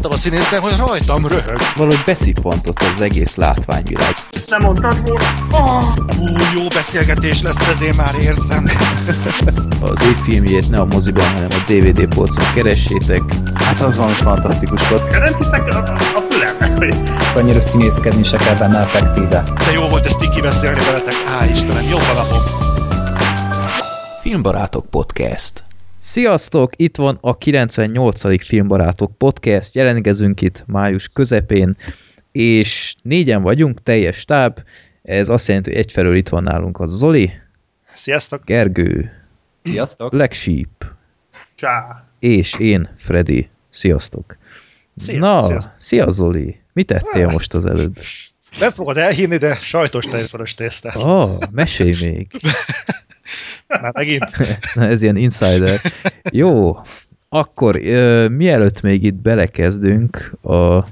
láttam a színészen, hogy rajtam röhög. Valahogy beszippantott az egész látványvilág. Ezt nem mondtad volna? Oh, hú, jó beszélgetés lesz, ez én már érzem. Az év filmjét ne a moziban, hanem a DVD polcon keressétek. Hát az valami fantasztikus volt. Nem hiszek a, a fülemnek, hogy... Annyira színészkedni se kell benne effektíve. De jó volt ezt tiki beszélni veletek. Á, Istenem, jó a napom. Filmbarátok Podcast. Sziasztok! Itt van a 98. Filmbarátok Podcast. Jelentkezünk itt május közepén, és négyen vagyunk, teljes stáb. Ez azt jelenti, hogy egyfelől itt van nálunk a Zoli, Sziasztok! Gergő, Sziasztok! Black Sheep, Csá! és én, Freddy. Sziasztok! Szia, Na, sziasztok. szia Zoli! Mi tettél Ah. most az előbb? Nem fogod elhinni, de sajtos tejfölös tésztát. Oh, mesélj még! Már megint. Na, ez ilyen insider. Jó, akkor mielőtt még itt belekezdünk a, a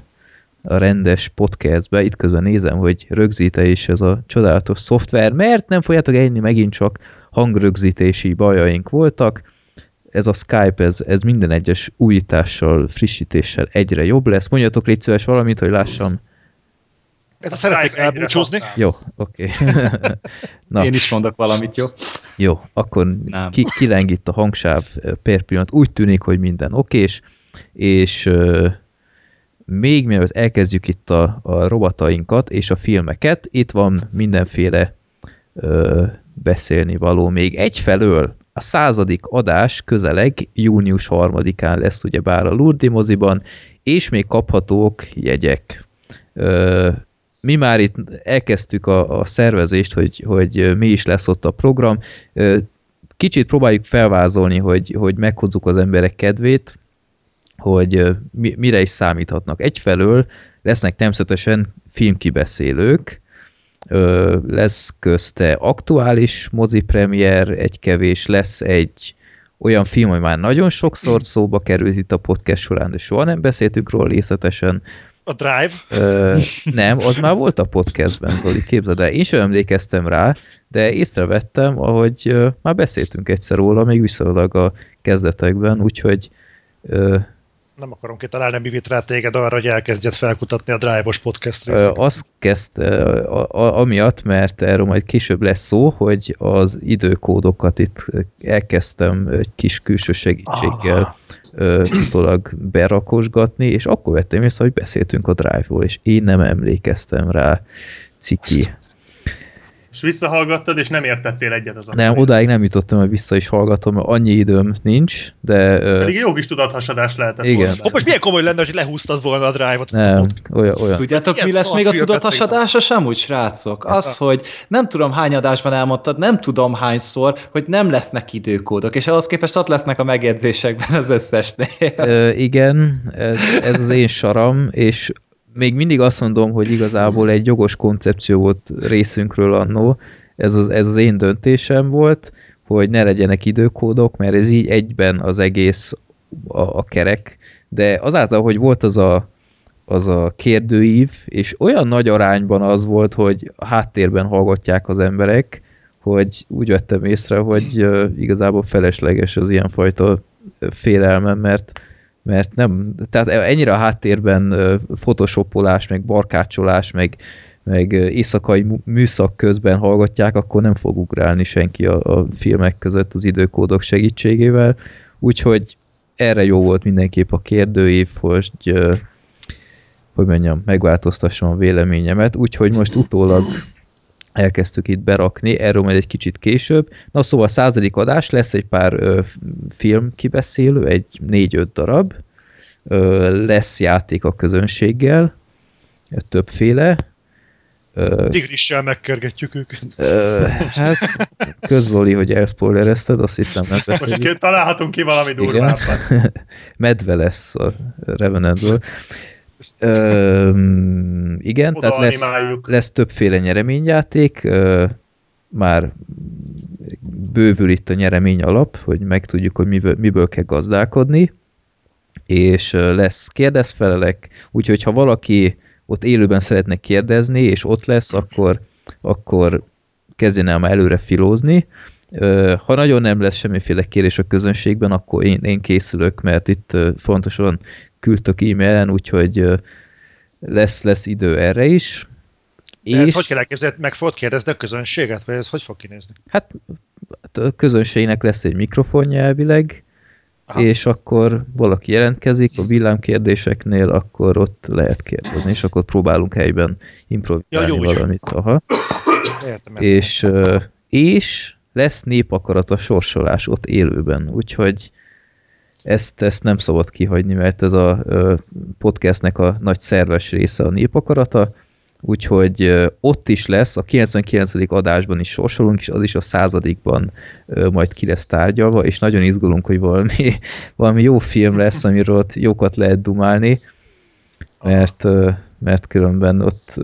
rendes podcastbe, itt közben nézem, hogy rögzíte is ez a csodálatos szoftver, mert nem fogjátok elhinni, megint csak hangrögzítési bajaink voltak. Ez a Skype, ez, ez minden egyes újítással, frissítéssel egyre jobb lesz. Mondjatok légy szíves valamit, hogy lássam. Hát A egyre elbúcsúzni. Jó, oké. Na. Én is mondok valamit, jó? Jó, akkor Nem. ki, kileng itt a hangsáv per pillanat. Úgy tűnik, hogy minden okés, és ö, még mielőtt elkezdjük itt a, a robatainkat és a filmeket, itt van mindenféle ö, beszélni való még egyfelől. A századik adás közeleg június harmadikán lesz ugyebár a Lurdi moziban, és még kaphatók jegyek. Ö, mi már itt elkezdtük a, a szervezést, hogy, hogy mi is lesz ott a program. Kicsit próbáljuk felvázolni, hogy, hogy meghozzuk az emberek kedvét, hogy mire is számíthatnak. Egyfelől lesznek természetesen filmkibeszélők, lesz közte aktuális mozi premier, egy kevés, lesz egy olyan film, hogy már nagyon sokszor szóba került itt a podcast során, de soha nem beszéltünk róla részletesen, A Drive. Ö, nem, az már volt a podcastben, Zoli, képzeld el. Én sem emlékeztem rá, de észrevettem, ahogy már beszéltünk egyszer róla, még viszonylag a kezdetekben, úgyhogy ö, Nem akarom kitalálni, mi vitt rá téged arra, hogy elkezdjed felkutatni a Drive-os podcast részeket. azt kezdte amiatt, mert erről majd később lesz szó, hogy az időkódokat itt elkezdtem egy kis külső segítséggel ö, utólag berakosgatni, és akkor vettem észre, hogy beszéltünk a Drive-ról, és én nem emlékeztem rá, ciki. És visszahallgattad, és nem értettél egyet az Nem, odáig nem jutottam, hogy vissza is hallgatom, mert annyi időm nincs, de ö, Pedig jó kis tudathasadás lehetett Igen. volna. Hopp, most milyen komoly lenne, hogy lehúztad volna a Drive-ot? nem, olyan, olyan. Tudjátok, Ilyen mi lesz még a tudathasadása sem úgy, srácok? Az, hogy nem tudom hány adásban elmondtad, nem tudom hányszor, hogy nem lesznek időkódok, és ahhoz képest ott lesznek a megjegyzésekben az összesnél. Ö, igen, ez, ez az én saram, és még mindig azt mondom, hogy igazából egy jogos koncepció volt részünkről annó, ez az, ez az én döntésem volt, hogy ne legyenek időkódok, mert ez így egyben az egész a, a kerek, de azáltal, hogy volt az a, az a kérdőív, és olyan nagy arányban az volt, hogy háttérben hallgatják az emberek, hogy úgy vettem észre, hogy igazából felesleges az ilyenfajta félelmem, mert mert nem, tehát ennyire a háttérben photoshopolás, meg barkácsolás, meg, meg éjszakai mű- műszak közben hallgatják, akkor nem fog ugrálni senki a, a filmek között az időkódok segítségével, úgyhogy erre jó volt mindenképp a kérdőív, hogy hogy mondjam, megváltoztassam a véleményemet, úgyhogy most utólag elkezdtük itt berakni, erről majd egy kicsit később. Na szóval a századik adás, lesz egy pár ö, film kibeszélő, egy négy-öt darab, ö, lesz játék a közönséggel, többféle. Ö, Tigrissel megkergetjük őket. ö, hát közzoli, hogy elspoilerezted, azt hittem nem Most beszéljük. ki- találhatunk ki valami durvábbat. Medve lesz a Revenantből. Öm, igen, Oda tehát lesz, animáljuk. lesz többféle nyereményjáték, ö, már bővül itt a nyeremény alap, hogy megtudjuk, hogy miből, miből kell gazdálkodni, és ö, lesz kérdezfelelek, úgyhogy ha valaki ott élőben szeretne kérdezni, és ott lesz, akkor, akkor kezdjen el már előre filózni. Ö, Ha nagyon nem lesz semmiféle kérés a közönségben, akkor én, én készülök, mert itt ö, fontosan küldtök e-mailen, úgyhogy lesz, lesz idő erre is. De ez hogy kell elképzelni? Meg fogod kérdezni a közönséget? Vagy ez hogy fog kinézni? Hát a közönségnek lesz egy mikrofonja elvileg, Aha. és akkor valaki jelentkezik a villámkérdéseknél, akkor ott lehet kérdezni, és akkor próbálunk helyben improvizálni Ja, jó, valamit. Aha. Értem, értem. És, és lesz népakarat a sorsolás ott élőben, úgyhogy ezt, ezt nem szabad kihagyni, mert ez a podcastnek a nagy szerves része a népakarata, úgyhogy ott is lesz, a 99. adásban is sorsolunk, és az is a századikban majd ki lesz tárgyalva, és nagyon izgulunk, hogy valami, valami jó film lesz, amiről ott jókat lehet dumálni, mert, mert különben ott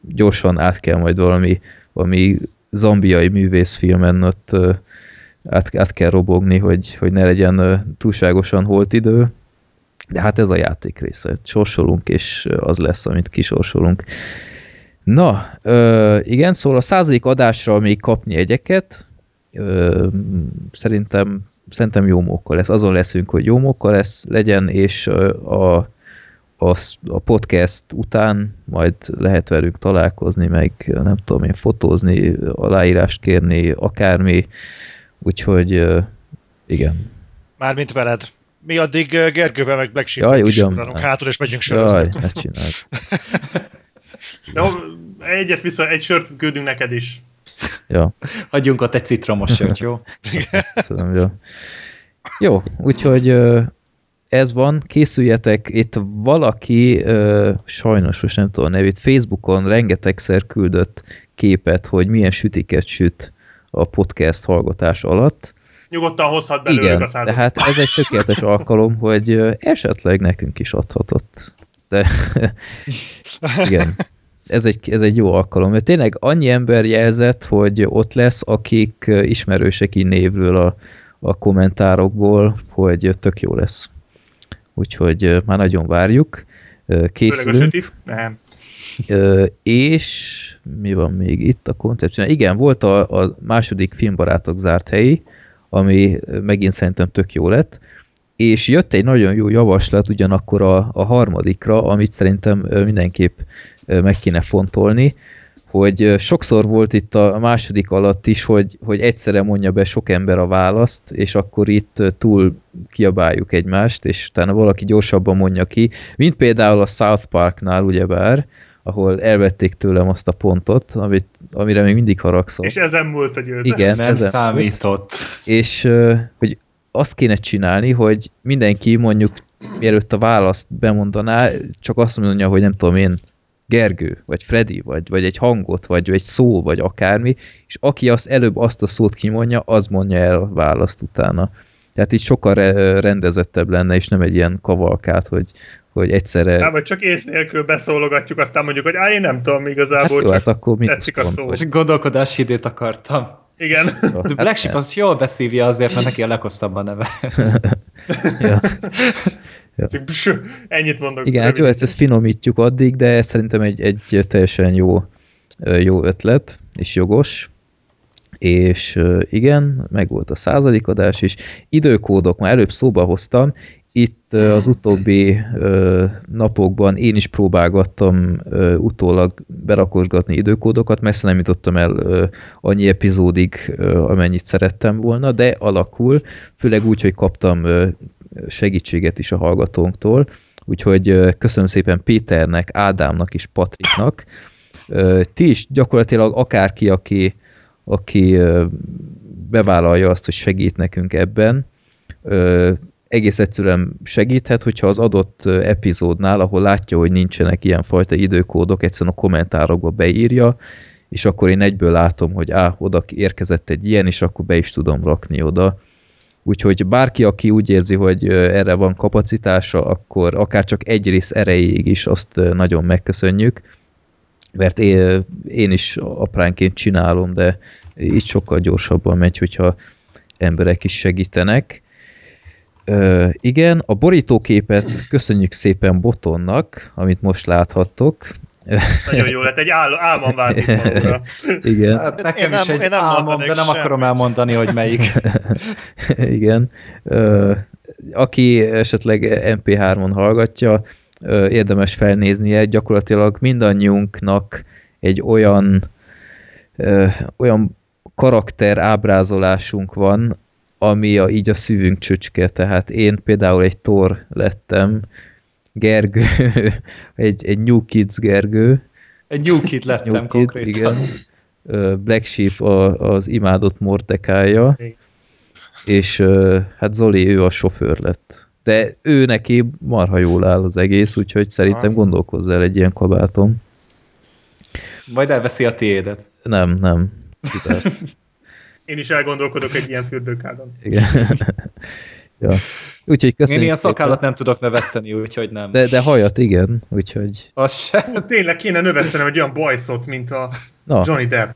gyorsan át kell majd valami, valami zambiai művészfilmen ott át, át kell robogni, hogy, hogy ne legyen túlságosan holt idő. De hát ez a játék része. Sorsolunk, és az lesz, amit kisorsolunk. Na, ö, igen, szóval a századik adásra még kapni egyeket. Ö, szerintem, szerintem jó mókkal lesz. Azon leszünk, hogy jó mókkal lesz, legyen, és a, a, a podcast után majd lehet velünk találkozni, meg nem tudom én, fotózni, aláírást kérni, akármi. Úgyhogy igen. Mármint veled. Mi addig Gergővel meg Black Sheep Jaj, ugyan már. hátul, és megyünk Jaj, sörözni. ne csináld. Jó, egyet vissza, egy sört küldünk neked is. Ja, Hagyjunk ott egy citromos sört, jó? köszönöm, jó. Jó, úgyhogy ez van, készüljetek, itt valaki, sajnos most nem tudom a nevét, Facebookon rengetegszer küldött képet, hogy milyen sütiket süt a podcast hallgatás alatt. Nyugodtan hozhat belőlük Igen, a százat. tehát ez egy tökéletes alkalom, hogy esetleg nekünk is adhatott. De igen, ez egy, ez egy jó alkalom. Mert tényleg annyi ember jelzett, hogy ott lesz, akik ismerősek így névről a, a kommentárokból, hogy tök jó lesz. Úgyhogy már nagyon várjuk. Ö, Főleg a Készülünk. süti? Nem. És mi van még itt a koncepció? Igen, volt a, a második filmbarátok zárt helyi, ami megint szerintem tök jó lett, és jött egy nagyon jó javaslat ugyanakkor a, a harmadikra, amit szerintem mindenképp meg kéne fontolni, hogy sokszor volt itt a második alatt is, hogy, hogy egyszerre mondja be sok ember a választ, és akkor itt túl kiabáljuk egymást, és utána valaki gyorsabban mondja ki, mint például a South Parknál, ugyebár, ahol elvették tőlem azt a pontot, amit, amire még mindig haragszom. És ezen múlt a győzelem. Igen, Nem ezen- számított. és ö, hogy azt kéne csinálni, hogy mindenki mondjuk mielőtt a választ bemondaná, csak azt mondja, hogy nem tudom én, Gergő, vagy Freddy, vagy, vagy egy hangot, vagy egy szó, vagy akármi, és aki azt előbb azt a szót kimondja, az mondja el a választ utána. Tehát így sokkal re- rendezettebb lenne, és nem egy ilyen kavalkát, hogy, hogy egyszerre... Hát, vagy csak ész nélkül beszólogatjuk, aztán mondjuk, hogy á, én nem tudom Hát igazából, jó, csak hát akkor mínusz tetszik a szó. vagy- gondolkodási időt akartam. igen. De hát Black Sheep nem. azt jól beszívja azért, mert neki a leghosszabb a neve. Ja. Csak pss, ennyit mondok. Igen, hát jó, ezt, ezt finomítjuk addig, de szerintem egy, egy teljesen jó, jó ötlet, és jogos. És igen, meg volt a századik adás is. Időkódok, már előbb szóba hoztam, itt az utóbbi napokban én is próbálgattam utólag berakosgatni időkódokat, messze nem jutottam el annyi epizódig, amennyit szerettem volna, de alakul, főleg úgy, hogy kaptam segítséget is a hallgatónktól, úgyhogy köszönöm szépen Péternek, Ádámnak és Patriknak. Ti is gyakorlatilag akárki, aki, aki bevállalja azt, hogy segít nekünk ebben, egész egyszerűen segíthet, hogyha az adott epizódnál, ahol látja, hogy nincsenek ilyenfajta időkódok, egyszerűen a kommentárokba beírja, és akkor én egyből látom, hogy á, oda érkezett egy ilyen, és akkor be is tudom rakni oda. Úgyhogy bárki, aki úgy érzi, hogy erre van kapacitása, akkor akár csak egy rész erejéig is azt nagyon megköszönjük, mert én, én is apránként csinálom, de így sokkal gyorsabban megy, hogyha emberek is segítenek. Ö, igen, a borítóképet köszönjük szépen Botonnak, amit most láthattok. Nagyon jó lett, egy ál, álmam vált. Igen. Hát nekem Én is nem- egy nem álmom, de nem akarom semmit. elmondani, hogy melyik. Igen. Ö, aki esetleg MP3-on hallgatja, érdemes felnéznie, gyakorlatilag mindannyiunknak egy olyan olyan karakter ábrázolásunk van, ami a, így a szívünk csücske, tehát én például egy Thor lettem, Gergő, egy, egy New Kids Gergő, Egy New Kid lettem New Kid, konkrétan. igen. Black Sheep a, az imádott Mordekája, és hát Zoli, ő a sofőr lett. De ő neki marha jól áll az egész, úgyhogy szerintem gondolkozz el egy ilyen kabáton. Majd elveszi a tiédet. Nem, nem. Én is elgondolkodok egy ilyen fürdőkádon. Igen. ja. Úgyhogy Én köszönjük ilyen szépen. szakállat nem tudok növeszteni, úgyhogy nem. De, de hajat igen, úgyhogy Az se. Hú, tényleg kéne növesztenem egy olyan bajszot, mint a na, Johnny Depp.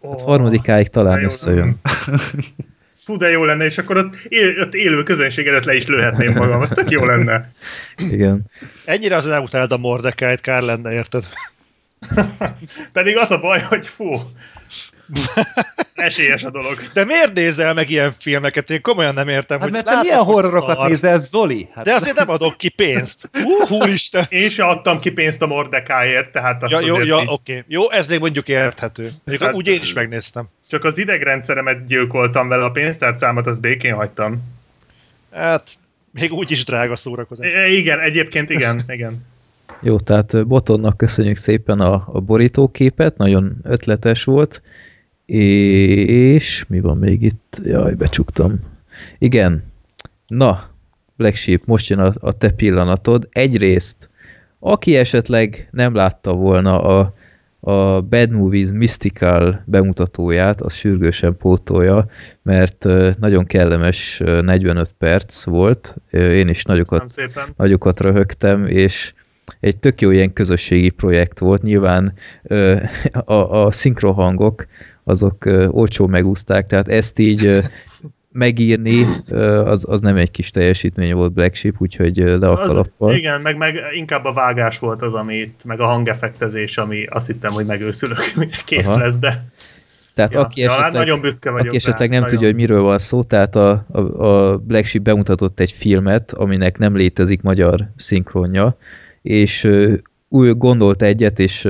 Oh, hát harmadikáig talán jó összejön. Fú, de jó lenne, és akkor ott, él, ott élő közönség előtt le is lőhetném magam, az tök jó lenne. Igen. Ennyire az nem utáld a Mordekájt, kár lenne, érted? Pedig az a baj, hogy fú, esélyes a dolog. De miért nézel meg ilyen filmeket? Én komolyan nem értem, Hát hogy mert te milyen horrorokat szar, nézel, Zoli? Hát De azért nem adok ki pénzt. Hú, úristen. Én se adtam ki pénzt a Mordekáért, tehát azt Ja, jó, azért ja, így- oké. Jó, ez még mondjuk érthető. Mondjuk Hát- úgy én is megnéztem. Csak az idegrendszeremet gyilkoltam vele, a pénztárcámat az békén hagytam. Hát, még úgy is drága szórakozás. E, igen, egyébként igen, igen. Jó, tehát Botonnak köszönjük szépen a, a borítóképet, nagyon ötletes volt, és mi van még itt? Jaj, becsuktam. Igen, na, Black Sheep, most jön a, a te pillanatod. Egyrészt, aki esetleg nem látta volna a, a Bad Movies Mystical bemutatóját, az sürgősen pótolja, mert nagyon kellemes ö, 45 perc volt. Én is nagyokat nagyokat röhögtem, és egy tök jó ilyen közösségi projekt volt. Nyilván a, a szinkrohangok azok olcsó megúzták, tehát ezt így megírni, az, az nem egy kis teljesítmény volt Black Sheep, úgyhogy le a kalappal. igen, meg, meg inkább a vágás volt az, amit, meg a hangeffektezés, ami azt hittem, hogy megőszülök, kész Aha. lesz, de Tehát ja, aki ja, hát esetleg, nagyon büszke vagyok aki esetleg nem nagyon. tudja, hogy miről van szó, tehát a, a, a Black Sheep bemutatott egy filmet, aminek nem létezik magyar szinkronja, és úgy gondolt egyet, és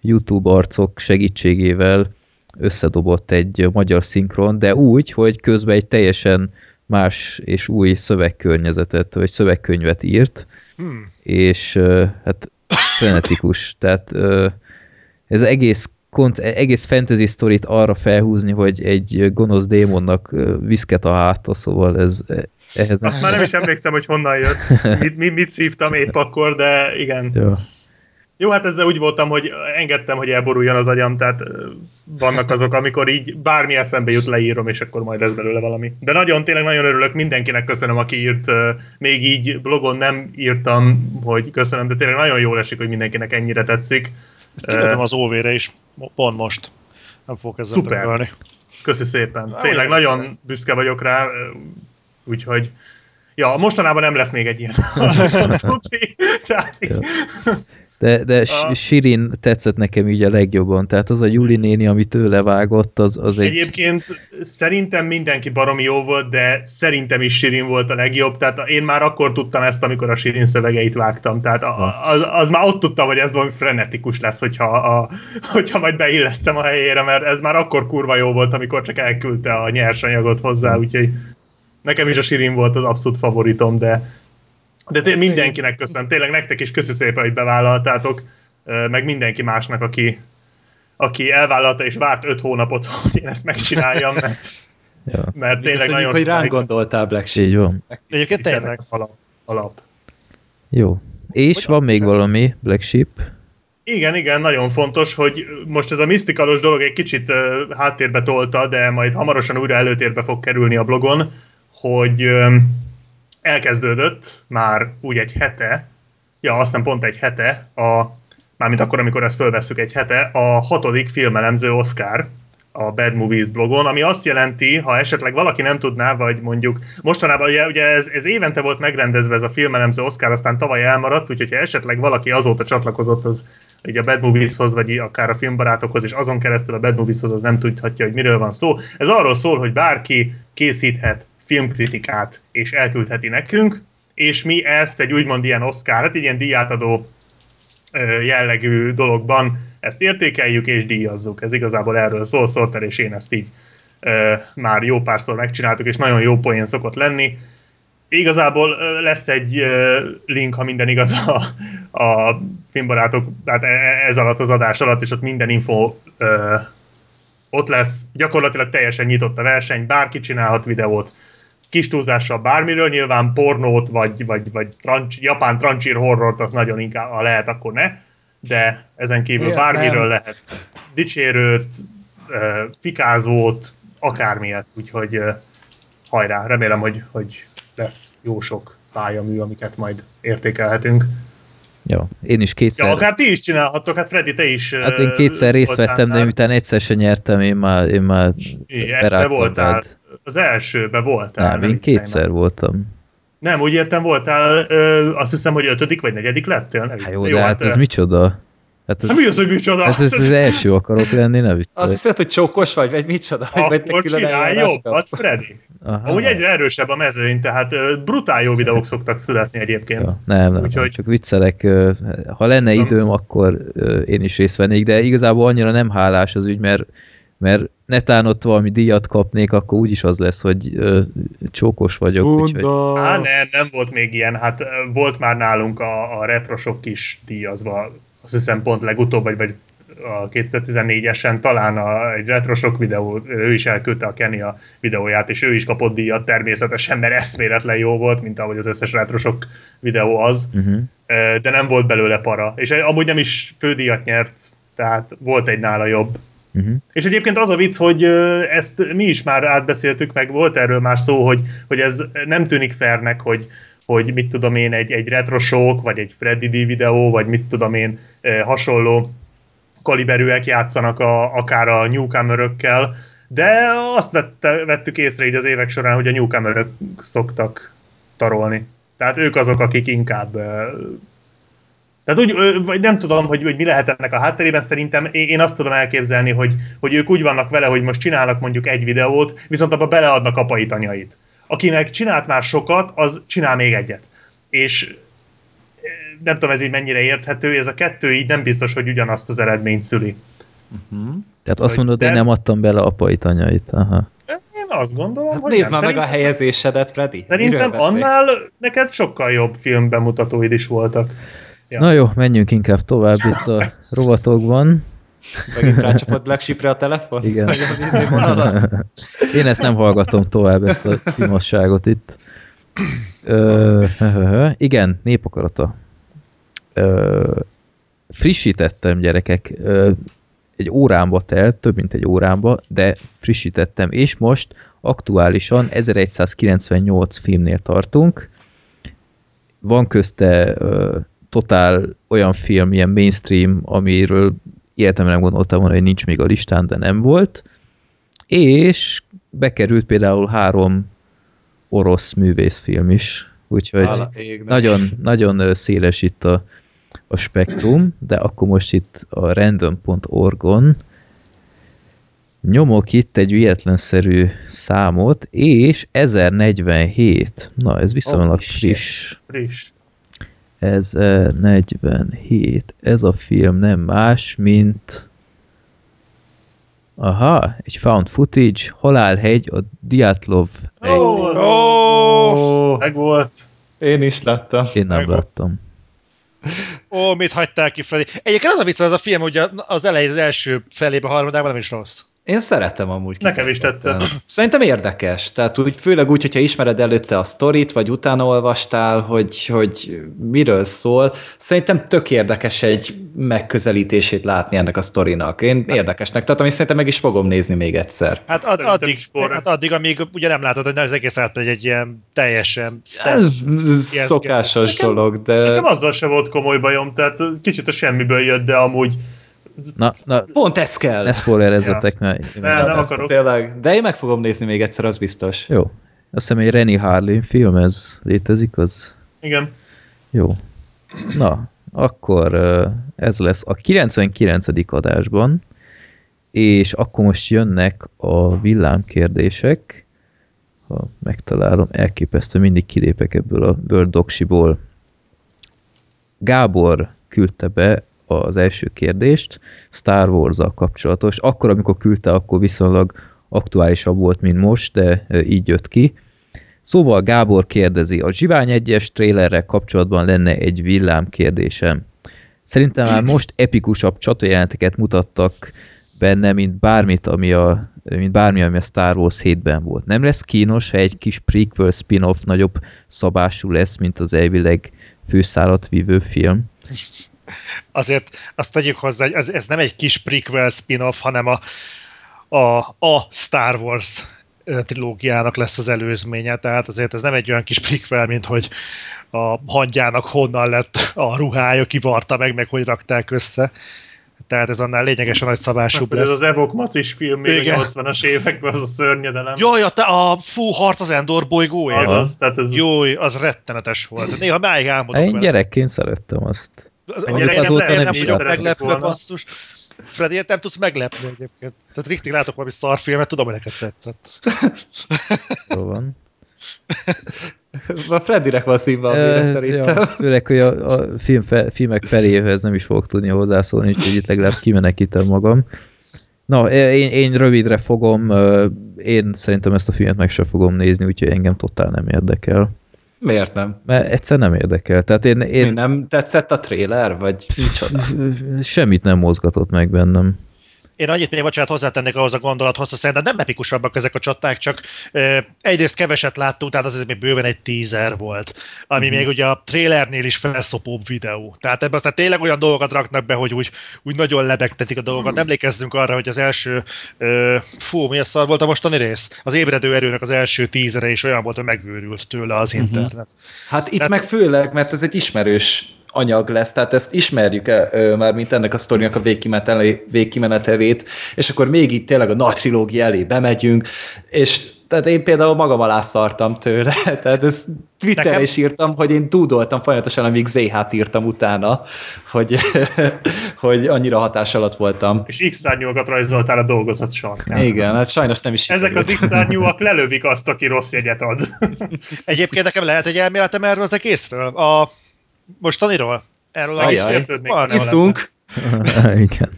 YouTube arcok segítségével összedobott egy magyar szinkron, de úgy, hogy közben egy teljesen más és új szövegkörnyezetet, vagy szövegkönyvet írt, Hmm. és hát frenetikus. Tehát ez egész kont, egész fantasy sztorit arra felhúzni, hogy egy gonosz démonnak viszket a háta, szóval ez ehhez Azt már nem is emlékszem, hogy honnan jött, mit, mit, mit szívtam épp akkor, de igen. Ja. Jó, hát ezzel úgy voltam, hogy engedtem, hogy elboruljon az agyam, tehát vannak azok, amikor így bármi eszembe jut, leírom, és akkor majd lesz belőle valami. De nagyon, tényleg nagyon örülök, mindenkinek köszönöm, aki írt, még így blogon nem írtam, hogy köszönöm, de tényleg nagyon jól esik, hogy mindenkinek ennyire tetszik. Ezt kiadom az óvére is, pont most. Nem fogok ezzel Szuper. tökölni. Köszi szépen. Tényleg nagyon büszke vagyok rá, úgyhogy Ja, mostanában nem lesz még egy ilyen. Tehát De, de A- Sirin tetszett nekem így a legjobban, tehát az a Juli néni, amit ő levágott, az, az egy... Egyébként szerintem mindenki baromi jó volt, de szerintem is Sirin volt a legjobb, tehát én már akkor tudtam ezt, amikor a Sirin szövegeit vágtam, tehát a- az, az már ott tudtam, hogy ez valami frenetikus lesz, hogyha, a, hogyha majd beillesztem a helyére, mert ez már akkor kurva jó volt, amikor csak elküldte a nyersanyagot hozzá, úgyhogy nekem is a Sirin volt az abszolút favoritom, de de té- mindenkinek köszönöm, tényleg nektek is köszi szépen, hogy bevállaltátok, meg mindenki másnak, aki, aki elvállalta és várt öt hónapot, hogy én ezt megcsináljam, mert, Ja, mert tényleg Köszönjük, nagyon hogy ránk gondoltál, Black Sheep. így van. Egyébként tényleg. alap. alap. Jó. És Hogy van még alapvetően- valami, Black Sheep? Igen, igen, nagyon fontos, hogy most ez a misztikalos dolog egy kicsit háttérbe tolta, de majd hamarosan újra előtérbe fog kerülni a blogon, hogy elkezdődött már úgy egy hete, ja, azt nem pont egy hete, a, mármint akkor, amikor ezt fölvesszük egy hete, a hatodik filmelemző Oscar a Bad Movies blogon, ami azt jelenti, ha esetleg valaki nem tudná, vagy mondjuk mostanában ugye, ugye ez, ez évente volt megrendezve ez a filmelemző Oscar, aztán tavaly elmaradt, úgyhogy ha esetleg valaki azóta csatlakozott az ugye a Bad Movieshoz, vagy akár a filmbarátokhoz, és azon keresztül a Bad Movieshoz az nem tudhatja, hogy miről van szó. Ez arról szól, hogy bárki készíthet filmkritikát, és elküldheti nekünk, és mi ezt egy úgymond ilyen Oscar, hát egy ilyen díjátadó jellegű dologban ezt értékeljük és díjazzuk. Ez igazából erről szól, Sorter és én ezt így már jó párszor megcsináltuk, és nagyon jó poén szokott lenni. Igazából lesz egy link, ha minden igaz a, a filmbarátok, tehát e- e- ez alatt az adás alatt, és ott minden info ott lesz. Gyakorlatilag teljesen nyitott a verseny, bárki csinálhat videót, kis túlzással bármiről, nyilván pornót, vagy, vagy, vagy trancs, japán trancsír horrort, az nagyon inkább, ha lehet, akkor ne, de ezen kívül Ja, bármiről nem. lehet dicsérőt, fikázót, akármilyet, úgyhogy hajrá, remélem, hogy, hogy lesz jó sok pályamű, amiket majd értékelhetünk. Ja, én is kétszer... Ja, akár ti is csinálhattok, hát Freddy, te is Hát én kétszer részt vettem, de miután egyszer se nyertem, én már, én már berágtam voltál, rád. az elsőbe voltál. Nem, ne én kétszer már. voltam. Nem, úgy értem, voltál, ö, azt hiszem, hogy ötödik vagy negyedik lettél. Ne Hát jó, de hát ez ö, micsoda? Hát ez, Hát mi az, hogy micsoda? ez, ez az első akarok lenni, ne Azt viccelj. hiszed, hogy csókos vagy, vagy micsoda? Vagy vagy te Akkor csinálj jobbat? Freddy. Aha. Amúgy egyre erősebb a mezőny, tehát brutál jó videók szoktak születni egyébként. Ja, nem, nem, nem, Úgyhogy- csak viccelek. Ha lenne időm, akkor én is részt vennék, de igazából annyira nem hálás az ügy, mert, mert netán ott valami díjat kapnék, akkor úgyis az lesz, hogy ö, csókos vagyok. Úgyhogy. Á, nem, nem volt még ilyen, hát volt már nálunk a, a retrosok is díjazva, azt hiszem pont legutóbb, vagy, vagy a 2014-esen talán a, egy retrosok videó, ő is elküldte a Kenny a videóját, és ő is kapott díjat természetesen, mert eszméletlen jó volt, mint ahogy az összes retrosok videó az, uh-huh. De nem volt belőle para. És amúgy nem is fődíjat nyert, tehát volt egy nála jobb. Uh-huh. És egyébként az a vicc, hogy ezt mi is már átbeszéltük, meg volt erről már szó, hogy, hogy ez nem tűnik fairnek, hogy, hogy mit tudom én, egy, egy retrosok, vagy egy Freddy D videó, vagy mit tudom én, ö, hasonló kaliberűek játszanak a, akár a newcomerökkel, de azt vette, vettük észre így az évek során, hogy a newcomerök szoktak tarolni. Tehát ők azok, akik inkább ö, tehát úgy, vagy nem tudom, hogy, hogy mi lehet ennek a hátterében, szerintem én azt tudom elképzelni, hogy, hogy ők úgy vannak vele, hogy most csinálnak mondjuk egy videót, viszont abba beleadnak apait, anyait. Akinek csinált már sokat, az csinál még egyet. És ö, nem tudom, ez így mennyire érthető, ez a kettő így nem biztos, hogy ugyanazt az eredményt szüli. Mhm. Tehát azt mondod, én de- nem adtam bele apait, anyait. Aha. Én azt gondolom, Hát hogy nézd nem. már meg a helyezésedet, Freddy. szerintem annál neked sokkal jobb filmbemutatóid is voltak. Ja. Na jó, menjünk inkább tovább itt a rovatokban. Megint rácsapott Black Sheep-re a telefon? Igen. Az idővonalat? Én ezt nem hallgatom tovább, ezt a fimasságot itt. Ö, igen, népakarata. Ö, frissítettem, gyerekek. Ö, egy órámba telt, több mint egy órámba, de frissítettem, és most aktuálisan 1198 filmnél tartunk. Van közte ö, totál olyan film, ilyen mainstream, amiről életemben nem gondoltam volna, hogy nincs még a listán, de nem volt. És bekerült például három orosz művészfilm is, úgyhogy Hála nagyon, nagyon széles itt a, a spektrum, de akkor most itt a random.org-on nyomok itt egy véletlenszerű számot, és 1047. Na, ez viszonylag shit. friss. Friss. 1047. Ez a film nem más, mint Aha, egy found footage, Halálhegy, a Diatlov hegy. Ó, Ó, meg volt. Én is láttam. Én nem megvan. láttam. ó, mit hagytál ki Freddy? Egyébként az a vicc, az a film, hogy az elején az első felébe, harmadában nem is rossz. Én szeretem amúgy. Nekem is tetszett. Szerintem érdekes. Tehát úgy, főleg úgy, hogyha ismered előtte a sztorit, vagy utána olvastál, hogy, hogy miről szól. Szerintem tök érdekes egy megközelítését látni ennek a sztorinak. Én érdekesnek tartom, és szerintem meg is fogom nézni még egyszer. Hát ad, addig, hát addig, amíg ugye nem látod, hogy az egész átmegy egy ilyen teljesen Ez szokásos Nekem- dolog, de Nekem azzal se volt komoly bajom, tehát kicsit a semmiből jött, de amúgy Na, na, pont ez kell. ne spoilerezzetek, mert... Nem, nem Ez akarok. Tényleg. De én meg fogom nézni még egyszer, az biztos. Jó. Azt hiszem egy Rennie Harlin film, ez létezik, az igen. jó. Na, akkor ez lesz a 99. adásban, és akkor most jönnek a villámkérdések. ha megtalálom, elképesztő, mindig kilépek ebből a Word. Gábor küldte be az első kérdést, Star wars kapcsolatos. Akkor, amikor küldte, akkor viszonylag aktuálisabb volt, mint most, de így jött ki. Szóval Gábor kérdezi, a Zsivány 1-es trailerrel kapcsolatban lenne egy villám kérdésem. Szerintem már most epikusabb csatajelenteket mutattak benne, mint bármit, ami a, mint bármi, ami a Star Wars 7-ben volt. Nem lesz kínos, ha egy kis prequel spin-off nagyobb szabású lesz, mint az elvileg főszárat vívő film? Azért azt tegyük hozzá, hogy ez, ez nem egy kis prequel spin-off, hanem a, a, a Star Wars trilógiának lesz az előzménye, tehát azért ez nem egy olyan kis prequel, mint hogy a hangyának honnan lett a ruhája, kivarta meg, meg hogy rakták össze. Tehát ez annál lényegesen nagy szabásúbb lesz. Ez az Evok Macis film még a 80-as években, az a szörnyedelem. Jaj, a, te, a fú, harc az Endor bolygóért. Az, tehát ez... Jó, az rettenetes volt. Néha máig álmodok Én gyerekként szerettem azt. Gyerekként azóta nem, nem vagyok meglepve, basszus. Freddy, nem tudsz meglepni egyébként. Tehát richtig látok valami szarfilmet, tudom, hogy neked tetszett. Jó van. A Freddynek van színve a szerintem. Ja, főleg, hogy a, a film fe, filmek feléhez nem is fogok tudni hozzászólni, úgyhogy itt legalább kimenekítem magam. Na, én, én rövidre fogom, én szerintem ezt a filmet meg sem fogom nézni, úgyhogy engem totál nem érdekel. Miért nem? Mert egyszer nem érdekel. Tehát én, én... Mi nem tetszett a tréler, vagy micsoda? Semmit nem mozgatott meg bennem. Én annyit még bocsánat hozzátennék ahhoz a gondolathoz, hogy szerintem nem epikusabbak ezek a csaták, csak e, egyrészt keveset láttunk, tehát az még bőven egy teaser volt, ami mm-hmm. még ugye a trailernél is felszopóbb videó. Tehát ebben aztán tényleg olyan dolgokat raknak be, hogy úgy, úgy nagyon lebegtetik a dolgokat. Mm. Emlékezzünk arra, hogy az első, e, fú, mi a szar volt a mostani rész? Az ébredő erőnek az első tízere is olyan volt, hogy megőrült tőle az mm-hmm. internet. Hát itt Tehát, meg főleg, mert ez egy ismerős anyag lesz, tehát ezt ismerjük el, már, mint ennek a sztorinak a végkimenetelét, és akkor még itt tényleg a nagy trilógia elé bemegyünk, és tehát én például magam alá szartam tőle, tehát ezt Twitteren Nekem... is írtam, hogy én dúdoltam folyamatosan, amíg ZH-t írtam utána, hogy, hogy annyira hatás alatt voltam. És X-szárnyúakat rajzoltál a dolgozat sarkán. Igen, hát sajnos nem is Ezek sikerült. az X-szárnyúak lelövik azt, aki rossz jegyet ad. Egyébként nekem lehet egy elméletem erről az egészről. A mostaniról? Erről a iszunk. Igen.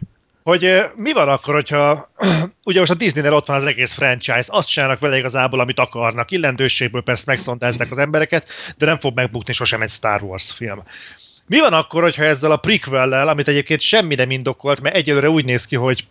Hogy mi van akkor, hogyha ugye most a Disney-nél ott van az egész franchise, azt csinálnak vele igazából, amit akarnak. Illendőségből persze megszontázzák az embereket, de nem fog megbukni sosem egy Star Wars film. Mi van akkor, hogyha ezzel a prequel amit egyébként semmi nem indokolt, mert egyelőre úgy néz ki, hogy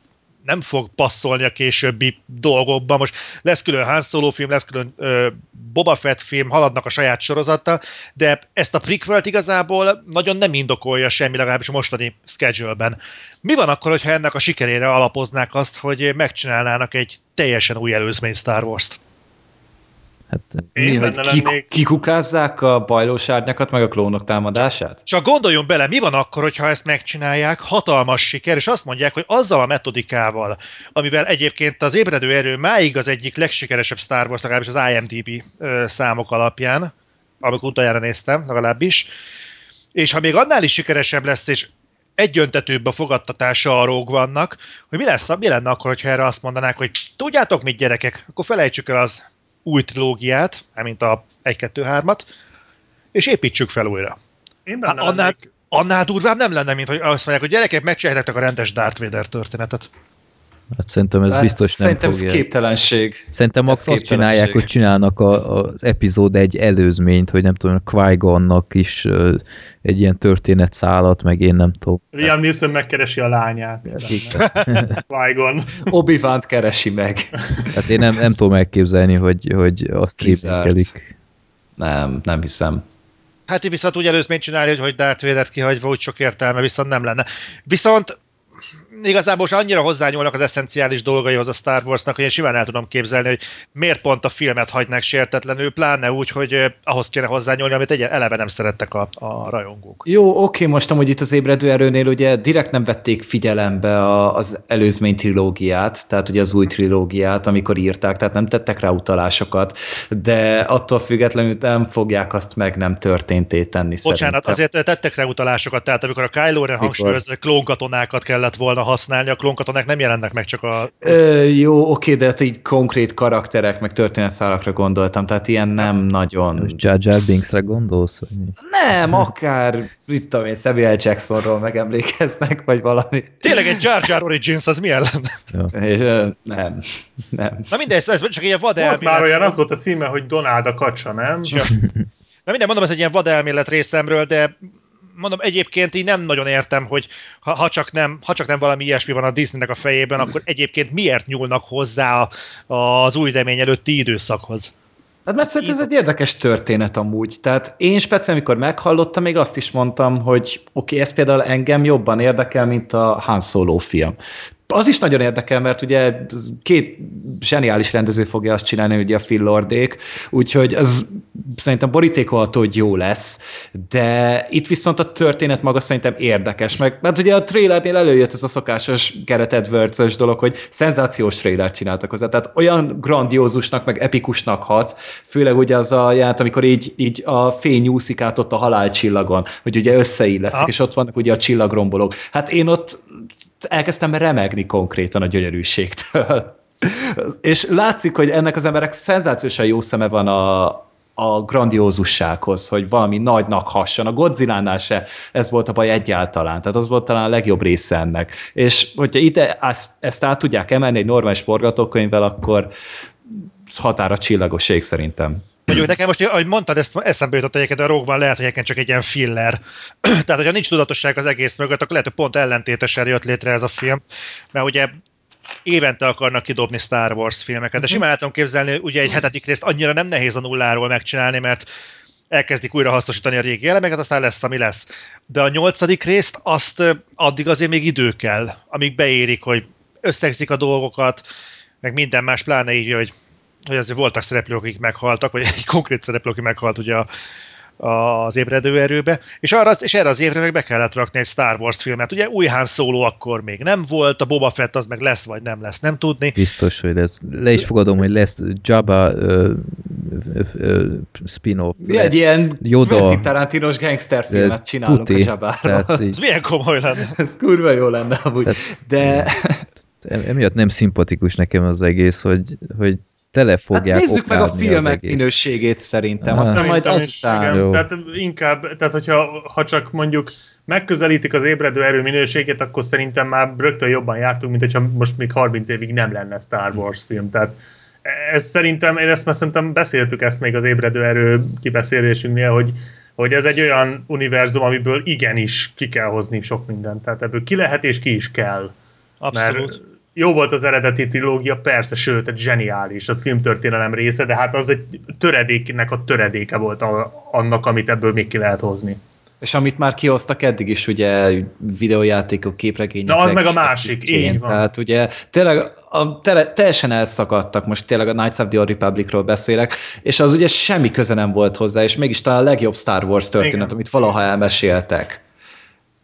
nem fog passzolni a későbbi dolgokba. Most lesz külön Han Solo film, lesz külön ö, Boba Fett film, haladnak a saját sorozattal, de ezt a prequelt igazából nagyon nem indokolja semmi, legalábbis a mostani schedule-ben. Mi van akkor, hogyha ennek a sikerére alapoznák azt, hogy megcsinálnának egy teljesen új előzmény Star Wars-t? Hát, mi, hogy kik, kikukázzák a bajlós árnyakat, meg a klónok támadását? Csak gondoljon bele, mi van akkor, hogyha ezt megcsinálják, hatalmas siker, és azt mondják, hogy azzal a metodikával, amivel egyébként az ébredő erő máig az egyik legsikeresebb Star Wars, legalábbis az IMDb ö, számok alapján, amikor utoljára néztem, legalábbis, és ha még annál is sikeresebb lesz, és egyöntetőbb a fogadtatása a róg vannak, hogy mi lesz, mi lenne akkor, hogyha erre azt mondanák, hogy tudjátok mit gyerekek, akkor felejtsük el az új trilógiát, mint a 1-2-3-at, és építsük fel újra. Én hát, annál, annál durvább nem lenne, mint hogy azt mondják, hogy gyerekek, megcsináljátok a rendes Darth Vader történetet. Hát szerintem ez hát biztos nem szerintem fogja. Szerintem képtelenség. Szerintem ez azt csinálják, hogy csinálnak a, az epizód egy előzményt, hogy nem tudom, qui is uh, egy ilyen történetszálat, meg én nem tudom. Liam Neeson megkeresi a lányát. Qui-Gon. obi keresi meg. Hát én nem, nem tudom elképzelni, hogy, hogy azt rémlikelik. Nem, nem hiszem. Hát viszont úgy előzményt csinálni, hogy Darth Vader kihagyva úgy sok értelme, viszont nem lenne. Viszont igazából most annyira hozzányúlnak az eszenciális dolgaihoz a Star Warsnak, hogy én simán el tudom képzelni, hogy miért pont a filmet hagynák sértetlenül, pláne úgy, hogy ahhoz kéne hozzányúlni, amit egy eleve nem szerettek a, a rajongók. Jó, oké, most amúgy itt az ébredő erőnél ugye direkt nem vették figyelembe a, az előzmény trilógiát, tehát ugye az új trilógiát, amikor írták, tehát nem tettek rá utalásokat, de attól függetlenül nem fogják azt meg nem történté tenni Bocsánat, szerintem. azért tettek rá utalásokat, tehát amikor a Kylo Ren hangsúlyozza, klónkatonákat kellett volna használni, a klónkatonák nem jelennek meg csak a... Ö, jó, oké, de hát így konkrét karakterek, meg történetszálakra gondoltam, tehát ilyen nem nagyon... Most Jar Jar Binksre gondolsz? Vagy mi? Nem, akár, mit tudom én, Samuel Jacksonról megemlékeznek, vagy valami. Tényleg egy Jar Jar Origins, az milyen lenne? És, ö, nem, nem. Na mindegy, ez csak ilyen vad Volt már olyan, az volt a címe, hogy Donald a kacsa, nem? Ja. Na minden, mondom, ez egy ilyen vad elmélet részemről, de mondom, egyébként így nem nagyon értem, hogy ha, ha, csak nem, ha csak nem valami ilyesmi van a Disneynek a fejében, akkor egyébként miért nyúlnak hozzá a, az új remény előtti időszakhoz? Hát mert szerintem ez egy érdekes történet amúgy. Tehát én speciál, amikor meghallottam, még azt is mondtam, hogy oké, okay, ez például engem jobban érdekel, mint a Han Solo film. Az is nagyon érdekel, mert ugye két zseniális rendező fogja azt csinálni, ugye a Phil Lordék, úgyhogy ez szerintem borítékolható, hogy jó lesz, de itt viszont a történet maga szerintem érdekes, meg mert ugye a trailernél előjött ez a szokásos Gareth edwards dolog, hogy szenzációs trailert csináltak hozzá, tehát olyan grandiózusnak, meg epikusnak hat, főleg ugye az a ját, amikor így, így a fény úszik át ott a halálcsillagon, hogy ugye összeilleszik, és ott vannak ugye a csillagrombolók. Hát én ott elkezdtem remegni konkrétan a gyönyörűségtől. És látszik, hogy ennek az emberek szenzációsan jó szeme van a, a grandiózussághoz, hogy valami nagynak hasson. A Godzilla-nál se ez volt a baj egyáltalán. Tehát az volt talán a legjobb része ennek. És hogyha ide ezt, ezt át tudják emelni egy normális forgatókönyvvel, akkor határa csillagos ég szerintem. Mondjuk nekem most, ahogy mondtad, ezt eszembe jutott egyébként, a Rogue lehet, hogy egyébként csak egy ilyen filler. Tehát, hogyha nincs tudatosság az egész mögött, akkor lehet, hogy pont ellentétesen jött létre ez a film. Mert ugye évente akarnak kidobni Star Wars filmeket, de simán el tudom képzelni, ugye egy hetedik részt annyira nem nehéz a nulláról megcsinálni, mert elkezdik újra hasznosítani a régi elemeket, aztán lesz, ami lesz. De a nyolcadik részt azt addig azért még idő kell, amíg beérik, hogy összegzik a dolgokat, meg minden más, pláne így, hogy, hogy azért voltak szereplők, akik meghaltak, vagy egy konkrét szereplő, aki meghalt ugye a, a, az ébredő erőbe, és, arra, és erre az évre meg be kellett rakni egy Star Wars filmet. Ugye új Han Solo akkor még nem volt, a Boba Fett az meg lesz, vagy nem lesz, nem tudni. Biztos, hogy lesz. Le is fogadom, hogy lesz Jabba ö, ö, ö, spin-off. Mi lesz. egy ilyen Yoda. Tarantinos gangsterfilmet csinálunk Tuti. a. Tehát Ez milyen komoly lenne. Ez kurva jó lenne amúgy. De emiatt nem szimpatikus nekem az egész, hogy, hogy tele hát fogják nézzük meg a filmek minőségét szerintem, Ah. aztán majd azután. Jó. Tehát inkább, tehát hogyha ha csak mondjuk megközelítik az ébredő erő minőségét, akkor szerintem már rögtön jobban jártunk, mint hogyha most még 30 évig nem lenne Star Wars film. Tehát ez szerintem, én ezt már szerintem beszéltük ezt még az ébredő erő kibeszélésünknél, hogy, hogy ez egy olyan univerzum, amiből igenis ki kell hozni sok mindent. Tehát ebből ki lehet és ki is kell. Abszolút. Mert jó volt az eredeti trilógia, persze, sőt, egy zseniális a filmtörténelem része, de hát az egy töredéknek a töredéke volt a, annak, amit ebből még ki lehet hozni. És amit már kihoztak eddig is, ugye videójátékok, képregények. Na, az meg a másik, szintjén. így van. Tehát ugye tényleg a, tele, teljesen elszakadtak, most tényleg a Knights of the Old Republicról beszélek, és az ugye semmi köze nem volt hozzá, és mégis talán a legjobb Star Wars történet, Igen. amit valaha elmeséltek.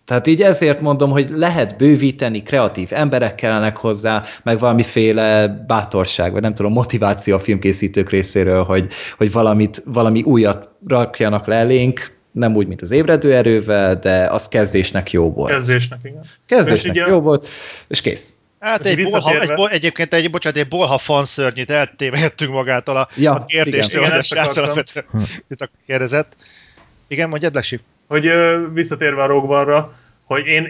Tehát így ezért mondom, hogy lehet bővíteni, kreatív emberek kellenek hozzá, meg valamiféle bátorság, vagy nem tudom, motiváció a filmkészítők részéről, hogy, hogy valamit, valami újat rakjanak le elénk, nem úgy, mint az ébredő erővel, de az kezdésnek jó volt. Kezdésnek, igen. Kezdésnek jó volt, és kész. Hát egy bolha, egy, bol- egyébként egy, bocsánat, egy bolha fanszörnyit eltévehettünk magától a, Ja, a kérdéstől, igen. Igen, ezt akartam. mit a kérdezett. Igen, mondjad, Lesi? Hogy visszatérve a Rogue hogy én,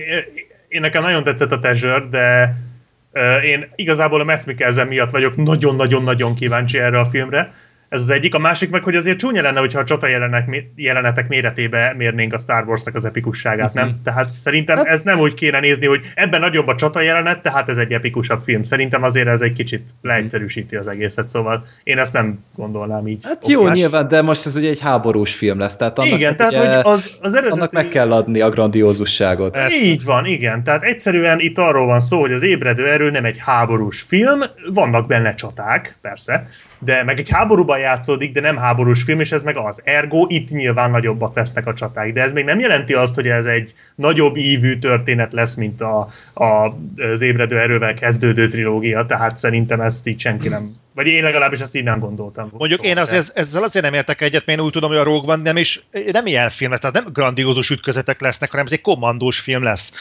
én nekem nagyon tetszett a Treasure, de én igazából a Mads miatt vagyok nagyon-nagyon-nagyon kíváncsi erre a filmre. Ez az egyik. A másik meg, hogy azért csúnya lenne, hogyha a csata jelenek, jelenetek méretébe mérnénk a Star Wars-nak az epikusságát, uh-huh. nem? Tehát szerintem ez nem úgy kéne nézni, hogy ebben nagyobb a csata jelenet, tehát ez egy epikusabb film. Szerintem azért ez egy kicsit leegyszerűsíti az egészet, szóval én ezt nem gondolnám így. Hát jó, okás. nyilván, de most ez ugye egy háborús film lesz, tehát annak, Igen, tehát ugye, hogy az, az eredeti... annak meg kell adni a grandiózusságot. Persze. Így van, igen. Tehát egyszerűen itt arról van szó, hogy az ébredő erő nem egy háborús film, vannak benne csaták, persze, de meg egy háborúban játszódik, de nem háborús film, és ez meg az. Ergo itt nyilván nagyobbak lesznek a csaták, de ez még nem jelenti azt, hogy ez egy nagyobb ívű történet lesz, mint a, a, az ébredő erővel kezdődő trilógia, tehát szerintem ezt így senki nem, vagy én legalábbis ezt így nem gondoltam. Mondjuk soha, én azért, ezzel azért nem értek egyet, mert én úgy tudom, hogy a Rogue One nem is, nem ilyen film lesz, tehát nem grandiózus ütközetek lesznek, hanem ez egy kommandós film lesz.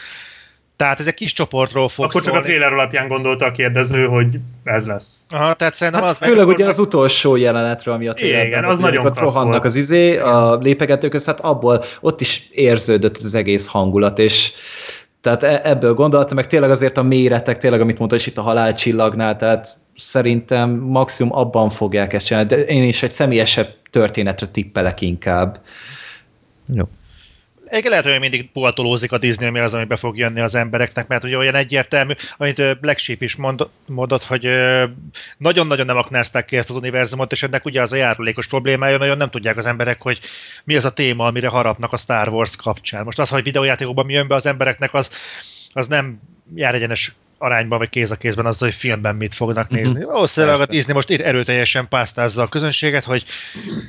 Tehát ez egy kis csoportról fog Akkor csak a szólni. trailer alapján gondolta a kérdező, hogy ez lesz. Aha, tehát szerintem Hát az főleg meg, ugye az utolsó jelenetről, ami a trailerben Igen, az ugye, nagyon klassz rohannak volt. az izé, a lépegetők közt, hát abból ott is érződött az egész hangulat, és tehát e- ebből gondoltam, meg tényleg azért a méretek, tényleg amit mondta is itt a halálcsillagnál, tehát szerintem maximum abban fogják ezt csinálni, de én is egy személyesebb történetre tippelek inkább. Jó. Egyébként lehet, hogy mindig puhatolózik a Disney, mi az, ami be fog jönni az embereknek, mert ugye olyan egyértelmű, amit Black Sheep is mond, mondott, hogy nagyon-nagyon nem aknázták ki ezt az univerzumot, és ennek ugye az a járulékos problémája, nagyon nem tudják az emberek, hogy mi az a téma, amire harapnak a Star Wars kapcsán. Most az, hogy videójátékokban mi jön be az embereknek, az, az nem jár egyenes arányban, vagy kéz a kézben azzal, hogy filmben mit fognak nézni. Uh-huh. Valószínűleg a. Disney most erőteljesen pásztázza a közönséget, hogy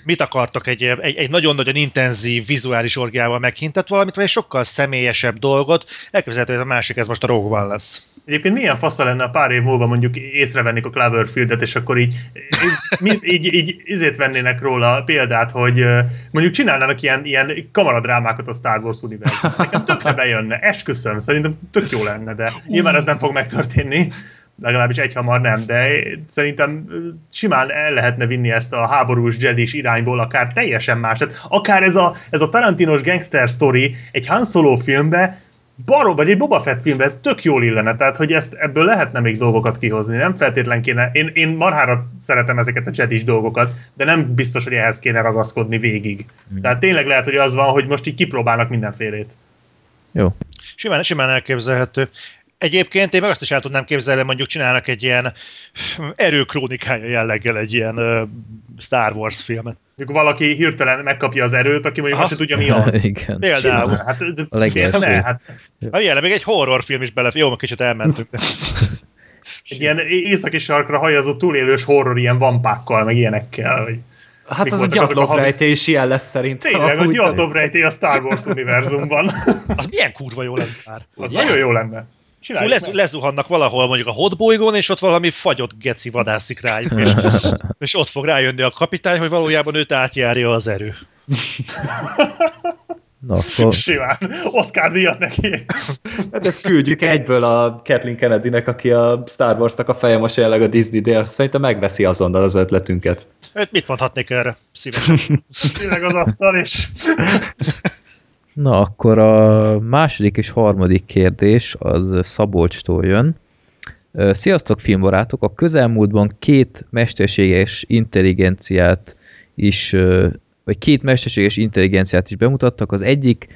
mit akartok egy, egy, egy nagyon-nagyon intenzív vizuális orgiával meghintet valamit, vagy egy sokkal személyesebb dolgot. Elképzelhető, hogy a másik, ez most a Rogue One lesz. Egyébként milyen fasza lenne a pár év múlva mondjuk észrevennék a Cloverfieldet, és akkor így, így, így, így izét vennének róla példát, hogy mondjuk csinálnának ilyen, ilyen kamaradrámákat a Star Wars univerzumban. Nekem tökre bejönne, esküszöm, szerintem tök jó lenne, de nyilván ez nem fog megtörténni, legalábbis egy hamar nem, de szerintem simán el lehetne vinni ezt a háborús jedis irányból, akár teljesen más. Tehát akár ez a, ez a Tarantinos gangster story egy Han Solo filmbe, barom, vagy egy Boba Fett filmbe, ez tök jól illene, tehát hogy ezt ebből lehetne még dolgokat kihozni, nem feltétlen kéne, én, én marhára szeretem ezeket a jedis dolgokat, de nem biztos, hogy ehhez kéne ragaszkodni végig. Mm. Tehát tényleg lehet, hogy az van, hogy most így kipróbálnak mindenfélét. Jó. Simán, simán elképzelhető. Egyébként én meg azt is el tudnám képzelni, mondjuk csinálnak egy ilyen erőkrónikája jelleggel egy ilyen uh, Star Wars filmet. Mondjuk valaki hirtelen megkapja az erőt, aki mondjuk azt se tudja, mi az. Igen. Például. Simán, Hát, A legelső. ne? Hát, Ha ilyen, még egy horrorfilm is bele. Jó, kicsit elmentünk. De... egy ilyen északi sarkra hajazó túlélős horror ilyen vampákkal, meg ilyenekkel. Vagy... Hát Mik az a voltak azok a gyatlov hamis- rejtély is ilyen lesz szerintem. Tényleg, a amúgy. Gyatov rejtély a Star Wars univerzumban. Az milyen kurva jó lenne már. Az nagyon jó lenne. Csináljuk lez, lezuhannak valahol mondjuk a hotbolygón, és ott valami fagyott geci vadászik rájuk, és, és ott fog rájönni a kapitány, hogy valójában őt átjárja az erő. Na, akkor Simán. Oscar díjat neki. Hát ezt küldjük egyből a Kathleen Kennedynek, aki a Star Wars-nak a feje most jelenleg a Disney dél. Szerintem megveszi azonnal az ötletünket. Hát mit mondhatnék erre? Szívesen. Tényleg az asztal, és Na, akkor a második és harmadik kérdés az Szabolcstól jön. Sziasztok, filmbarátok! A közelmúltban két mesterséges intelligenciát is, vagy két mesterséges intelligenciát is bemutattak. Az egyik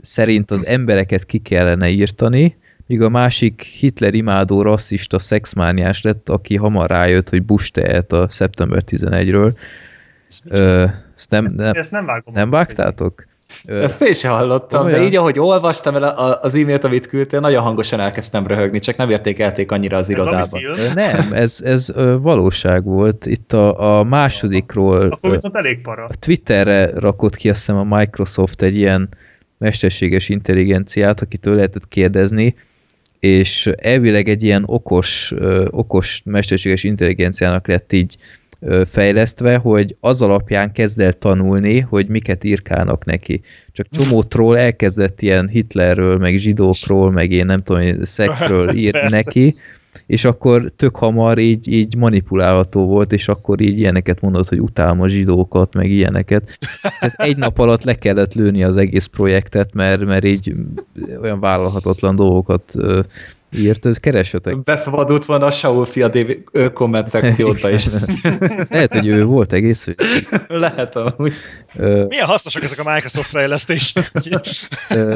szerint az embereket ki kellene írtani, míg a másik Hitler imádó rasszista szexmániás lett, aki hamar rájött, hogy Bush tehet a szeptember 11-ről. Ö, ezt nem, nem, ezt nem vágom. nem vágtátok? Ezt én sem hallottam, Komolyan? de így, ahogy olvastam el az e-mailt, amit küldtél, nagyon hangosan elkezdtem röhögni, csak nem értékelték annyira az irodában. Nem, ez, ez valóság volt. Itt a, a másodikról Akkor viszont elég para. a Twitterre rakott ki azt hiszem a Microsoft egy ilyen mesterséges intelligenciát, akitől lehetett kérdezni, és elvileg egy ilyen okos, okos mesterséges intelligenciának lett így fejlesztve, hogy az alapján kezd el tanulni, hogy miket írkálnak neki. Csak csomótról elkezdett ilyen Hitlerről, meg zsidókról, meg én nem tudom, szexről írni neki, és akkor tök hamar így, így manipulálható volt, és akkor így ilyeneket mondott, hogy utálom a zsidókat, meg ilyeneket. Tehát egy nap alatt le kellett lőni az egész projektet, mert, mert így olyan vállalhatatlan dolgokat írt, Ö, keressetek. Beszabadult volna a Saul fia DV komment szekcióba is. Lehet, hogy ő volt egész, hogy Lehet amúgy. Milyen hasznosak ezek a Microsoft fejlesztések?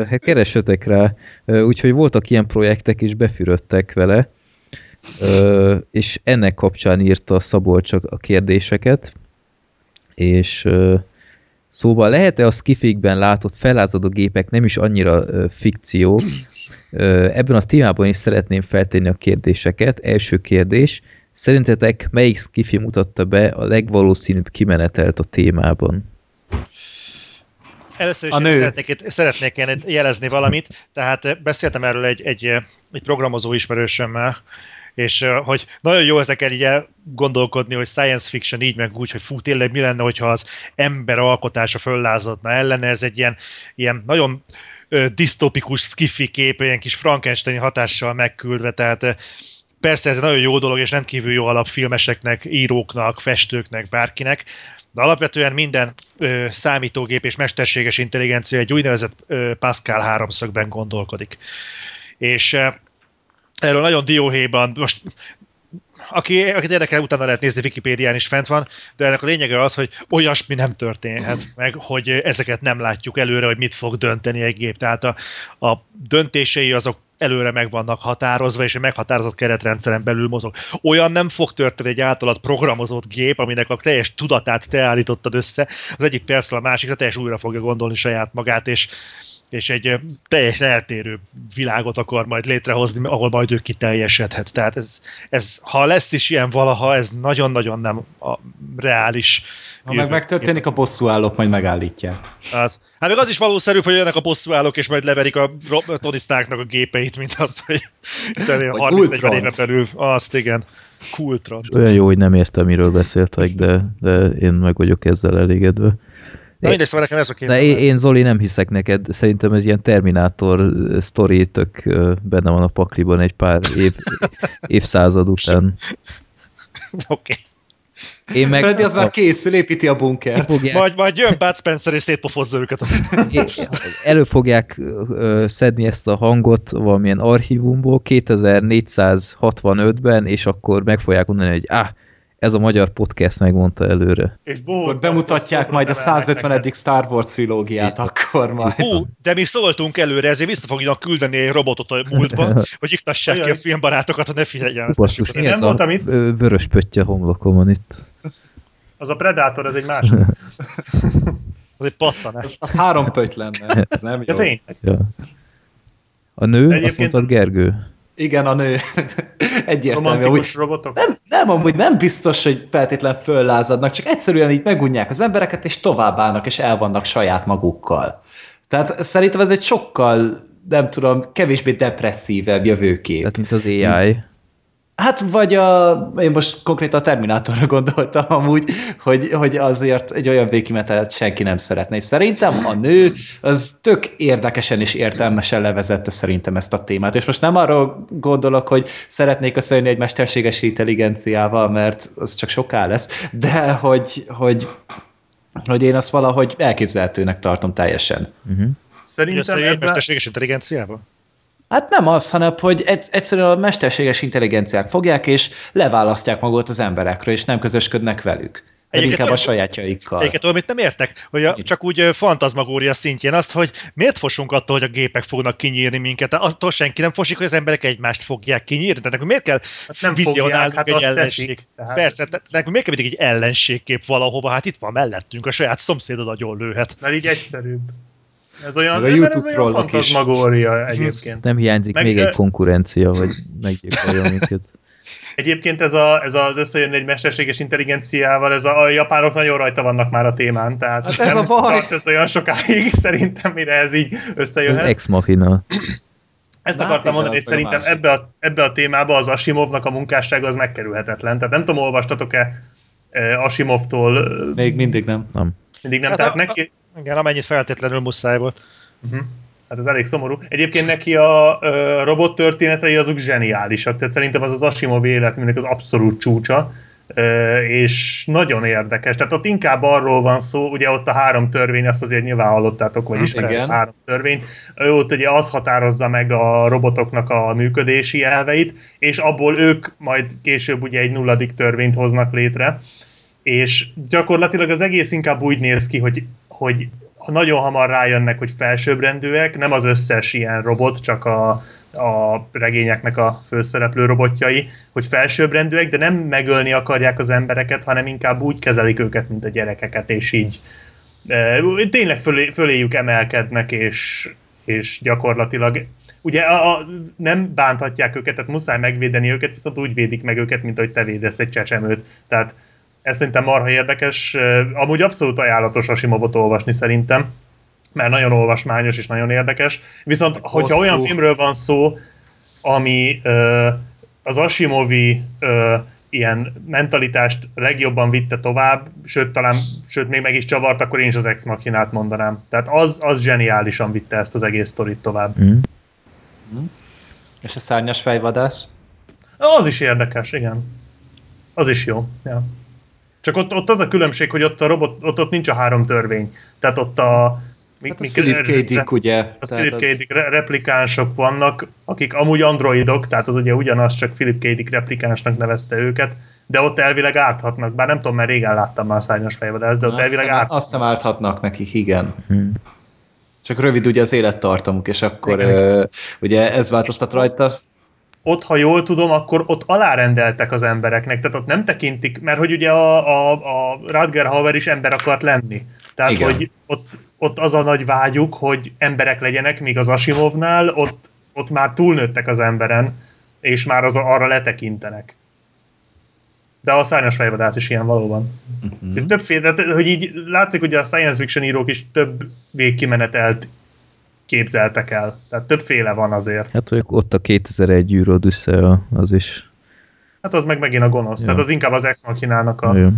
Hát keressetek rá. Úgyhogy voltak ilyen projektek, és befürödtek vele, és ennek kapcsán írta Szabolcs a a kérdéseket, és ö, szóval lehet-e a skifikben látott fellázadó gépek nem is annyira ö, fikció? Ebben a témában is szeretném feltenni a kérdéseket. Első kérdés, szerintetek melyik skifi mutatta be a legvalószínűbb kimenetelt a témában? Először is A én nő. szeretnék, itt- szeretnék én jelezni valamit, tehát eh, beszéltem erről egy, egy, egy programozó ismerősömmel, és hogy nagyon jó ezekkel így gondolkodni, hogy science fiction így meg úgy, hogy fú, tényleg mi lenne, hogyha az ember alkotása föllázadna ellene, ez egy ilyen, ilyen nagyon ö, disztopikus skifi kép, ilyen kis Frankenstein hatással megküldve, tehát persze ez egy nagyon jó dolog, és rendkívül jó alap filmeseknek, íróknak, festőknek, bárkinek, de alapvetően minden ö, számítógép és mesterséges intelligencia egy úgynevezett ö, Pascal háromszögben gondolkodik. És ö, erről nagyon dióhéjban, most aki, akit érdekel, utána lehet nézni, Wikipédián is fent van, de ennek a lényege az, hogy olyasmi nem történhet meg, hogy ezeket nem látjuk előre, hogy mit fog dönteni egy gép. Tehát a, a döntései azok előre meg vannak határozva, és egy meghatározott keretrendszeren belül mozog. Olyan nem fog történni egy általad programozott gép, aminek a teljes tudatát te állítottad össze, az egyik percről a másikra teljes újra fogja gondolni saját magát, és és egy teljesen eltérő világot akar majd létrehozni, ahol majd ő kiteljesedhet. Tehát ez, ez ha lesz is ilyen valaha, ez nagyon-nagyon nem a reális. Ha meg megtörténik, a bosszúállók majd megállítják. Az. Hát meg az is valószerűbb, hogy jönnek a bosszúállók, és majd leverik a Tony Starknak a gépeit, mint azt, hogy 30 éve belül. Azt, igen. Kultron. Olyan jó, hogy nem értem, miről beszéltek, de, de én meg vagyok ezzel elégedve. Na mindegy, szóval nekem ez a. De én, én, Zoli, nem hiszek neked. Szerintem ez ilyen Terminátor sztori tök benne van a pakliban egy pár év, évszázad után. Oké. Én meg Freddy az már készül, építi a bunkert. fogják, Majd, majd jön Bud Spencer és szétpofozza őket. elő fogják szedni ezt a hangot valamilyen archívumból 2465-ben, és akkor meg fogják mondani, hogy ah, ez a magyar podcast megmondta előre. És Akkor bohóc bemutatják majd a 150. Star Wars trilógiát, akkor majd. Hú, de mi szóltunk előre, ezért vissza fognak küldeni egy robotot a múltban, hogy iktassák ki a filmbarátokat, hogy ne figyeljen. Basszus, mi nem ez a voltam itt. vörös pötty a homlokomon itt? Az a Predator, az egy másik. Az egy pattanás. Az három pöty lenne. Ez nem Ja, jó. tényleg. Ja. A nő, azt Egyébként- mondtad Gergő? Igen, a nő. Egyértelmű. Romantikus robotok. nem, nem, amúgy nem biztos, hogy feltétlen föllázadnak, csak egyszerűen így megunják az embereket, és továbbállnak, és elvannak saját magukkal. Tehát szerintem ez egy sokkal, nem tudom, kevésbé depresszívebb jövőkép. Tehát, mint az AI. Hát vagy a, én most konkrétan a Terminátorra gondoltam amúgy, hogy, hogy azért egy olyan végkimenetet senki nem szeretne. És szerintem a nő az tök érdekesen és értelmesen levezette szerintem ezt a témát. És most nem arról gondolok, hogy szeretnék összejönni egy mesterséges intelligenciával, mert az csak soká lesz, de hogy, hogy, hogy én azt valahogy elképzelhetőnek tartom teljesen. Uh-huh. Szerintem egy ebben... mesterséges intelligenciával? Hát nem az, hanem hogy egy, egyszerűen a mesterséges intelligenciák fogják, és leválasztják magukat az emberekről, és nem közösködnek velük. Egyébként inkább a sajátjaikkal. Egyébként amit nem értek, hogy a, csak úgy fantazmagória szintjén azt, hogy miért fosunk attól, hogy a gépek fognak kinyírni minket? Attól senki nem fosik, hogy az emberek egymást fogják kinyírni. Tehát nekünk miért kell Hát nem vizionálnunk fogják, hát egy ellenség? teszik, tehát- Persze, te- nekünk miért kell mindig egy ellenségkép valahova? Hát itt van mellettünk, a saját szomszédod agyon lőhet. Mert így egyszerűbb. Ez olyan, Meg a YouTube ez olyan trollok is. fantasmagória egyébként. Nem hiányzik Meg, még egy konkurencia, hogy meggyilkolja minket. Egyébként ez, a, ez az összejönni egy mesterséges intelligenciával, ez a, a japánok nagyon rajta vannak már a témán, tehát Hát ez nem a baj. tart ez olyan sokáig, szerintem, mire ez így Az összejöhet. ex machina. Ezt Na, akartam mondani, hogy a szerintem másik. ebbe a, ebbe a témába az Asimovnak a munkássága az megkerülhetetlen. Tehát nem tudom, olvastatok-e eh, Asimovtól, eh, Még mindig nem. Nem. mindig nem, Hát tehát a- neki, Igen, amennyit feltétlenül muszáj volt. Uh-huh. Hát ez elég szomorú. Egyébként neki a ö, robot történetei azok zseniálisak, tehát szerintem az az Asimov életműnek az abszolút csúcsa, ö, és nagyon érdekes. Tehát ott inkább arról van szó, ugye ott a három törvény, azt azért nyilván hallottátok, vagy Hm, ismeritek igen. a három törvény. Ő ott ugye az határozza meg a robotoknak a működési elveit, és abból ők majd később ugye egy nulladik törvényt hoznak létre, és gyakorlatilag az egész inkább úgy néz ki, hogy, hogy nagyon hamar rájönnek, hogy felsőbbrendűek, nem az összes ilyen robot, csak a, a regényeknek a főszereplő robotjai, hogy felsőbbrendűek, de nem megölni akarják az embereket, hanem inkább úgy kezelik őket, mint a gyerekeket, és így e, tényleg fölé, föléjük emelkednek, és, és gyakorlatilag ugye a, a, nem bánthatják őket, tehát muszáj megvédeni őket, viszont úgy védik meg őket, mint ahogy te védesz egy csecsemőt. Tehát ez szerintem marha érdekes. Amúgy abszolút ajánlatos Asimovot olvasni szerintem, mert nagyon olvasmányos és nagyon érdekes. Viszont, hogyha hosszú. olyan filmről van szó, ami ö, az Asimovi ö, ilyen mentalitást legjobban vitte tovább, sőt, talán, sőt, még meg is csavart, akkor én is az Ex Machinát mondanám. Tehát az, az zseniálisan vitte ezt az egész sztorit tovább. Mm. És a szárnyas fejvadász? Az is érdekes, igen. Az is jó. Ja. Csak ott, ott az a különbség, hogy ott a robot, ott, ott nincs a három törvény. Tehát ott a... Mi, Hát az Philip K. Dick, ugye? Az Tehát Philip K. Dick re- replikánsok vannak, akik amúgy androidok, tehát az ugye ugyanaz, csak Philip K. Dick replikánsnak nevezte őket, de ott elvileg árthatnak, bár nem tudom, mert régen láttam már a szárnyas fejvadász, de ott Azt elvileg árthatnak. azt hiszem árthatnak nekik, igen. Mm. Csak rövid ugye az élettartamuk, és akkor Igen. ö, ugye ez változtat rajta. Ott, ha jól tudom, akkor ott alárendeltek az embereknek, tehát ott nem tekintik, mert hogy ugye a, a, a Radger Hauer is ember akart lenni. Tehát, Igen. hogy ott, ott az a nagy vágyuk, hogy emberek legyenek, míg az Asimovnál ott, ott már túlnőttek az emberen, és már az, arra letekintenek. De a szárnyas fejvadász is ilyen valóban. Mm-hmm. Többféle, hogy így látszik, hogy a science fiction írók is több végkimenetelt képzeltek el. Tehát többféle van azért. Hát, hogy ott a 2001 űr Odyssea, az is. Hát az meg megint a gonosz. Jó. Tehát az inkább az Ex Machinának a, Jó.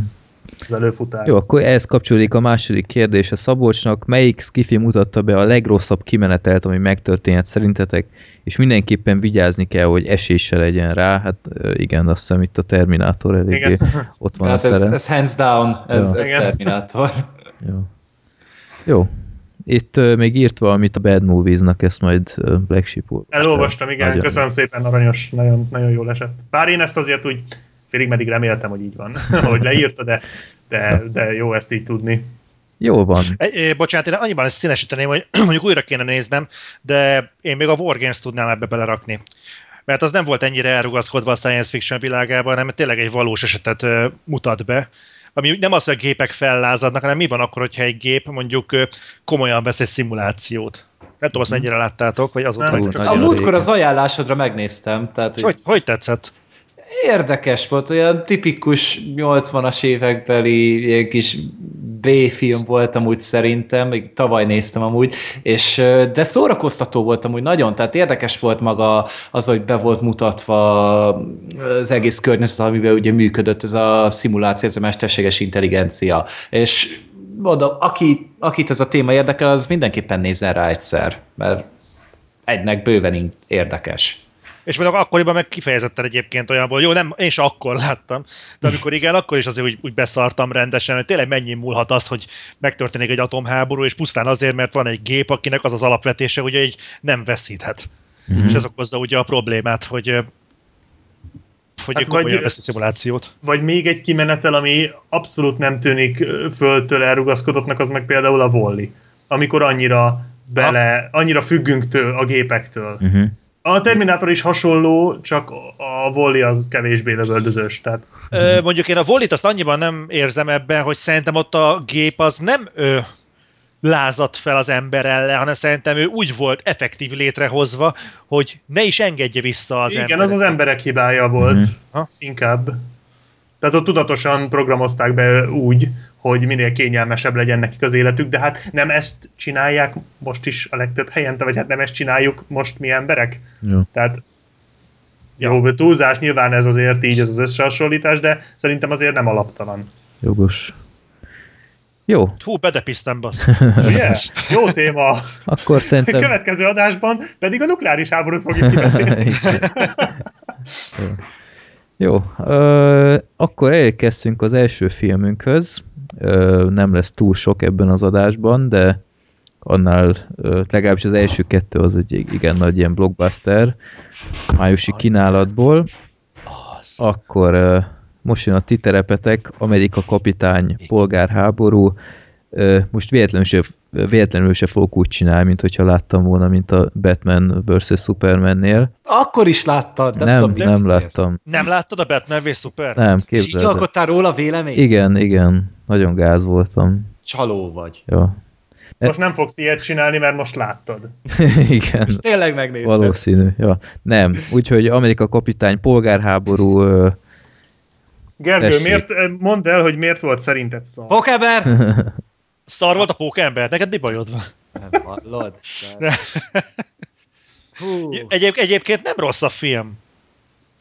az előfutár. Jó, akkor ehhez kapcsolódik a második kérdés a Szabolcsnak. Melyik skifi mutatta be a legrosszabb kimenetelt, ami megtörténhet szerintetek, és mindenképpen vigyázni kell, hogy esély se legyen rá. Hát igen, azt hiszem itt a Terminátor eléggé Igen. ott van Hát a ez, ez hands down, ez, Ja. ez Igen. Terminátor. Jó. Jó. Itt ö, még írt valamit a Bad Movies-nak, ezt majd ö, Black Sheep úr. Elolvastam, igen, Nagyon- köszönöm szépen, aranyos, nagyon, nagyon jól esett. Bár én ezt azért úgy félig meddig reméltem, hogy így van, ahogy leírta, de, de, de jó ezt így tudni. Jó van. Eh, bocsánat, én annyiban ezt színesíteném, hogy mondjuk újra kéne néznem, de én még a Wargames tudnám ebbe belerakni. Mert az nem volt ennyire elrugaszkodva a science fiction világában, hanem tényleg egy valós esetet mutat be. Ami nem az, hogy a gépek fellázadnak, hanem mi van akkor, hogyha egy gép mondjuk komolyan vesz egy szimulációt. Nem tudom, azt mennyire láttátok, vagy azóta Nem, csak A múltkor az ajánlásodra megnéztem, tehát hogy hogy, hogy tetszett? Érdekes volt, olyan tipikus 80-as évekbeli ilyen kis B-film volt amúgy szerintem, még tavaly néztem amúgy, és, de szórakoztató volt amúgy nagyon, tehát érdekes volt maga az, hogy be volt mutatva az egész környezet, amiben ugye működött ez a szimuláció, ez a mesterséges intelligencia, és mondom, aki, akit ez a téma érdekel, az mindenképpen nézzen rá egyszer, mert egynek bőven érdekes. És mondjuk akkoriban meg kifejezetten egyébként olyan volt, jó, nem, én se akkor láttam, de amikor igen, akkor is azért úgy, úgy beszartam rendesen, hogy tényleg mennyi múlhat az, hogy megtörténik egy atomháború, és pusztán azért, mert van egy gép, akinek az az alapvetése, hogy egy nem veszíthet. Mhm. Mm-hmm. És ez okozza ugye a problémát, hogy hogy Hát vagy- veszi a szimulációt. Vagy még egy kimenetel, ami abszolút nem tűnik földtől elrugaszkodottnak, az meg például a volley. Amikor annyira bele, annyira függünk től, a gépektől. Uh-huh. A Terminátor is hasonló, csak a volley az kevésbé lövöldözős. Tehát Ö, mondjuk én a volit azt annyiban nem érzem ebben, hogy szerintem ott a gép az nem ö, lázadt fel az ember ellen, hanem szerintem ő úgy volt effektív létrehozva, hogy ne is engedje vissza az Igen, embereket. az az emberek hibája volt, Mhm. Ha? inkább. Tehát ott tudatosan programozták be úgy, hogy minél kényelmesebb legyen nekik az életük, de hát nem ezt csinálják most is a legtöbb helyen, vagy hát nem ezt csináljuk most mi emberek. Jó. Tehát jó, túlzás nyilván ez azért így, ez az összehasonlítás, de szerintem azért nem alaptalan. Jogos. Jó, Hú, bedepisztem, basz. Ugye? Jó téma. akkor szerintem... Következő adásban pedig a nukleáris háborút fogjuk kibeszélni. Jó. Ö, akkor elérkeztünk az első filmünkhöz. Ö, nem lesz túl sok ebben az adásban, de annál ö, legalábbis az első kettő az egy igen nagy ilyen blockbuster májusi kínálatból. Akkor ö, most jön a ti terepetek, Amerika kapitány, polgárháború. Ö, most véletlenül véletlenül se fogok úgy csinálni, mint hogyha láttam volna, mint a Batman vs. Supermannél. Akkor is láttad? Nem, tudom, nem, mit nem láttam. Nem láttad a Batman v Super? Nem, És így képzeld. alkottál róla véleményt? Igen, igen. Nagyon gáz voltam. Csaló vagy. Ja. Most nem fogsz ilyet csinálni, mert most láttad. igen. És tényleg megnézted. Valószínű. Ja. Nem. Úgyhogy Amerika kapitány, polgárháború, ö, Gergő, Tessék. miért, mondd el, hogy miért volt szerinted szar? Pokeber! Szar volt a pókember? Neked mi bajod van? Nem hallod? De- Hú. Egyéb, egyébként nem rossz a film.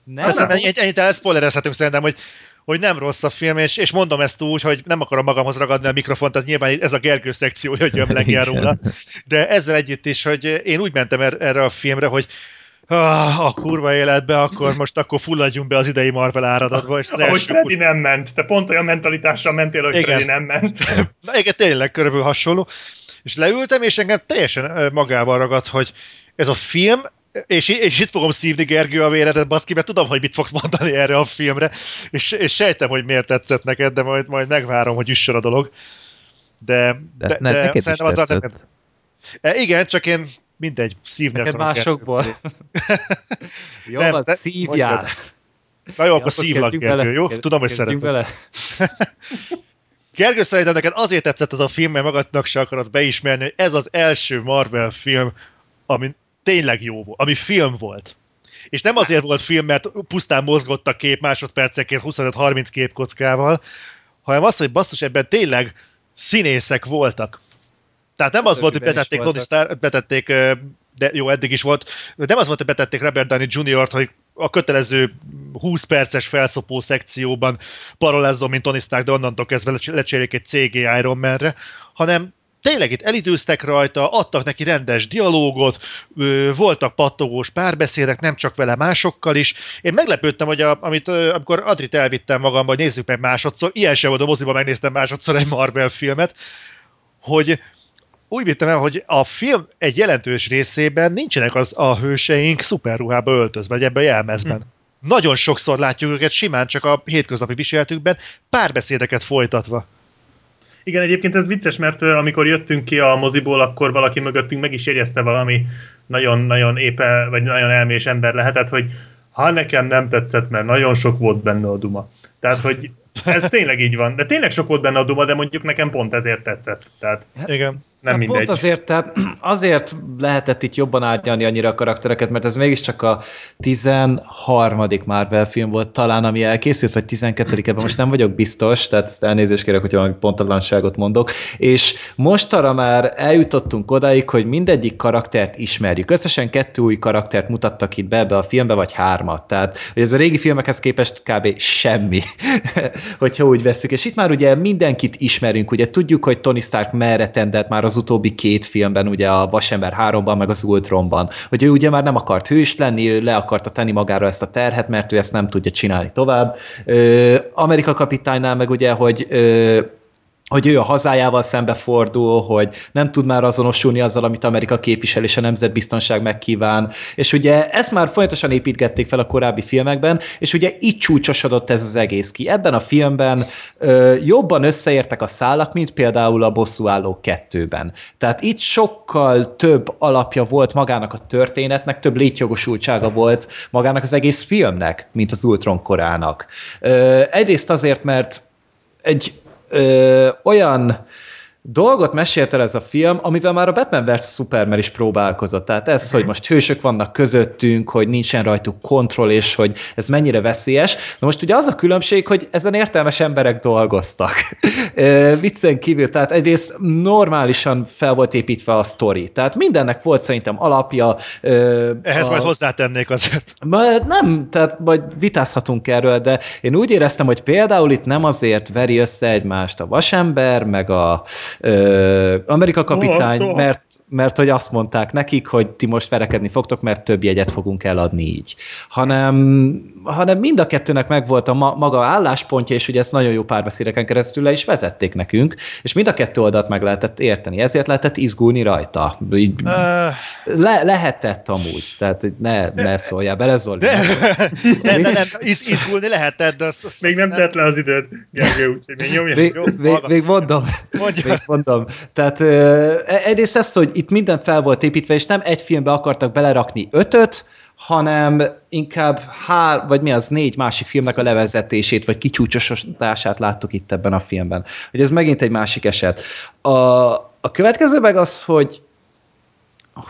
Nem, Nem, nem. ennyit, ennyit elszpoilerezhetünk szerintem, hogy, hogy nem rossz a film, és, és mondom ezt úgy, hogy nem akarom magamhoz ragadni a mikrofont, ez nyilván ez a Gergő szekció, hogy Igen. róla. De ezzel együtt is, hogy én úgy mentem er, erre a filmre, hogy ah, a kurva életbe, akkor most akkor fulladjunk be az idei Marvel áradatba, és Ahogy Freddy nem ment. Te pont olyan mentalitással mentél, hogy Igen. Freddy nem ment. Na, igen, tényleg körülbelül hasonló. És leültem, és engem teljesen magával ragadt, hogy ez a film, és, és itt fogom szívni Gergő a véredet, baszki, mert tudom, hogy mit fogsz mondani erre a filmre, és, és sejtem, hogy miért tetszett neked, de majd, majd megvárom, hogy üssön a dolog. De, De, de, ne, neked is szerintem azzal tetszett. E, igen, csak én mindegy, szívni Neked akarok másokból. Jó, Nem, az szívjál. Na jó, akkor szívlak, Gergő, jó? Tudom, hogy szeretem. bele. Gergő, szerintem neked azért tetszett ez a film, mert magadnak se akarod beismerni, hogy ez az első Marvel film, ami tényleg jó volt, ami film volt. És nem azért volt film, mert pusztán mozgott a kép másodpercenként 25-30 képkockával, hanem az, hogy basszus, ebben tényleg színészek voltak. Tehát nem az volt, hogy betették Tony. Stark, betették, de jó, eddig is volt, nem az volt, hogy betették Robert Downey Jr.-t, hogy a kötelező 20 perces felszopó szekcióban parolezzon, mint Tony Stark, de onnantól kezdve lecs- lecserélik egy CG Iron Man-re, hanem tényleg itt elidőztek rajta, adtak neki rendes dialógot, voltak pattogós párbeszédek, nem csak vele, másokkal is. Én meglepődtem, hogy a, amit, amikor Adrit elvittem magamba, hogy nézzük meg másodszor, ilyen sem volt a moziban, megnéztem másodszor egy Marvel filmet, hogy úgy vittem el, hogy a film egy jelentős részében nincsenek az a hőseink szuperruhába öltözve, vagy ebben a jelmezben. Hm. Nagyon sokszor látjuk őket simán csak a hétköznapi viseletükben, párbeszédeket folytatva. Igen, egyébként ez vicces, mert amikor jöttünk ki a moziból, akkor valaki mögöttünk meg is jegyezte valami nagyon-nagyon épe, vagy nagyon elmés ember lehetett, hogy ha nekem nem tetszett, mert nagyon sok volt benne a duma. Tehát, hogy ez tényleg így van. De tényleg sok volt benne a duma, de mondjuk nekem pont ezért tetszett. Tehát Igen. Nem Hát mindegy. Pont azért, tehát azért lehetett itt jobban árnyalni annyira a karaktereket, mert ez mégiscsak a 13. Marvel film volt talán, ami elkészült, vagy 12 ebben most nem vagyok biztos, tehát ezt elnézést kérek, hogy valami pontatlanságot mondok, és mostanra már eljutottunk odáig, hogy mindegyik karaktert ismerjük. Összesen kettő új karaktert mutattak itt be ebbe a filmbe, vagy hármat. Tehát, hogy ez a régi filmekhez képest kb. semmi, hogyha úgy veszük. És itt már ugye mindenkit ismerünk, ugye tudjuk, hogy Tony Stark merre tendelt már az utóbbi két filmben, ugye a Vasember 3-ban, meg az Ultronban, hogy ő ugye már nem akart hős lenni, ő le akarta tenni magára ezt a terhet, mert ő ezt nem tudja csinálni tovább. Ö, Amerika kapitánynál meg ugye, hogy ö, hogy ő a hazájával szembefordul, hogy nem tud már azonosulni azzal, amit Amerika képvisel és a nemzetbiztonság megkíván. És ugye ezt már folyamatosan építgették fel a korábbi filmekben, és ugye így csúcsosodott ez az egész ki. Ebben a filmben ö, jobban összeértek a szálak, mint például a Bosszúálló 2-ben. Tehát itt sokkal több alapja volt magának a történetnek, több létjogosultsága volt magának az egész filmnek, mint az Ultron korának. Ö, egyrészt azért, mert egy ö, olyan dolgot mesélt el ez a film, amivel már a Batman vs. Superman is próbálkozott. Tehát ez, hogy most hősök vannak közöttünk, hogy nincsen rajtuk kontroll, és hogy ez mennyire veszélyes. Na most ugye az a különbség, hogy ezen értelmes emberek dolgoztak. Viccen kívül, tehát egyrészt normálisan fel volt építve a sztori. Tehát mindennek volt szerintem alapja. Ehhez a... majd hozzátennék azért. Ma- Nem, tehát majd vitázhatunk erről, de én úgy éreztem, hogy például itt nem azért veri össze egymást a vasember, meg a Amerika kapitány, mert, mert hogy azt mondták nekik, hogy ti most verekedni fogtok, mert több jegyet fogunk eladni így. Hanem, hanem mind a kettőnek megvolt a ma, maga álláspontja, és ugye ezt nagyon jó párbeszédeken keresztül le is vezették nekünk, és mind a kettő oldalt meg lehetett érteni, ezért lehetett izgulni rajta. Így, Uh, le, lehetett amúgy, tehát hogy ne, ne szóljál bele, Zoli. de, nem, nem, nem, iz, izgulni lehetett, de azt, azt Még nem tett le az időd, Gergő, úgyhogy még nyomja. Még, Jó, még, mondom. Mondja. Még mondom. Tehát egyrészt ez, hogy itt minden fel volt építve, és nem egy filmbe akartak belerakni ötöt, hanem inkább hár, vagy mi az, négy másik filmnek a levezetését, vagy kicsúcsosítását láttuk itt ebben a filmben. Hogy ez megint egy másik eset. A, a következő meg az, hogy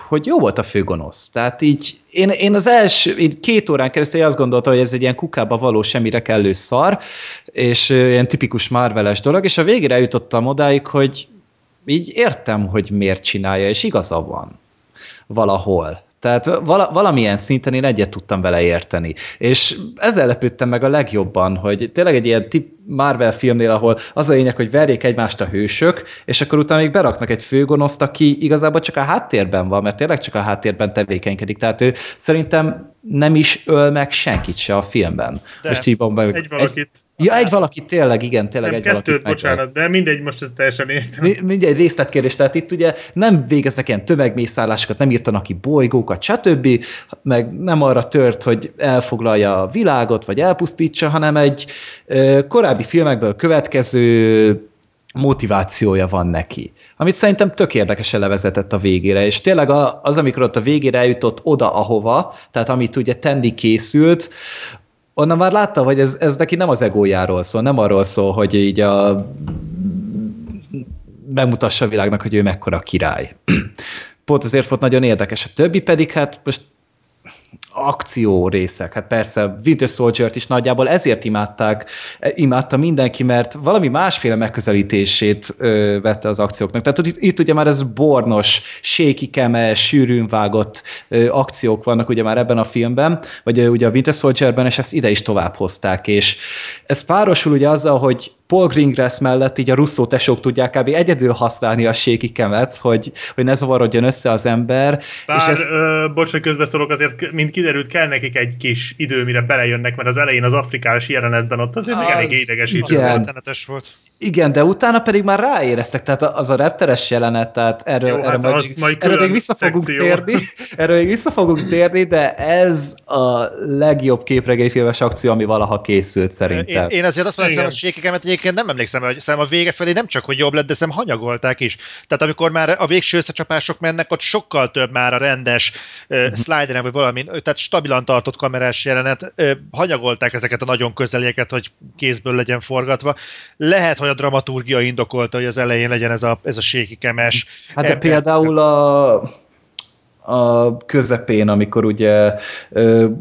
hogy jó volt a főgonosz. Tehát így én, én az első, így két órán keresztül azt gondoltam, hogy ez egy ilyen kukába való semmire kellő szar, és ilyen tipikus Marveles dolog, és a végére eljutottam odáig, hogy így értem, hogy miért csinálja, és igaza van valahol. Tehát vala, valamilyen szinten én egyet tudtam vele érteni. És ezzel lepődtem meg a legjobban, hogy tényleg egy ilyen tip Marvel filmnél, ahol az a lényeg, hogy verjék egymást a hősök, és akkor utána még beraknak egy főgonoszt, aki igazából csak a háttérben van, mert tényleg csak a háttérben tevékenykedik. Tehát ő szerintem nem is öl meg senkit se a filmben. De most így van egy valakit. Egy, ja, egy valakit, tényleg, igen, tényleg Nem, egy kettőt, valakit bocsánat, de mindegy, most ez teljesen értem. Mi- Mindegy részletkérdés, tehát itt ugye nem végeznek ilyen tömegmészállásokat, nem írtanak ki bolygókat, stb., meg nem arra tört, hogy elfoglalja a világot, vagy elpusztítsa, hanem egy korábbi filmekből következő motivációja van neki. Amit szerintem tök érdekesen levezetett a végére, és tényleg az, amikor ott a végére eljutott oda, ahova, tehát amit ugye tenni készült, onnan már látta, hogy ez, ez neki nem az egójáról szól, nem arról szól, hogy így a megmutassa a világnak, hogy ő mekkora király. Pont azért volt nagyon érdekes. A többi pedig hát most akció részek. Hát persze Winter Soldier-t is nagyjából ezért imádták, imádta mindenki, mert valami másféle megközelítését ö, vette az akcióknak. Tehát itt, itt ugye már ez bornos, sékikeme, sűrűn vágott ö, akciók vannak ugye már ebben a filmben, vagy ugye a Winter Soldier-ben, és ezt ide is tovább hozták, és ez párosul ugye azzal, hogy Paul Greengrass mellett így a Russo tesók tudják kb. egyedül használni a sékikemet, hogy, hogy ne zavarodjon össze az ember. Bár, és ez, ö, bocs, hogy közbeszólok, azért, mint kiderült, kell nekik egy kis idő, mire belejönnek, mert az elején az afrikás jelenetben ott azért még Az- elég idegesítő. volt. Volt. igen, de utána pedig már ráéreztek, tehát az a repteres jelenet, tehát erről, Jó, erre hát majd, az még- majd erről még vissza fogunk szekció. térni, erről még vissza fogunk térni, de ez a legjobb képregényfilmes akció, ami valaha készült Én, szerintem. én azért azt mondom, hogy a sékekemet egyébként nem emlékszem, hogy szerintem a vége felé nem csak, hogy jobb lett, de szerintem hanyagolták is. Tehát amikor már a végső összecsapások mennek, ott sokkal több már a rendes uh, Mhm. slideren, vagy valami, tehát stabilan tartott kamerás jelenet, uh, hanyagolták ezeket a nagyon közelieket, hogy kézből legyen forgatva. Lehet, hogy a dramaturgia indokolta, hogy az elején legyen ez a, ez a sékikemes. Hát de például a, a közepén, amikor ugye,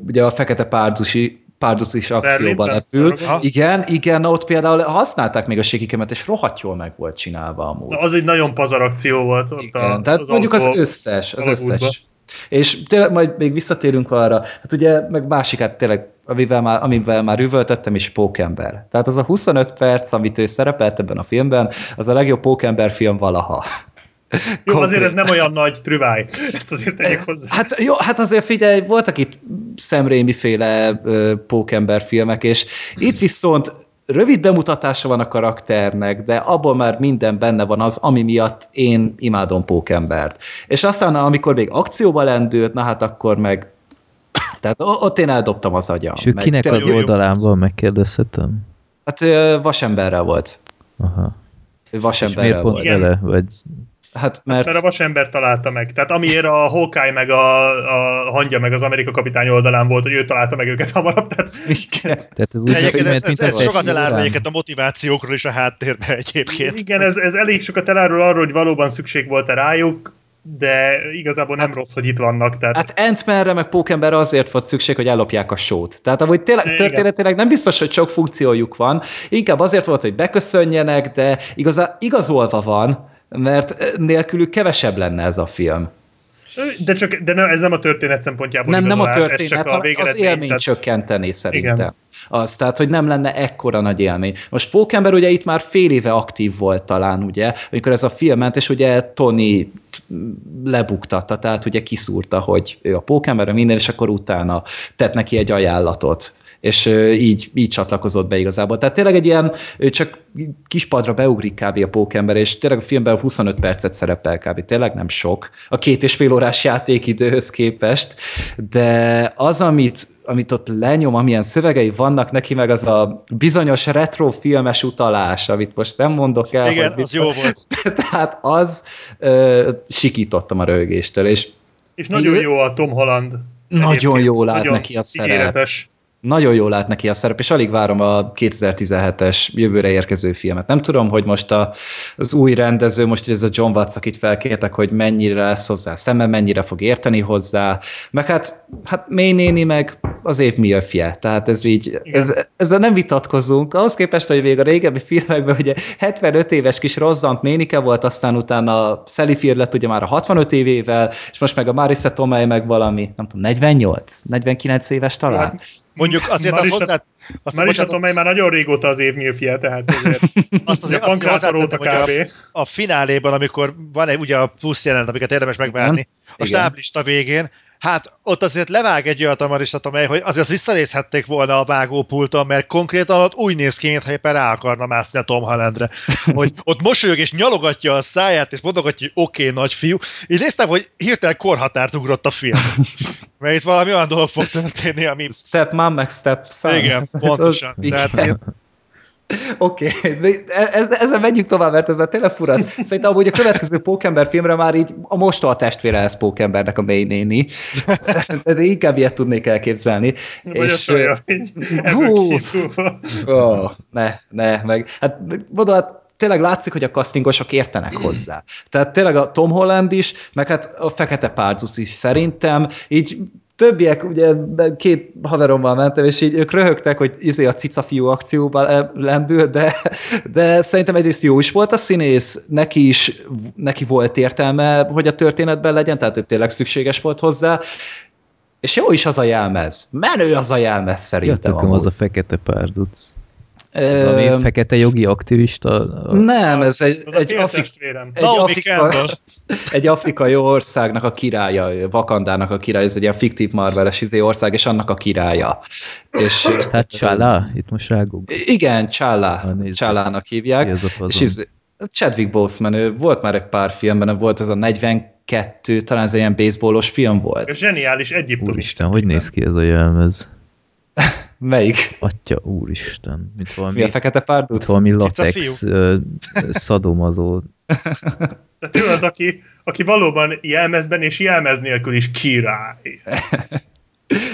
ugye a fekete párdusi párducis akcióban repül. Igen, igen, ott például használták még a sékikemet, és rohadt jól meg volt csinálva amúgy. Na, az egy nagyon pazar akció volt. Ott Igen, a, tehát az mondjuk az összes, az összes. És tényleg majd még visszatérünk arra, hát ugye meg másikát tényleg, amivel már, amivel már üvöltöttem is, Pókember. Tehát az a 25 perc, amit ő szerepelt ebben a filmben, az a legjobb Pókember film valaha. Jó, azért ez nem olyan nagy trüváj. Ezt azért tegyük hozzá. Hát jó, hát azért figyelj, voltak itt Sam Raimi féle ö, pókember filmek, és itt viszont rövid bemutatása van a karakternek, de abból már minden benne van az, ami miatt én imádom pókembert. És aztán, amikor még akcióba lendült, na hát akkor meg tehát ott én eldobtam az agyam. És ő Meg kinek tényleg- az oldalán van, megkérdezhetem? Hát vasemberrel volt. Aha. Ő És Vasemberrel miért pont volt. Vele? Vagy... Hát mert... Mert a vasember találta meg. Tehát amiért a Hawkeye meg a, a hangja meg az Amerika kapitány oldalán volt, hogy ő találta meg őket hamarabb. Tehát Igen. Tehát ez úgy Egyébként ez, ez, ez sokat elárul egyébként a motivációkról is a háttérbe egyébként. igen, ez, ez elég sokat elárul arról, hogy valóban szükség volt-e rájuk, de igazából nem rossz, hogy itt vannak. Tehát Hát Ant-Manre meg Pókemberre azért volt szükség, hogy ellopják a sót. Tehát amúgy tényleg, Igen. történetileg nem biztos, hogy sok funkciójuk van, inkább azért volt, hogy beköszönjenek, de igazá, igazolva van, mert nélkülük kevesebb lenne ez a film. De, csak, de nem, ez nem a történet szempontjából nem, nem a igazolás, ez történet, csak a az élmény tehát- csökkenteni szerintem. Igen. Az, tehát, hogy nem lenne ekkora nagy élmény. Most Pókember ugye itt már fél éve aktív volt talán, ugye, amikor ez a film ment, és ugye Tony lebuktatta, tehát ugye kiszúrta, hogy ő a Pókember, minden, és akkor utána tett neki egy ajánlatot és így, így csatlakozott be igazából. Tehát tényleg egy ilyen, csak kispadra beugrik kb. a pókember, és tényleg a filmben 25 percet szerepel kb. Tényleg nem sok a két és fél órás játékidőhöz képest, de az, amit, amit ott lenyom, amilyen szövegei vannak neki, meg az a bizonyos retro filmes utalás, amit most nem mondok el. Igen, hogy az jó volt. Tehát az ö, sikítottam a rögéstől, és És nagyon jó a Tom Holland. Nagyon jól nagyon neki a szerep. ígéretes. Nagyon jól lát neki a szerep, és alig várom a 2017-es jövőre érkező filmet. Nem tudom, hogy most a, az új rendező, most ez a John Watts, akit felkértek, hogy mennyire lesz hozzá szeme, mennyire fog érteni hozzá, meg hát, hát mély néni, meg az év milfje. Tehát ez így, ez, ezzel nem vitatkozunk. Ahhoz képest, hogy még a régebbi filmekben ugye 75 éves kis rozzant nénike volt, aztán utána Sally Field lett ugye már a 65 évével, és most meg a Marissa Tomei meg valami, nem tudom, 48, 49 éves talán. Hát, Mondjuk azért Marisa- az hozzá... Azt, Már is bocsánat, tudom, már nagyon régóta az év nyílfje, tehát azért azt azért a azt hozzáteszem, hogy kb. a, a fináléban, amikor van egy ugye a plusz jelent, amiket érdemes megvárni, a stáblista végén, hát ott azért levág egy olyat a Marisa Tomei, hogy azért visszanézhették volna a vágópulton, mert konkrétan ott úgy néz ki, mintha éppen rá akarna mászni a Tom Hollandre. Hogy ott mosolyog és nyalogatja a száját, és mondogatja, hogy oké, okay, nagyfiú. Így néztem, hogy hirtelen korhatárt ugrott a film. Mert itt valami olyan dolog fog történni, ami... Step mom, meg step son. Igen, pontosan. Tehát én, Oké, okay. ez, ezzel menjünk tovább, mert ez már tényleg fura. Szerintem amúgy a következő Pókember filmre már így a mosta a testvére lesz Pókembernek a May néni. De inkább ilyet tudnék elképzelni. Vagy így ebből hú. Ó, ne, ne, meg. Hát mondom, hát tényleg látszik, hogy a castingosok értenek hozzá. Tehát tényleg a Tom Holland is, meg hát a Fekete Párduc is szerintem, így többiek, ugye két haverommal mentem, és így ők röhögtek, hogy izé a cica fiú akcióban lendül, de, de szerintem egyrészt jó is volt a színész, neki is, neki volt értelme, hogy a történetben legyen, tehát ő tényleg szükséges volt hozzá, és jó is az a jelmez. Menő az a jelmez szerintem. Jöttököm amúgy. az a fekete párduc. Ez valami fekete jogi aktivista? A... Nem, ez egy, Az egy, Afrik, egy, Afrika, egy afrikai országnak a királya, Vakandának a királya, ez egy ilyen fiktív marveles izé ország, és annak a királya. És, Tehát Csála? Itt most rágunk. igen, nézzük. Csálának hívják. És ez, Chadwick Boseman, ő volt már egy pár filmben, volt ez a 42, talán ez egy ilyen baseballos film volt. zseniális Egyiptom. Úristen, hogy néz ki ez a jelmez? Melyik? Atya, úristen. Mint valami, Mi a fekete mint párduc? valami latex ö, szadomazó. Tehát ő az, aki, aki valóban jelmezben és jelmez nélkül is király.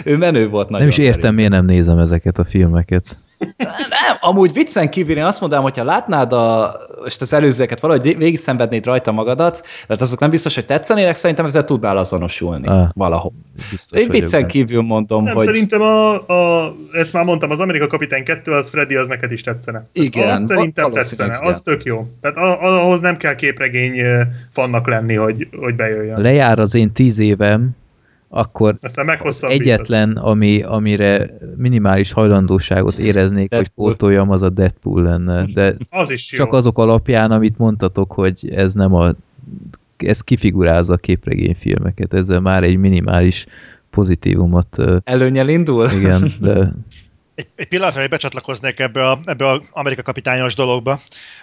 Ő menő volt nagyon. Nem is értem, miért nem nézem ezeket a filmeket. Nem, amúgy viccen kívül én azt mondanám, hogyha látnád a, most az előzőeket valahogy végig szenvednéd rajta magadat, mert azok nem biztos, hogy tetszenének, szerintem ezzel tudnál azonosulni Ah. valahol. Biztos Én viccen kívül mondom, Nem, hogy szerintem a, a, ezt már mondtam, az Amerika Kapitány 2, az Freddy, az neked is tetszene. Igen, Az szerintem tetszene, az tök jó. Tehát ahhoz nem kell képregény fannak lenni, hogy, hogy bejöjjön. Lejár az én tíz évem, akkor meghosszabbítod. egyetlen, ami, amire minimális hajlandóságot éreznék, Deadpool. hogy pótoljam, az a Deadpool lenne. De Az is jó. csak azok alapján, amit mondtatok, hogy ez nem a ez kifigurázza a képregényfilmeket, ezzel már egy minimális pozitívumot, előnyel indul. igen, de egy, egy pillanatra, hogy becsatlakoznék ebbe a, ebbe a Amerika kapitányos dologba,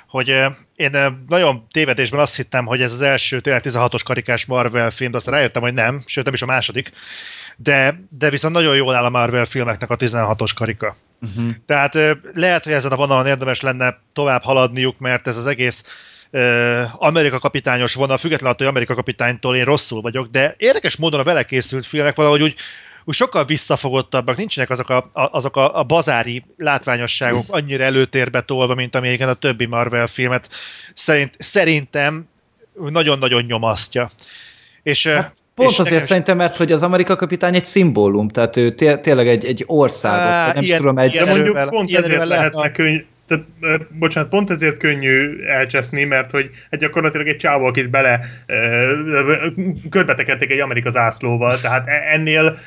hogy én nagyon tévedésben azt hittem, hogy ez az első tényleg 16-os karikás Marvel film, de aztán rájöttem, hogy nem, sőt nem is a második, de, de viszont nagyon jól áll a Marvel filmeknek a 16-os karika. Uh-huh. Tehát lehet, hogy ezen a vonalon érdemes lenne tovább haladniuk, mert ez az egész Amerika kapitányos vonal, függetlenül attól, hogy Amerika kapitánytól én rosszul vagyok, de érdekes módon a vele készült filmek valahogy úgy, úgy sokkal visszafogottabbak, nincsenek azok a, a, azok a, a bazári látványosságok annyira előtérbe tolva, mint amilyen a többi Marvel filmet szerint, szerintem nagyon-nagyon nyomasztja. És, Hát Pont és azért nekem- szerintem, mert hogy az Amerika kapitány egy szimbólum, tehát ő té- tényleg egy, egy országot, Á, vagy nem ilyen- tudom, egy... De mondjuk erővel- pont ezért lehetne lehetne- könnyű, tehát, bocsánat, pont ezért könnyű elcseszni, mert hogy egy gyakorlatilag egy csávó, akit bele körbetekerték egy Amerika zászlóval, tehát e- ennél,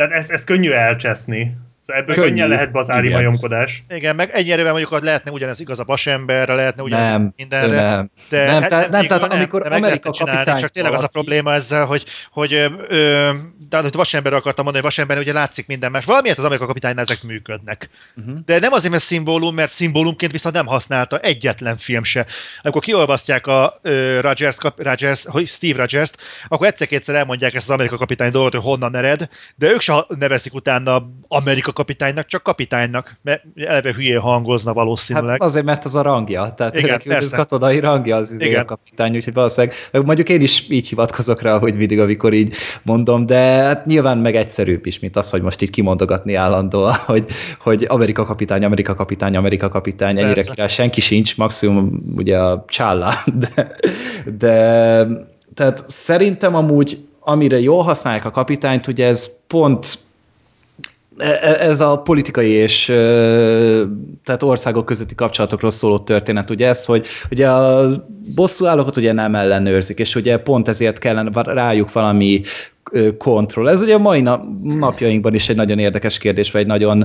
tehát ezt, ezt könnyű elcseszni. Ebből Könnyű, könnyen lehet bazári igen. majomkodás. Igen, meg ennyire mondjuk ott lehetne ugyanez igaz a vasemberre, lehetne ugyanez Nem, mindenre. nem. De, Nem, hát tehát- nem, tehát amikor de meg Amerika csinálni, kapitány Csak tényleg az a probléma ezzel, hogy, hogy ö, de amit vasemberre akartam mondani, hogy vasemberre ugye látszik minden más. Valamiért az Amerika kapitánynál ezek működnek. Uh-huh. De nem azért, mert szimbólum, mert szimbólumként viszont nem használta egyetlen film se. Amikor kiolvasztják a ö, Rogers, kap, Rogers, hogy Steve Rogers-t, akkor egyszer-kétszer elmondják ezt az Amerika kapitány dolgot, hogy honnan ered, de ők se nevezik utána Amerika kapitánynak, csak kapitánynak, mert eleve hülyén hangozna valószínűleg. Hát azért, mert az a rangja. Tehát Igen, persze. katonai rangja az izé Igen. a kapitány, úgyhogy valószínűleg, meg mondjuk én is így hivatkozok rá, hogy mindig, amikor így mondom, de hát nyilván meg egyszerűbb is, mint az, hogy most így kimondogatni állandóan, hogy, hogy Amerika kapitány, Amerika kapitány, Amerika kapitány, ennyire Persze. király, senki sincs, maximum ugye a csállá, de, de tehát szerintem amúgy, amire jól használják a kapitányt, ugye ez pont ez a politikai és tehát országok közötti kapcsolatokról szóló történet, ugye ez, hogy ugye a bosszúállókat ugye nem ellenőrzik, és ugye pont ezért kellene rájuk valami kontroll. Ez ugye a mai nap, napjainkban is egy nagyon érdekes kérdés, vagy egy nagyon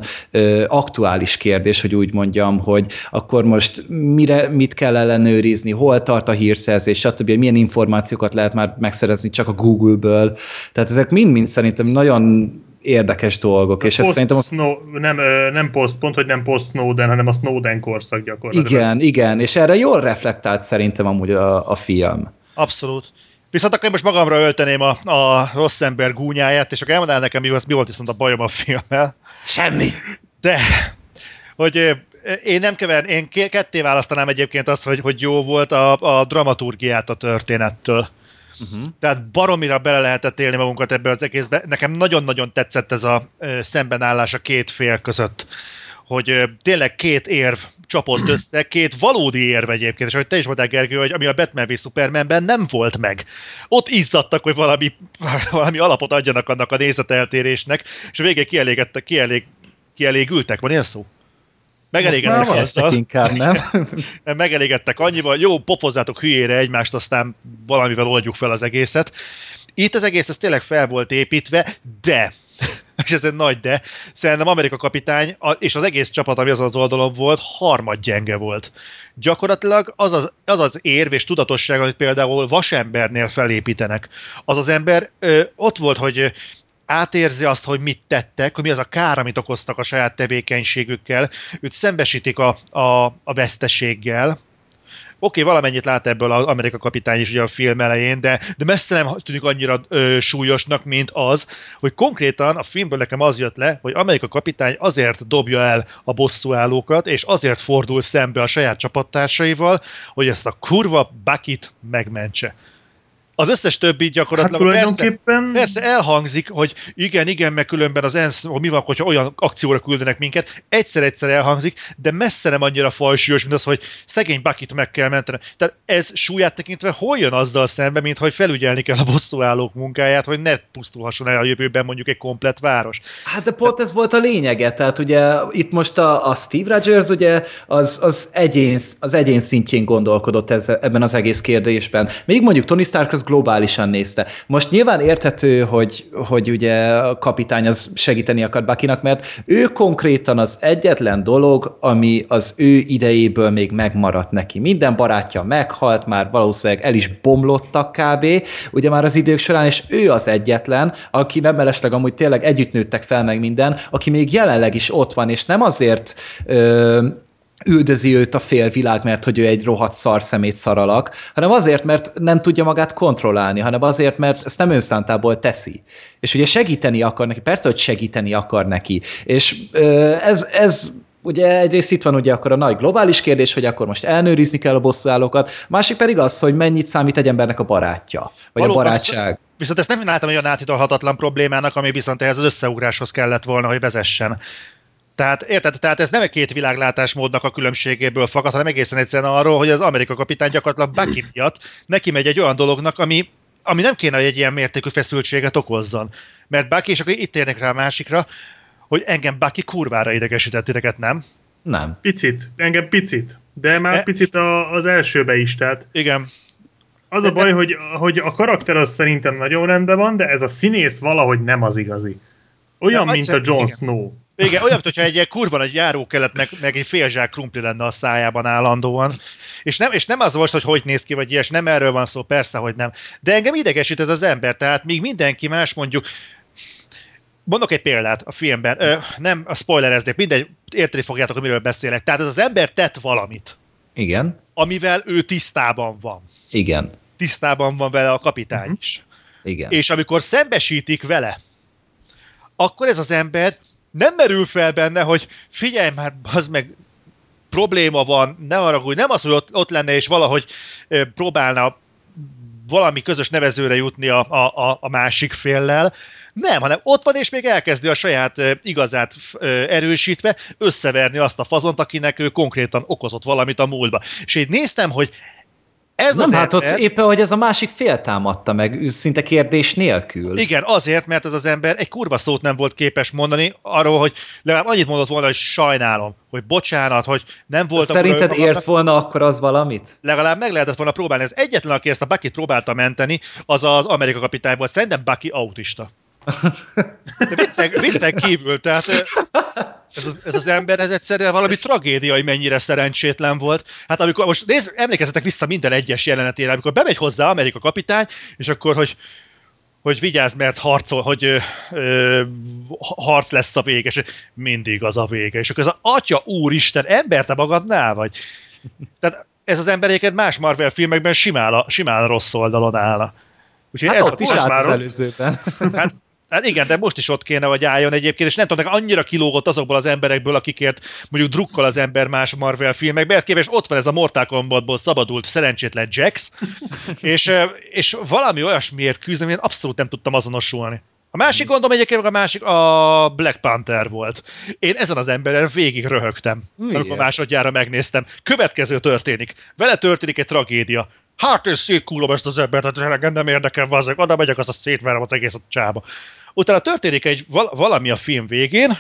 aktuális kérdés, hogy úgy mondjam, hogy akkor most mire, mit kell ellenőrizni, hol tart a hírszerzés, stb. Milyen információkat lehet már megszerezni csak a Google-ből. Tehát ezek mind-mind szerintem nagyon érdekes dolgok, és ez Post szerintem a Snow, nem, nem post, pont, hogy nem post Snowden, hanem a Snowden korszak gyakorlatilag. igen, igen, és erre jól reflektált szerintem amúgy a, a film. Abszolút. Viszont akkor én most magamra ölteném a, a rossz ember gúnyáját, és akkor elmondanál nekem, mi volt, mi volt viszont a bajom a filmmel. Semmi. De, hogy én nem kever, én ketté választanám egyébként azt, hogy, hogy jó volt a, a dramaturgiát a történettől. Uh-huh. Tehát baromira bele lehetett élni magunkat ebbe az egészbe. Nekem nagyon-nagyon tetszett ez a szembenállás a két fél között, hogy tényleg két érv csapott össze, két valódi érv egyébként, és ahogy te is mondtál, Gergő, hogy ami a Batman v Supermanben nem volt meg. Ott izzadtak, hogy valami, valami alapot adjanak annak a nézeteltérésnek, és a végén kielégedtek, kielég, kielégültek, van ilyen szó? Megelégedtek azzal, inkább, nem? megelégedtek annyival, jó, pofozzátok hülyére egymást, aztán valamivel oldjuk fel az egészet. Itt az egész ez tényleg fel volt építve, de, és ez egy nagy de, szerintem Amerika kapitány és az egész csapat, ami azon az oldalon volt, harmad gyenge volt. Gyakorlatilag az az, az, az érv és tudatosság, amit például vasembernél felépítenek. Az az ember ö, ott volt, hogy átérzi azt, hogy mit tettek, hogy mi az a kár, amit okoztak a saját tevékenységükkel, őt szembesítik a, a, a veszteséggel, Oké, valamennyit lát ebből az Amerika kapitány is ugye a film elején, de, de messze nem tűnik annyira ö, súlyosnak, mint az, hogy konkrétan a filmből nekem az jött le, hogy Amerika kapitány azért dobja el a bosszúállókat, és azért fordul szembe a saját csapattársaival, hogy ezt a kurva Bakit megmentse. Az összes többi Hát gyakorlatilag persze, tulajdonképpen... Persze elhangzik, hogy igen, igen, meg különben az ENSZ, hogy mi van, hogyha olyan akcióra küldenek minket, egyszer-egyszer elhangzik, de messze nem annyira fajsúlyos, mint az, hogy szegény Bakit meg kell menteni. Tehát ez súlyát tekintve hol jön azzal szembe, mint hogy felügyelni kell a bosszúállók munkáját, hogy ne pusztulhasson el a jövőben mondjuk egy komplet város. Hát de pont ez volt a lényege, tehát ugye itt most a, a Steve Rogers ugye az, az, egyén, az egyén szintjén gondolkodott ez, ebben az egész kérdésben. Még mondjuk Tony Stark az globálisan nézte. Most nyilván érthető, hogy, hogy ugye a kapitány az segíteni akar Buckynak, mert ő konkrétan az egyetlen dolog, ami az ő idejéből még megmaradt neki. Minden barátja meghalt, már valószínűleg el is bomlottak kb. Ugye már az idők során, és ő az egyetlen, aki nem mellesleg amúgy tényleg együtt nőttek fel meg minden, aki még jelenleg is ott van, és nem azért ö, üldözi őt a félvilág, mert hogy ő egy rohadt szar szemét szaralak, hanem azért, mert nem tudja magát kontrollálni, hanem azért, mert ezt nem önszántából teszi. És ugye segíteni akar neki, persze, hogy segíteni akar neki. És ez, ez ugye egyrészt itt van ugye akkor a nagy globális kérdés, hogy akkor most elnőrizni kell a bosszúállókat, másik pedig az, hogy mennyit számít egy embernek a barátja, vagy Valóban, a barátság. Viszont ezt nem láttam olyan áthidalhatatlan problémának, ami viszont ehhez az összeugráshoz kellett volna, hogy vezessen. Tehát érted? Tehát ez nem egy két világlátásmódnak a különbségéből fakad, hanem egészen egyszerűen arról, hogy az Amerika kapitány gyakorlatilag Bucky miatt neki megy egy olyan dolognak, ami, ami nem kéne, hogy egy ilyen mértékű feszültséget okozzon. Mert Bucky, és akkor itt térnek rá a másikra, hogy engem Bucky kurvára idegesített titeket, nem? Nem. Picit, engem picit, de már E- picit a, az elsőbe is, tehát Igen. az a baj, hogy, hogy a karakter az szerintem nagyon rendben van, de ez a színész valahogy nem az igazi. Olyan, De mint a Jon. Snow. Igen, olyan, mintha egy ilyen kurva egy járókelet, meg, meg egy fél zsák krumpli lenne a szájában állandóan. És nem, és nem az volt, hogy hogy néz ki, vagy ilyes, nem erről van szó, persze, hogy nem. De engem idegesít ez az ember, tehát míg mindenki más mondjuk, Mondok egy példát a filmben, Ö, nem a spoilereznék, mindegy, érteni fogjátok, hogy miről beszélek. Tehát ez az ember tett valamit, Igen. amivel ő tisztában van. Igen. Tisztában van vele a kapitány is. Igen. És amikor szembesítik vele, akkor ez az ember nem merül fel benne, hogy figyelj már, az meg probléma van, ne hogy nem az, hogy ott, ott lenne és valahogy ö, próbálna valami közös nevezőre jutni a, a- a másik féllel, nem, hanem ott van, és még elkezdi a saját ö, igazát ö, erősítve összeverni azt a fazont, akinek ő konkrétan okozott valamit a múltba. És így néztem, hogy ez Nem, az hát ott éppen, hogy ez a másik fél támadta meg, szinte kérdés nélkül. igen, azért, mert ez az ember egy kurva szót nem volt képes mondani arról, hogy legalább annyit mondott volna, hogy sajnálom, hogy bocsánat, hogy nem volt Szerinted ért volna akkor az valamit? legalább meg lehetett volna próbálni. Az egyetlen, aki ezt a Bucky-t próbálta menteni, az az Amerika kapitány volt. Szerintem Bucky autista. De viccen, viccen kívül, tehát ez az, ez az ember, ez egyszerűen valami tragédia, hogy mennyire szerencsétlen volt. Hát amikor, most nézd, emlékezzetek vissza minden egyes jelenetére, amikor bemegy hozzá Amerika kapitány, és akkor, hogy hogy vigyázz, mert harcol, hogy ö, ö, harc lesz a vége, és mindig az a vége. És akkor ez a atya úristen, ember, te magadnál vagy? Tehát ez az ember egyébként más Marvel filmekben simán a, simán a rossz oldalon állna. Úgyhogy Hát ez ott a, is állt az előzőben. Hát, hát igen, de most is ott kéne, hogy álljon egyébként, és nem tudom, annyira kilógott azokból az emberekből, akikért mondjuk drukkol az ember más Marvel filmekben, képest ott van ez a Mortal Kombatból szabadult szerencsétlen Jax, és, és valami olyasmiért küzd, amilyen abszolút nem tudtam azonosulni. A másik gondom egyébként a másik a Black Panther volt. Én ezen az emberen végig röhögtem, Miért? amikor másodjára megnéztem. Következő történik. Vele történik egy tragédia. Hát én szétkúlom ezt az embert, hát engem nem érdekel, vazzak, oda megyek, azt a szétverem az egészet a csába. Utána történik egy val- valami a film végén,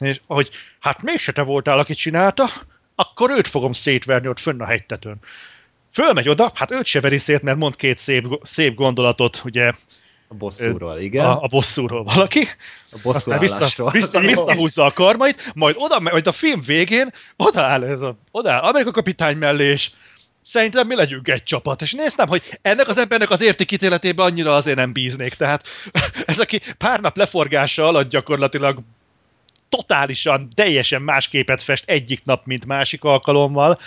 és hogy hát mégse te voltál, aki csinálta, akkor őt fogom szétverni ott fönn a hegytetőn. Fölmegy oda, hát őt se veri szét, mert mond két szép, szép gondolatot, ugye A bosszúról, igen. a, a bosszúról valaki, a bosszú vissza, vissza, visszahúzza a karmait, majd oda, majd a film végén odaáll, ez a, odaáll Amerika kapitány mellé, és szerintem mi legyünk egy csapat. És néztem, hogy ennek az embernek az értékítéletében annyira azért nem bíznék. Tehát ez, aki pár nap leforgása alatt gyakorlatilag totálisan, teljesen más képet fest egyik nap, mint másik alkalommal.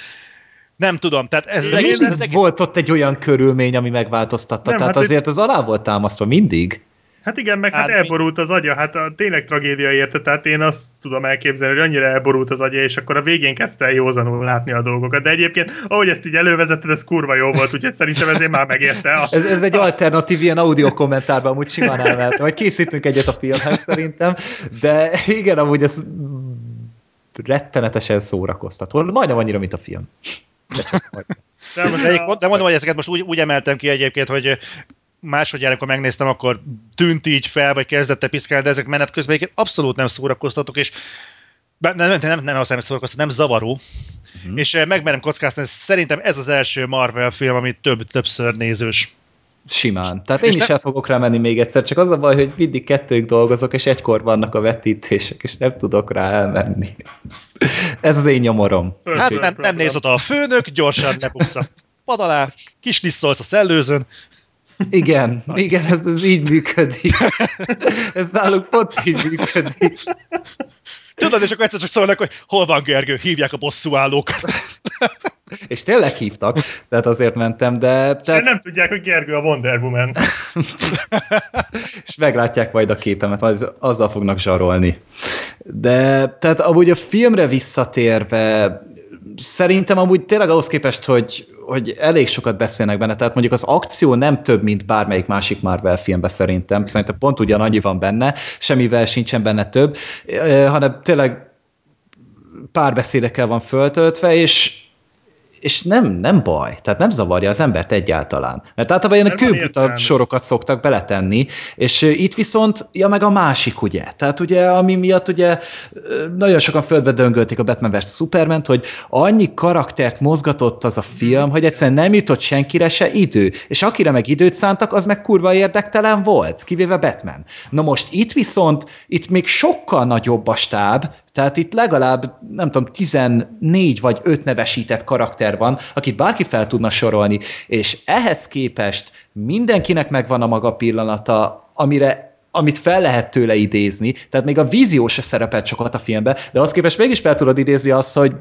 Nem tudom, tehát ez, az egész, ez egész volt ott egy olyan körülmény, ami megváltoztatta. Nem, Tehát hát azért az alá volt támasztva mindig. Hát igen, meg hát Hát elborult az agya, hát a, tényleg tragédia érte, tehát én azt tudom elképzelni, hogy annyira elborult az agya, és akkor a végén kezdte el józanul látni a dolgokat. De egyébként, ahogy ezt így elővezetted, ez kurva jó volt, úgyhogy szerintem ezért már megérte. A... Ez, ez egy alternatív ilyen audio kommentárban amúgy simán elmehet. Vagy készítünk egyet a filmhez szerintem. De igen, amúgy ez rettenetesen szórakoztató. Majdnem annyira, mint a film. De csak majd. De most De, a- de mondom, hogy ezeket most úgy, úgy emeltem ki egyébként, hogy másodjára, amikor megnéztem, akkor tűnt így fel, vagy kezdett el piszkálni, de ezek menet közben abszolút nem szórakoztatok, és nem, nem, nem, nem azt nem szórakoztató, nem zavaró. Uh-huh. És eh, megmerem kockáztatni, szerintem ez az első Marvel film, ami több, többször nézős. Simán. Tehát én És is ne- el fogok rá menni még egyszer, csak az a baj, hogy mindig kettőig dolgozok, és egykor vannak a vetítések, és nem tudok rá elmenni. Ez az én nyomorom. Hát nem, nem néz oda a főnök, gyorsan lebuksz a pad alá, kis lisszolsz a szellőzön, Igen, igen, ez, ez így működik. Ez náluk pont így működik. tudod, és akkor egyszer csak szólnak, hogy hol van Gergő, hívják a bosszúállókat. És tényleg hívtak, tehát azért mentem, de Tehát... nem tudják, hogy Gergő a Wonder Woman. és meglátják majd a képemet, majd azzal fognak zsarolni. De tehát amúgy a filmre visszatérve, szerintem amúgy tényleg ahhoz képest, hogy, hogy elég sokat beszélnek benne, tehát mondjuk az akció nem több, mint bármelyik másik Marvel filmben szerintem. Szerintem pont ugyanannyi van benne, semmivel sincsen benne több, eh, hanem tényleg párbeszédekkel van föltöltve, és és nem, nem baj, tehát nem zavarja az embert egyáltalán. Mert általában ilyen kőbuta sorokat szoktak beletenni, és itt viszont, ja meg a másik, ugye? Tehát ugye, ami miatt ugye nagyon sokan földbe döngölték a Batman vs. Superman, hogy annyi karaktert mozgatott az a film, hogy egyszerűen nem jutott senkire se idő. És akire meg időt szántak, az meg kurva érdektelen volt, kivéve Batman. Na most itt viszont, itt még sokkal nagyobb a stáb, tehát itt legalább, nem tudom, 14 vagy 5 nevesített karakter van, akit bárki fel tudna sorolni, és ehhez képest mindenkinek megvan a maga pillanata, amire amit fel lehet tőle idézni, tehát még a vízió se szerepelt sokat a filmben, de az képest mégis fel tudod idézni azt, hogy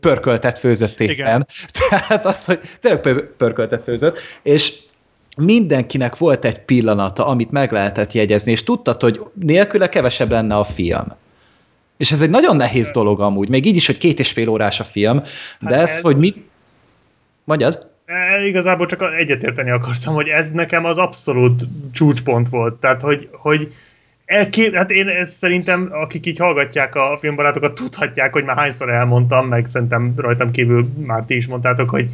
pörköltet főzött éppen. Igen. Tehát az, hogy tényleg pö- pörköltet főzött, és mindenkinek volt egy pillanata, amit meg lehetett jegyezni, és tudtad, hogy nélküle kevesebb lenne a film. És ez egy nagyon nehéz dolog amúgy, még így is, hogy két és fél órás a film, de Hát ez, ez- hogy mit... Mondjad? E, Igazából csak egyetérteni akartam, hogy ez nekem az abszolút csúcspont volt. Tehát, hogy, hogy elkép... hát én ezt szerintem, akik így hallgatják a filmbarátokat, tudhatják, hogy már hányszor elmondtam, meg szerintem rajtam kívül már ti is mondtátok, hogy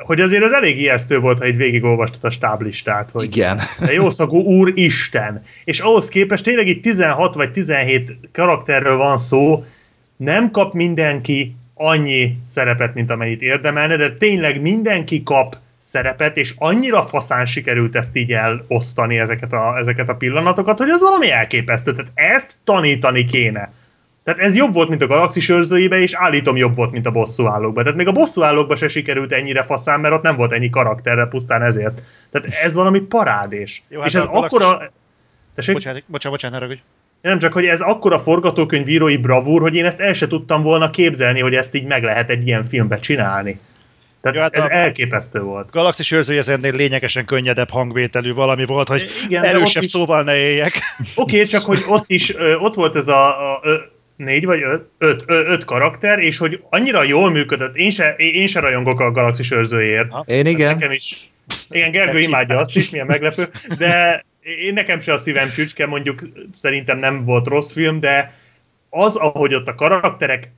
hogy azért az elég ijesztő volt, ha így végigolvastad a stáblistát, hogy Igen. de jószagú úr Isten. És ahhoz képest tényleg itt 16 vagy 17 karakterről van szó, nem kap mindenki annyi szerepet, mint amennyit érdemelne, de tényleg mindenki kap szerepet, és annyira faszán sikerült ezt így elosztani ezeket a, ezeket a pillanatokat, hogy az valami elképesztő. Tehát ezt tanítani kéne. Tehát ez jobb volt, mint a galaxis őrzőibe, és állítom jobb volt, mint a bosszúállókba. Tehát még a bosszúállókba se sikerült ennyire faszán, mert ott nem volt ennyi karakterre pusztán ezért. Tehát ez valami parádés. Jó, hát és ez a galaxis- akkora... Tessék? Bocsánat, bocsánat, bocsánat, ne rögudj. Nem csak, hogy ez akkora forgatókönyvírói bravúr, hogy én ezt el se tudtam volna képzelni, hogy ezt így meg lehet egy ilyen filmbe csinálni. Tehát Jó, hát ez a- elképesztő volt. Galaxis őrzője ez ennél lényegesen könnyedebb hangvételű valami volt, hogy Igen, erősebb is- szóval ne éljek. Oké, okay, csak hogy ott is, ott volt ez a, a négy vagy öt, öt, öt karakter, és hogy annyira jól működött, én se, én se rajongok a galaxis őrzőjéért. Ha? Én igen. Nekem is. Igen, Gergő imádja azt is, milyen meglepő, de én nekem se a szívem csücske, mondjuk szerintem nem volt rossz film, de az, ahogy ott a karakterek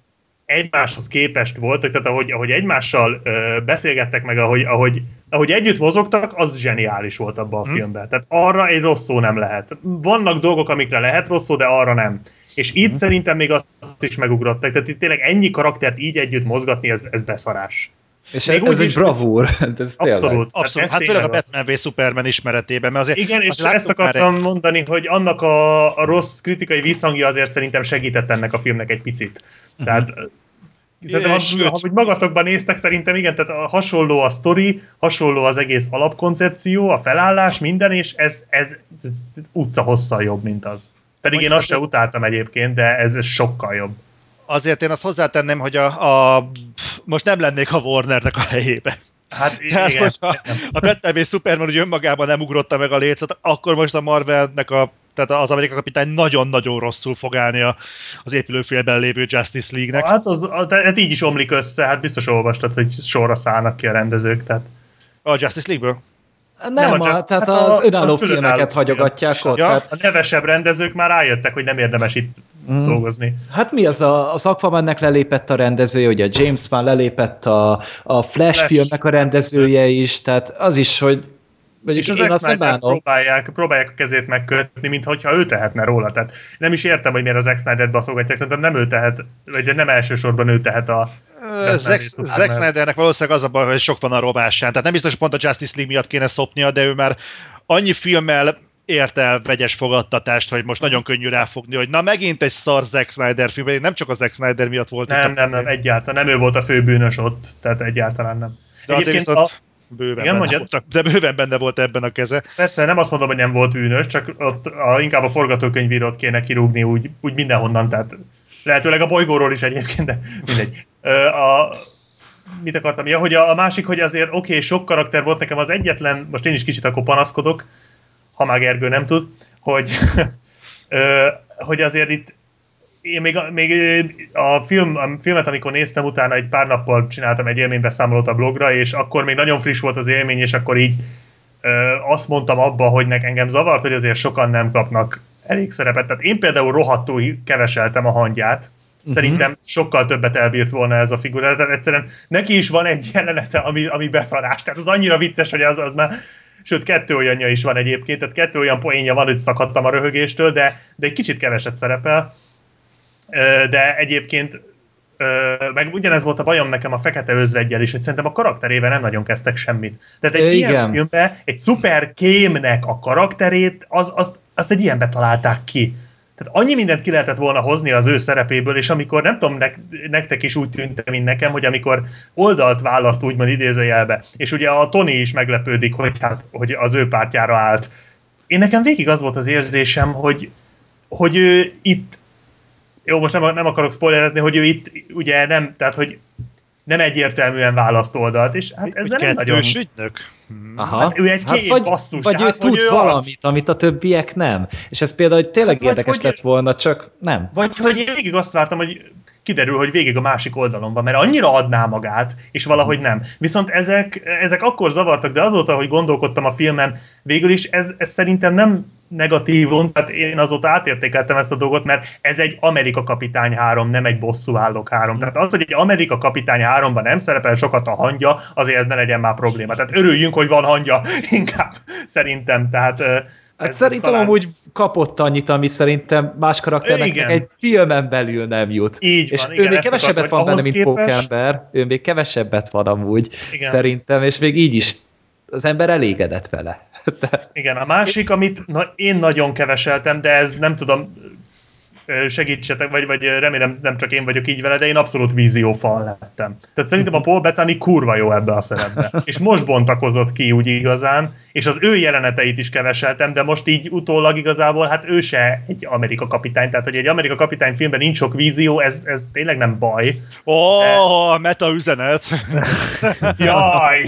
egymáshoz képest voltak, tehát ahogy, ahogy egymással ö, beszélgettek meg, ahogy, ahogy, ahogy együtt mozogtak, az zseniális volt abban a Hm. filmben. Tehát arra egy rossz szó nem lehet. Vannak dolgok, amikre lehet rossz szó, de arra nem. És itt szerintem még azt is megugrottak. Tehát itt tényleg ennyi karaktert így együtt mozgatni, ez, ez beszarás. És Még ez, ez egy is- bravúr. Ez tényleg. Abszolút. Abszolút. ez Hát főleg a. Batman v Superman ismeretében, mert azért Igen, és ezt akartam mondani, hogy annak a, a rossz kritikai visszhangja azért szerintem segített ennek a filmnek egy picit. Tehát Szerintem, ha, Sőt. ha hogy magatokban néztek, szerintem igen, tehát a, hasonló a sztori, hasonló az egész alapkoncepció, a felállás, minden, és ez, ez utca hosszal jobb, mint az. Pedig Mondjuk én azt az se utáltam egyébként, de ez, ez sokkal jobb. azért én azt hozzátenném, hogy a, a most nem lennék a Warnernek a helyébe. Hát Tehát, igen. hogyha a Batman v Superman úgy önmagában nem ugrotta meg a lécet, akkor most a Marvelnek a tehát az Amerika kapitány nagyon-nagyon rosszul fog állni az épülőfélben lévő Justice League-nek. Hát, az, hát így is omlik össze, hát biztos olvastad, hogy sorra szállnak ki a rendezők, tehát A Justice League-ből? Nem, Nem a a, tehát hát a- az önálló a filmeket film. hagyogatják ott. Ja. Tehát, a nevesebb rendezők már rájöttek, hogy nem érdemes itt Mm. dolgozni. hát mi az? A, az Aquamannek lelépett a rendezője, ugye a James Wan lelépett a, a Flash, Flash. filmnek a rendezője is, tehát az is, hogy mondjuk És az Snyder bánom. próbálják, próbálják a kezét megkötni, mintha ő tehetne róla. Tehát nem is értem, hogy miért az Zack Snyder-t baszogatják, szerintem nem ő tehet, vagy nem elsősorban ő tehet a... Zack. Zack Snydernek valószínűleg az a baj, hogy sok van a robásán. Tehát nem biztos, hogy pont a Justice League miatt kéne szopnia, de ő már annyi filmmel ért el vegyes fogadtatást, hogy most nagyon könnyű ráfogni, hogy na megint egy szar Zack Snyder film, nem csak a Zack Snyder miatt volt Nem, nem, nem, egyáltalán nem ő volt a főbűnös ott, tehát egyáltalán nem. De azért Egyébként viszont a, bőven, Igen, benne volt, de bőven benne volt ebben a keze. persze nem azt mondom, hogy nem volt bűnös, csak ott a, inkább a forgatókönyvírót kéne kirúgni úgy, úgy mindenhonnan, tehát lehetőleg a bolygóról is egyébként, de mindegy. A, mit akartam? Ja, hogy a, a másik, hogy azért oké, okay, sok karakter volt nekem az egyetlen, most én is kicsit akkor panaszkodok, ha már Gergő nem tud, hogy, hogy azért itt én még, még a, film, a filmet, amikor néztem, utána egy pár nappal csináltam egy élménybeszámolót a blogra, és akkor még nagyon friss volt az élmény, és akkor így ö, azt mondtam abba, hogy nekem engem zavart, hogy azért sokan nem kapnak elég szerepet. Tehát én például rohadtul keveseltem a hangját, Szerintem sokkal többet elbírt volna ez a figura. Tehát egyszerűen neki is van egy jelenete, ami, ami beszarás. Tehát az annyira vicces, hogy az, az már Sőt, kettő olyanja is van egyébként, tehát kettő olyan poénja van, hogy szakadtam a röhögéstől, de, de egy kicsit keveset szerepel. De egyébként ö, meg ugyanez volt a bajom nekem a Fekete Özvegyel is, hogy szerintem a karakterével nem nagyon kezdtek semmit. Tehát egy Ö, ilyen igen. filmben egy szuper kémnek a karakterét, az, azt, azt egy ilyenbe találták ki. Tehát annyi mindent ki lehetett volna hozni az ő szerepéből, és amikor nem tudom, nek, nektek is úgy tűnt, mint nekem, hogy amikor oldalt választ úgymond idézőjelbe, és ugye a Tony is meglepődik, hogy, hát, hogy az ő pártjára állt. Én nekem végig az volt az érzésem, hogy, hogy ő itt, jó, most nem, nem akarok spoilerezni, hogy ő itt ugye nem, tehát hogy nem egyértelműen választ oldalt, és hát ezzel nem nagyon... Ügynök? Aha. Hát ő egy két vagy, basszus, vagy tehát, ő hogy tud ő valamit, az. amit a többiek nem. És ez például hogy tényleg Hát érdekes hogy- lett volna, csak nem. Vagy hogy én végig azt vártam, hogy kiderül, hogy végig a másik oldalon van, mert annyira adná magát, és valahogy nem. Viszont ezek, ezek akkor zavartak, de azóta, hogy gondolkodtam a filmen, végül is ez, ez szerintem nem negatívum, tehát én azóta átértékeltem ezt a dolgot, mert ez egy Amerika Kapitány 3, nem egy bosszúállók 3. Tehát az, hogy egy Amerika Kapitány 3-ban nem szerepel sokat a hangja, azért ez ne legyen már probléma. Tehát örüljünk, hogy van hangja, inkább szerintem. Tehát, Hát ez- szerintem ez talán- amúgy kapott annyit, ami szerintem más karakternek Igen. egy filmen belül nem jut. Így és van, ő igen, még kevesebbet akartam, van benne, mint képest- Pókember. Ő még kevesebbet van amúgy, Igen. szerintem, és még így is az ember elégedett vele. De, Igen, a másik, amit na, én nagyon keveseltem, de ez nem tudom, segítsetek, vagy, vagy remélem nem csak én vagyok így vele, de én abszolút víziófal lettem. Tehát szerintem a Paul Bettany kurva jó ebbe a szerepbe. És most bontakozott ki úgy igazán, és az ő jeleneteit is keveseltem, de most így utólag igazából, hát ő se egy Amerika kapitány, tehát hogy egy Amerika kapitány filmben nincs sok vízió, ez, ez tényleg nem baj. Ó, oh, meta üzenet. Jaj!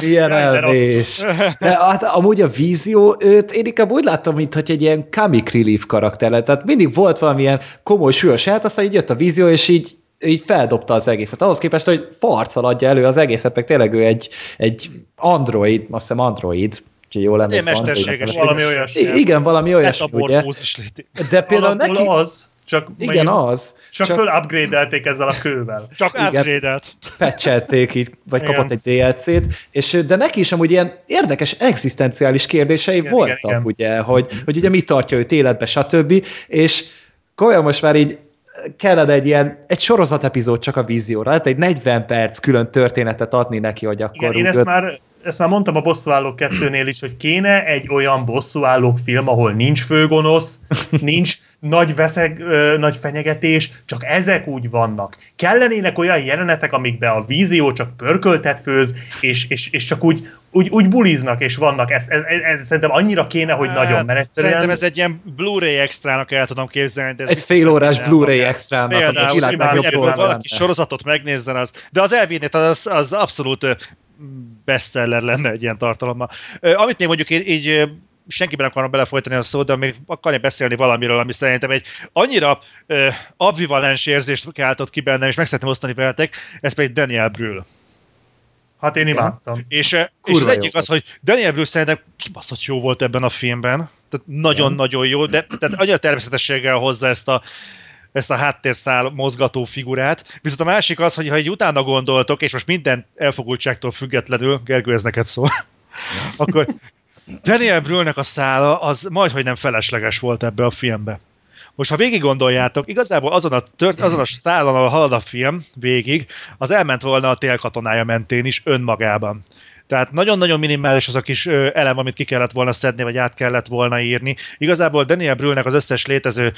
milyen de elvés. De hát amúgy a vízió, őt én inkább úgy láttam, mint hogy egy ilyen comic relief karakter lett. Tehát mindig volt valamilyen komoly, súlyos hát, aztán így jött a vízió, és így így feldobta az egészet. Ahhoz képest, hogy farccal adja elő az egészet, meg tényleg ő egy, egy android, azt hiszem android, úgyhogy jól emlékszem. mesterséges Valami olyasmi. Igen, valami olyasmi, ugye? Léti. De például neki... az, csak, Igen, az. csak, csak föl upgrade-elték ezzel a kővel. Csak Igen. upgrade-et. patchelték így, vagy Igen. kapott egy DLC-t, és de neki is amúgy ilyen érdekes egzisztenciális kérdései Igen, voltak, igen, igen. ugye, hogy, hogy ugye mi tartja őt életbe, stb. És komolyan most már így kellene egy ilyen, egy sorozat epizód csak a vízióra, hát egy 40 perc külön történetet adni neki, hogy akkor Igen, én ezt már, ezt már mondtam a bosszúállók kettőnél is, hogy kéne egy olyan bosszúállók film, ahol nincs főgonosz, nincs nagy, veszeg, ö, nagy fenyegetés, csak ezek úgy vannak. Kellenének olyan jelenetek, amikben a vízió csak pörköltet főz, és, és, és csak úgy, úgy, úgy buliznak, és vannak. Ez, ez, ez, ez szerintem annyira kéne, hogy nagyon, mert egyszerűen... Hát, Szerintem ez egy ilyen Blu-ray extrának el tudom képzelni. De ez egy fél órás Blu-ray extrának, a Például, világ simán, valaki lenne. sorozatot megnézzen, az, de az elvédét az, az abszolút bestseller lenne egy ilyen tartalommal. Amit még mondjuk így, így senkiben nem akarom belefolytani a szót, de még akarnék beszélni valamiről, ami szerintem egy annyira ö, ambivalens érzést keltott ki bennem, és meg szeretném osztani veletek, ez pedig Daniel Brühl. Hát én imádtam. És, eh, és Kurva az jó egyik az, hogy Daniel Brühl szerintem kibaszott jó volt ebben a filmben. Tehát nagyon-nagyon jó, de tehát annyira természetességgel hozza ezt a ezt a háttérszál mozgató figurát. Viszont a másik az, hogy ha egy utána gondoltok, és most minden elfogultságtól függetlenül, Gergő, ez neked szól, akkor Daniel Brühlnek a szála az majdhogy nem felesleges volt ebbe a filmbe. Most, ha végig gondoljátok, igazából azon a, tört, azon a szálon, ahol halad a film végig, az elment volna a télkatonája mentén is önmagában. Tehát nagyon-nagyon minimális az a kis elem, amit ki kellett volna szedni, vagy át kellett volna írni. Igazából Daniel Brühlnek az összes létező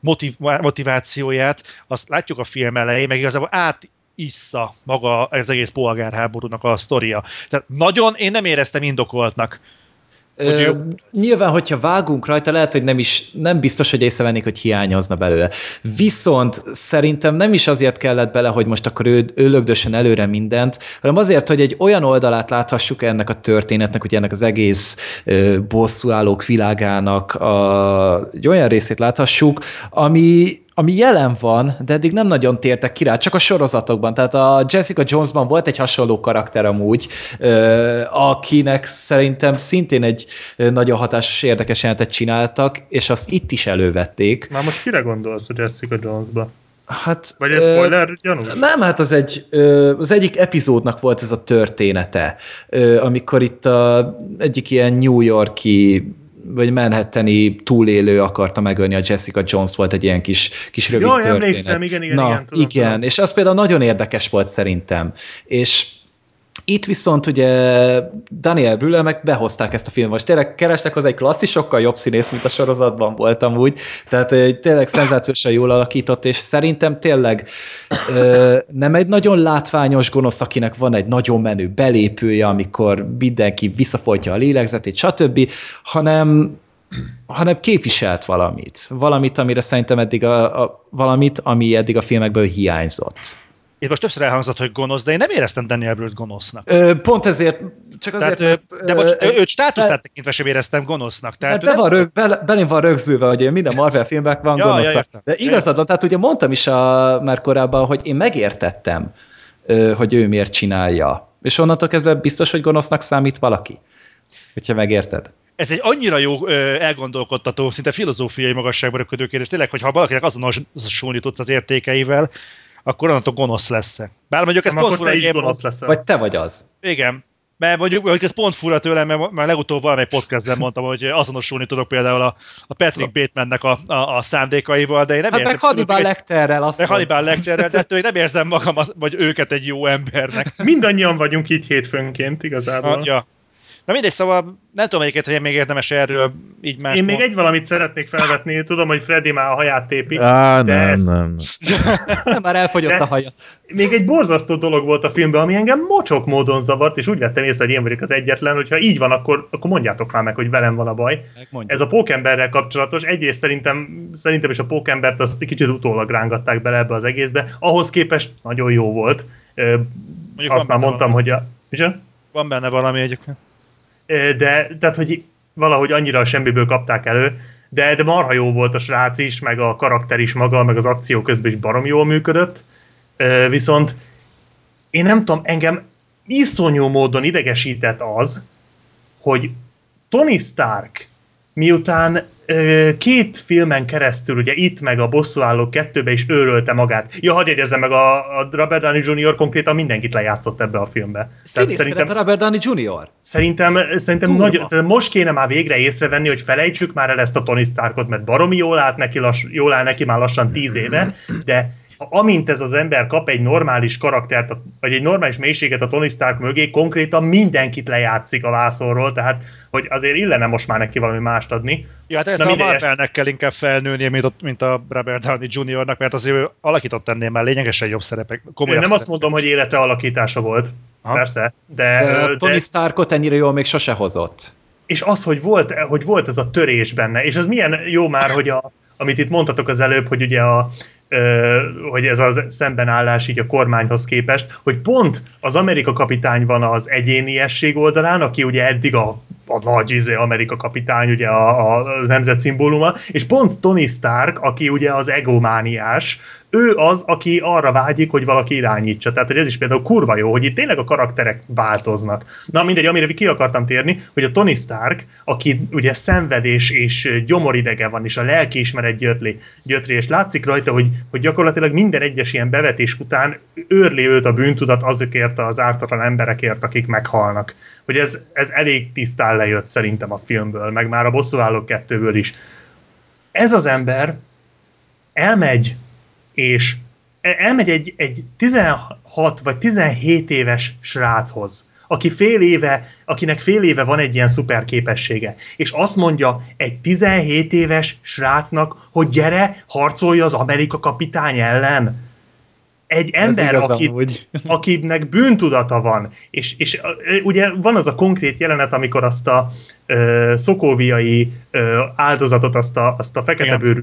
motiv- motivációját, azt látjuk a film elején, meg igazából át issza maga az egész polgárháborúnak a sztoria. Tehát nagyon én nem éreztem indokoltnak. Ö, nyilván, hogyha vágunk rajta, lehet, hogy nem is, nem biztos, hogy észrevennék, hogy hiányozna belőle. Viszont szerintem nem is azért kellett bele, hogy most akkor ő, ő lögdösen előre mindent, hanem azért, hogy egy olyan oldalát láthassuk ennek a történetnek, hogy ennek az egész ö, bosszúállók világának a, egy olyan részét láthassuk, ami ami jelen van, de eddig nem nagyon tértek ki rá, csak a sorozatokban. Tehát a Jessica Jonesban volt egy hasonló karakter amúgy, akinek szerintem szintén egy nagyon hatásos, érdekes jelentet csináltak, és azt itt is elővették. Már most kire gondolsz a Jessica Jonesba? Hát, Vagy ez spoiler gyanús? nem, hát az, egy, az egyik epizódnak volt ez a története, amikor itt a, egyik ilyen New Yorki vagy Manhattani túlélő akarta megölni a Jessica Jones, volt egy ilyen kis, kis rövid Jaj, történet. emlékszem, igen, igen, Na, igen, tudom, igen, tudom. és az például nagyon érdekes volt szerintem. És itt viszont ugye Daniel Brühl meg behozták ezt a filmet. Most tényleg keresnek hozzá egy klasszis, sokkal jobb színész, mint a sorozatban voltam úgy. Tehát tényleg szenzációsan jól alakított, és szerintem tényleg ö, nem egy nagyon látványos gonosz, akinek van egy nagyon menő belépője, amikor mindenki visszafolytja a lélegzetét, stb., hanem hanem képviselt valamit. Valamit, amire szerintem eddig a, a valamit, ami eddig a filmekből hiányzott. Itt most többször elhangzott, hogy gonosz, de én nem éreztem Daniel Brühl gonosznak. Ö, pont ezért, csak azért, Tehát, mert, de bocs, ö, őt státuszát tekintve sem éreztem gonosznak. Tehát be van rög, be, belém van rögzülve, hogy minden Marvel filmben van Ja, ja, ja, gonosz. értem. de igazad van, tehát ugye mondtam is a, már korábban, hogy én megértettem, hogy ő miért csinálja. És onnantól kezdve biztos, hogy gonosznak számít valaki. Hogyha megérted. ez egy annyira jó elgondolkodtató, szinte filozófiai magasságban röködő kérdés. Tényleg, hogyha valakinek azonosulni tudsz az értékeivel, akkor onnantól gonosz lesz. Bár mondjuk ez Nem, pont fura, te hogy is gonosz leszel. Vagy te vagy az. Igen. Mert mondjuk, mondjuk ez pont fura tőlem, mert már legutóbb valamely podcastben mondtam, hogy azonosulni tudok például a, a Patrick Batemannek a, a, a szándékaival, de én nem Hát meg érzem... Hannibal Lecterrel azt meg. Hannibal Lecterrel, de ettől én nem érzem magam, vagy őket egy jó embernek. Mindannyian vagyunk így hétfőnként igazából. Ja. Na mindegy, szóval nem tudom melyiket, hogy még érdemes erről így más Én még egy valamit szeretnék felvetni, tudom, hogy Freddy már a haját tépi. Á, de nem, ez- nem. Már elfogyott De- a haja. Még egy borzasztó dolog volt a filmben, ami engem mocsok módon zavart, és úgy vettem észre, hogy én vagyok az egyetlen, hogyha így van, akkor, akkor mondjátok már meg, hogy velem van a baj. Ez a pókemberrel kapcsolatos. Egyrészt szerintem, szerintem is a pókembert azt kicsit utólag rángatták bele ebbe az egészbe. Ahhoz képest nagyon jó volt. Mondjuk Azt már mondtam, valami. hogy a... Micsoda? Van benne valami egyébként. De tehát, hogy valahogy annyira a semmiből kapták elő, de, de marha jó volt a srác is, meg a karakter is maga, meg az akció közben is barom jól működött, viszont én nem tudom, engem iszonyú módon idegesített az, hogy Tony Stark miután két filmen keresztül, ugye itt meg a Bosszúállók kettőbe is őrölte magát. Ja, hadd jegyezzem meg, a, a Robert Downey Jr. konkrétan mindenkit lejátszott ebbe a filmbe. Színész szerintem... Robert Downey Jr. Szerintem, szerintem Durva. tehát most kéne már végre észrevenni, hogy felejtsük már el ezt a Tony Starkot, mert baromi jól, állt neki lass, jól áll neki már lassan tíz éve, de amint ez az ember kap egy normális karaktert, vagy egy normális mélységet a Tony Stark mögé, konkrétan mindenkit lejátszik a vászonról, tehát hogy azért illene most már neki valami mást adni. Ja, hát ez Na a Marvelnek kell inkább felnőnie, mint, ott- mint a Robert Downey Jr.-nak, mert azért ő alakított ennél már lényegesen jobb szerepek. Én nem azt szerepek. mondom, hogy élete alakítása volt, Aha. persze, de, De Tony de Starkot ennyire jól még sose hozott. és az, hogy volt, hogy volt ez a törés benne, és ez milyen jó már, hogy a, amit itt mondtatok az előbb, hogy ugye a, hogy ez az szembenállás így a kormányhoz képest, hogy pont az Amerika kapitány van az egyéniesség oldalán, aki ugye eddig a, a nagy izé, Amerika kapitány, ugye a, a nemzet szimbóluma, és pont Tony Stark, aki ugye az egomániás, ő az, aki arra vágyik, hogy valaki irányítsa. Tehát, hogy ez is például kurva jó, hogy itt tényleg a karakterek változnak. Na mindegy, amire ki akartam térni, hogy a Tony Stark, aki ugye szenvedés és gyomoridege van, és a lelkiismeret gyötri, gyötri és látszik rajta, hogy, hogy gyakorlatilag minden egyes ilyen bevetés után őrli őt a bűntudat azokért az ártatlan emberekért, akik meghalnak. Hogy ez, ez elég tisztán lejött szerintem a filmből, meg már a bosszúállók kettőből is. Ez az ember elmegy és e- elmegy egy, egy 16 vagy 17 éves sráchoz, aki fél éve, akinek fél éve van egy ilyen szuper képessége, és azt mondja egy 17 éves srácnak, hogy gyere, harcolj az Amerika kapitány ellen. Egy ember, aki, amúgy. akinek bűntudata van, és, és ugye van az a konkrét jelenet, amikor azt a ö, szokóviai ö, áldozatot, azt a, azt a feketebőrű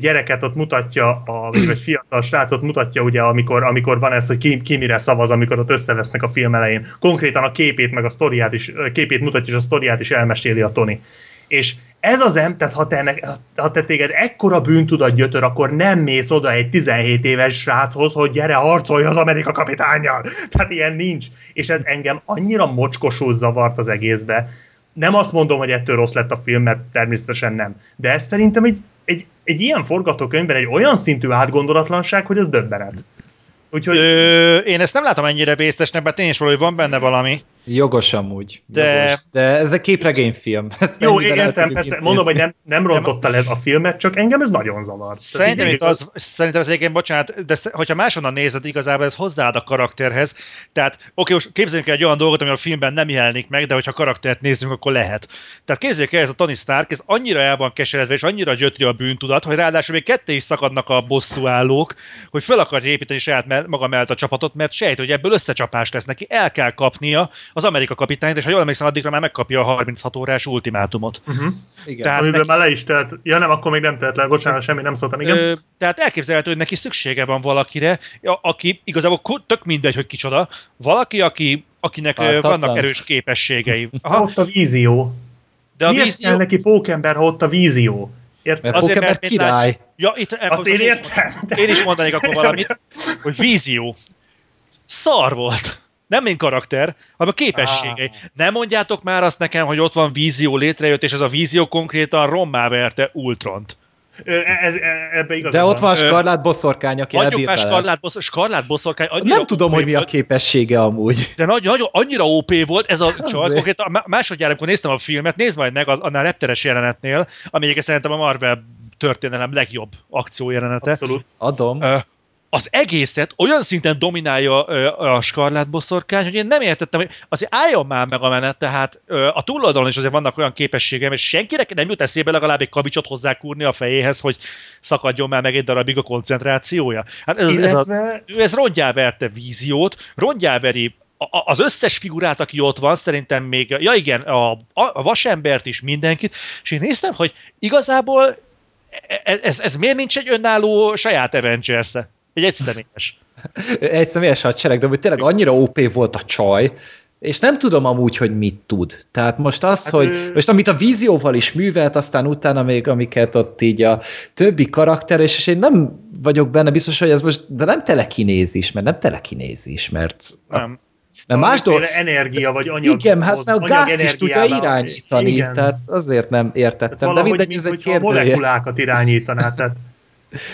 gyereket ott mutatja, a, vagy fiatal srácot mutatja, ugye, amikor, amikor van ez, hogy ki, ki mire szavaz, amikor ott összevesznek a film elején. Konkrétan a képét, meg a sztoriát is, képét mutatja, és a sztoriát is elmeséli a Tony. És ez az em, tehát ha te, ennek, ha te téged ekkora bűntudat gyötör, akkor nem mész oda egy 17 éves sráchoz, hogy gyere, harcolj az Amerika kapitányjal. Tehát ilyen nincs. És ez engem annyira mocskosul zavart az egészbe. Nem azt mondom, hogy ettől rossz lett a film, mert természetesen nem. De ez szerintem egy, egy, egy ilyen forgatókönyvben egy olyan szintű átgondolatlanság, hogy ez döbbenet. Úgyhogy Ö, én ezt nem látom ennyire vészesnek, mert én is valahogy van benne valami. Jogos amúgy. De- Jogos. De ez egy képregényfilm. Ezt jó, értem, persze, mondom, hogy nem, nem rontotta le a filmet, csak engem ez nagyon zavart. Szerintem itt az, szerintem ez egyébként, bocsánat, de hogyha máshonnan nézed, igazából ez hozzáad a karakterhez. Tehát, oké, most képzeljünk el egy olyan dolgot, ami a filmben nem jelenik meg, de hogyha karaktert nézzünk, akkor lehet. Tehát képzeljük el, ez a Tony Stark, ez annyira el van keseredve, és annyira gyötri a bűntudat, hogy ráadásul még ketté is szakadnak a bosszúállók, hogy fel akarja építeni saját maga mellett a csapatot, mert sejt, hogy ebből összecsapás lesz neki, el kell kapnia az Amerika kapitányt, és ha jól emlékszem, addigra már megkapja a 36 órás ultimátumot. Uh-huh. Igen. Tehát Amiből neki- már le is telt. Ja nem, akkor még nem telt le. Bocsánat, semmi nem szóltam. Igen. Ö, tehát elképzelhető, hogy neki szüksége van valakire, aki igazából tök mindegy, hogy kicsoda, valaki, aki, akinek ö, Ártatlan? vannak erős képességei. Ha Aha, ott a vízió. de a Miért vízió... kell neki pókember, ha ott a vízió? Érted? Mert azért, Pokémon mert király. Ja, itt, Azt én értem. Én is mondanék akkor valamit, hogy vízió. Szar volt. Nem mint karakter, hanem a képességei. Nem mondjátok már azt nekem, hogy ott van vízió létrejött, és ez a vízió konkrétan rommá verte Ultront. Ö, Ez, e- ebbe igazad De ott van. Skarlát boszorkány, aki Hagyjuk elbír már vele. Skarlát, bosz, Skarlát boszorkány. Nem tudom, hogy mi a képessége amúgy. De nagy, nagyon, annyira OP volt ez a csaj, konkrétan má- másodjára, amikor néztem a filmet, nézd majd meg annál repteres jelenetnél, ami egyébként szerintem a Marvel történelem legjobb akciójelenete. Abszolút. Adom. Az egészet olyan szinten dominálja a skarlát boszorkány, hogy én nem értettem, hogy azért álljon már meg a menet, tehát a túloldalon is azért vannak olyan képességem, és senkinek nem jut eszébe legalább egy kavicsot hozzákúrni a fejéhez, hogy szakadjon már meg egy darabig a koncentrációja. Hát ez, ez, a, Illetve ő ez rongyá verte víziót, rongyá veri a- a- az összes figurát, aki ott van, szerintem még, ja igen, a, a, vasembert is, mindenkit, és én néztem, hogy igazából e- ez, ez miért nincs egy önálló saját avengers -e? Egy egyszemélyes. Egy személyes hadsereg, de hogy tényleg annyira OP volt a csaj, és nem tudom amúgy, hogy mit tud. Tehát most az, Hát hogy ő- most amit a vízióval is művelt, aztán utána még amiket ott így a többi karakter, és, és én nem vagyok benne biztos, hogy ez most, de nem telekinézis, mert nem telekinézis, mert, Nem. mert más dolog, energia vagy anyag. igen, hát mert a gázt is tudja irányítani, Igen. tehát azért nem értettem, de Valahogy, mindegy, mint ez egy a kérdője. molekulákat irányítaná. Tehát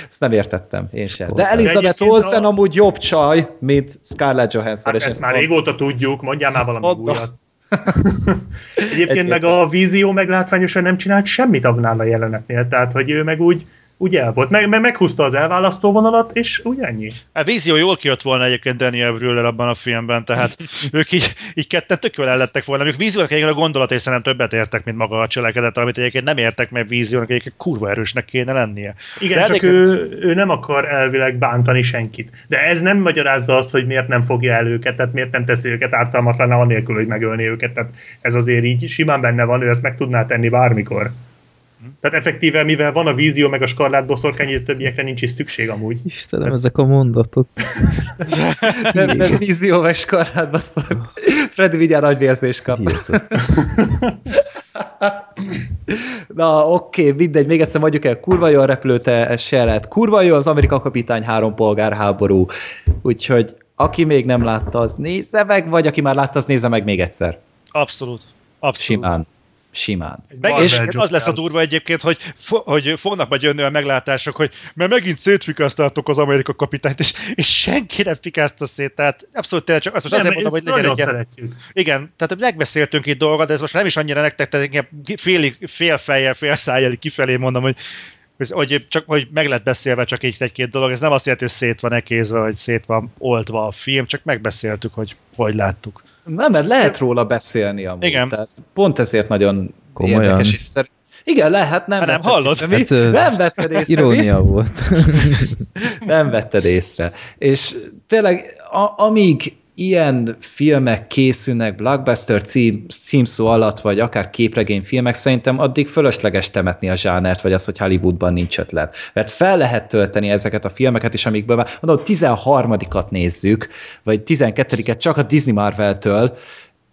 Ezt nem értettem, én sem. De Elizabeth Olsen a- amúgy jobb csaj, mint Scarlett Johansson. hát és ezt már mond- régóta tudjuk, mondjál már Ezt valami mondom. újat. Egyébként meg a vízió meglátványosan nem csinált semmit annál a jelenetnél, tehát hogy ő meg úgy, úgy el volt. Meg, meg meghúzta az elválasztó vonalat, és úgy ennyi. A vízió jól kijött volna egyébként Daniel Brüller abban a filmben, tehát ők így, így ketten tök jól el lettek volna. Ők víziónak egyébként a gondolat és szerintem többet értek, mint maga a cselekedet, amit egyébként nem értek, mert víziónak egyébként kurva erősnek kéne lennie. Igen, De csak egyébként- ő, ő nem akar elvileg bántani senkit. De ez nem magyarázza azt, hogy miért nem fogja el őket, tehát miért nem teszi őket ártalmatlan anélkül, hogy megölni őket. Tehát ez azért így simán benne van, ő ezt meg tudná tenni bármikor. Tehát effektíve, mivel van a vízió, meg a skarlát boszorkány, a többiekre nincs is szükség amúgy. Istenem, ezek a mondatok. Nem, ez vízió vagy skarrát basztok. Freddy vigyár agyvérzés kap. Na oké, mindegy, még egyszer mondjuk el, kurva jó a repülőteres jelet, kurva jó az Amerika kapitány három polgárháború, úgyhogy aki még nem látta, az nézze meg, vagy aki már látta, az nézze meg még egyszer. Abszolút. Abszolút. Simán. Simán. Meg és az lesz a durva egyébként, hogy, fo- hogy fognak majd jönni a meglátások, hogy mert megint szétfikáztátok az Amerika kapitányt, és, és senki nem fikázta szét, tehát abszolút tényleg csak azt most Nem, azért mondom, hogy legyen egy szeretjük. igen, tehát hogy megbeszéltünk itt dolgot, de ez most nem is annyira nektek, tehát inkább fél, fél fejjel, fél szájjel kifelé mondom, hogy hogy- hogy, csak, hogy meg lett beszélve csak így egy-két dolog, ez nem azt jelenti, hogy szét van ekézve, vagy szét van oltva a film, csak megbeszéltük, hogy hogy láttuk. Nem, mert lehet róla beszélni amúgy. Igen. Tehát pont ezért nagyon Komolyan? érdekes és szer... Igen, lehet, nem Hát nem vetted hallod? Észre, mi? Hát, nem vetted észre, mi? Irónia volt. nem vetted észre. És tényleg, a, amíg ilyen filmek készülnek blockbuster cím, címszó alatt, vagy akár képregényfilmek, szerintem addig fölösleges temetni a zsánert, vagy az, hogy Hollywoodban nincs ötlet. Mert fel lehet tölteni ezeket a filmeket is, amikből már, mondom, 13-at nézzük, vagy 12-et csak a Disney Marvel-től,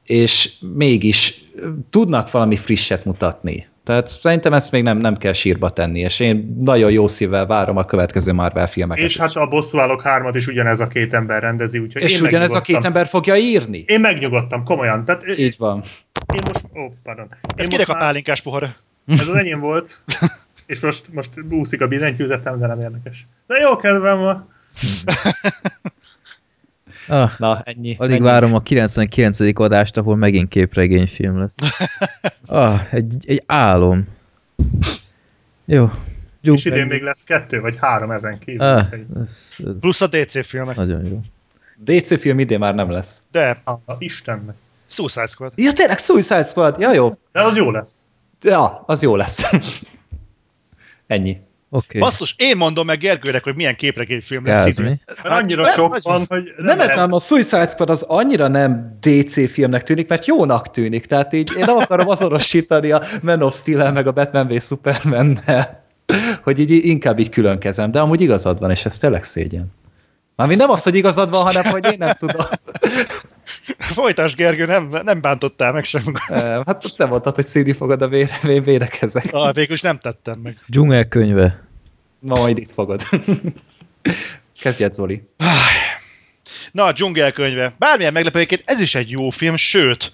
és mégis tudnak valami frisset mutatni. Tehát szerintem ezt még nem, nem kell sírba tenni, és én nagyon jó szívvel várom a következő Marvel filmeket. És hát a bosszúállók hármat is ugyanez a két ember rendezi, úgyhogy és én ugyanez a két ember fogja írni? Én megnyugodtam, komolyan. Tehát én Így van. most... Ó, oh, pardon. Ez Én kinek a most már, pálinkás pohara? ez az enyém volt, és most, most úszik a billentyűzetem, de nem érdekes. De jó kedvem van. Ah, Na, ennyi. alig ennyi. várom a 99. adást, ahol megint képregényfilm lesz. Ah, egy, egy álom. Jó. És idén még lesz kettő vagy három ezen kívül. Ah, ez, ez Plusz a DC filmek. nagyon jó. DC film idén már nem lesz. De Hála Istennek. Suicide Squad. Ja, tényleg Suicide Squad, ja jó. De az jó lesz. Ja, az jó lesz. ennyi. Oké. Basszus, én mondom meg Gergőnek, hogy milyen képregényfilm lesz idő. Mert annyira Hát, sok van, hogy nem Nem, nem, a Suicide Squad az annyira nem DC filmnek tűnik, mert jónak tűnik. Tehát így én nem akarom azonosítani a Man of steel meg a Batman v superman hogy így inkább így külön kezem. De amúgy igazad van, és ez tényleg szégyen. Mármint nem az, hogy igazad van, hanem hogy én nem tudom. Folytás, Gergő, nem, nem bántottál meg sem. Hát te mondtad, hogy szívni fogod a vére, én védekezek. Ah, végül is nem tettem meg. Dzsungel könyve. Ma majd itt fogod. Kezdjed, Zoli. Na, a dzsungelkönyve. Bármilyen meglepő, egyébként ez is egy jó film, sőt,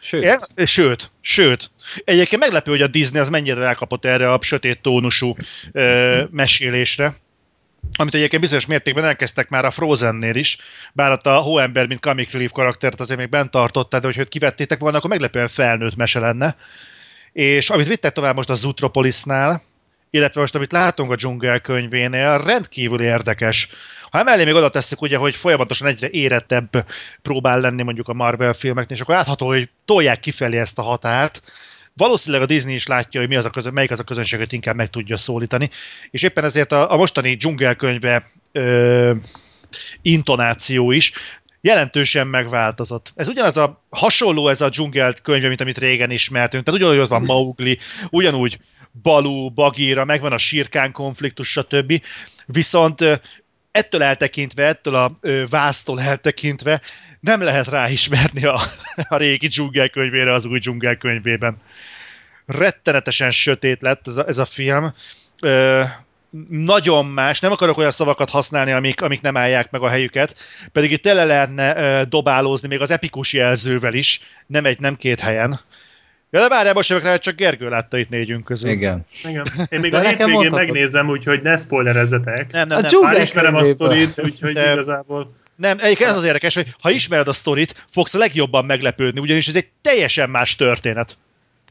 Sőt, Én, sőt, sőt. Egyébként meglepő, hogy a Disney az mennyire rákapott erre a sötét tónusú ö, mesélésre. Amit egyébként bizonyos mértékben elkezdtek már a Frozennél is, bár ott a hóember, mint comic relief karaktert azért még bent tartottad, de hogyha kivettétek volna, akkor meglepően felnőtt mese lenne. És amit vittek tovább most a Zootropolisnál, illetve most amit látunk a dzsungel könyvénél, rendkívül érdekes. Ha emellé még oda tesszük, ugye, hogy folyamatosan egyre érettebb próbál lenni mondjuk a Marvel filmeknél, és akkor látható, hogy tolják kifelé ezt a határt. Valószínűleg a Disney is látja, hogy mi az a közön, melyik az a közönséget inkább meg tudja szólítani, és éppen ezért a, a mostani dzsungelkönyve ö, intonáció is jelentősen megváltozott. Ez ugyanaz a hasonló ez a dzsungel könyve, mint amit régen ismertünk. Tehát ugyanúgy ott van Mowgli, ugyanúgy Balú, Bagíra, megvan a sírkán konfliktus, stb. Viszont ettől eltekintve, ettől a vásztól eltekintve nem lehet ráismerni a, a régi dzsungelkönyvére az új dzsungelkönyvében. Rettenetesen sötét lett ez a, ez a film. Ö, nagyon más, nem akarok olyan szavakat használni, amik, amik nem állják meg a helyüket, pedig itt tele lehetne ö, dobálózni még az epikus jelzővel is, nem egy, nem két helyen. Ja, de várjál, most rá, csak Gergő látta itt négyünk közül. igen. Igen. Én még De a hétvégén mondhatod. megnézem, úgyhogy ne spoilerezzetek. Nem, nem, A nem. Már ismerem a sztorit, úgyhogy De- igazából... Nem, egyébként ez az érdekes, hogy ha ismered a sztorit, fogsz a legjobban meglepődni, ugyanis ez egy teljesen más történet.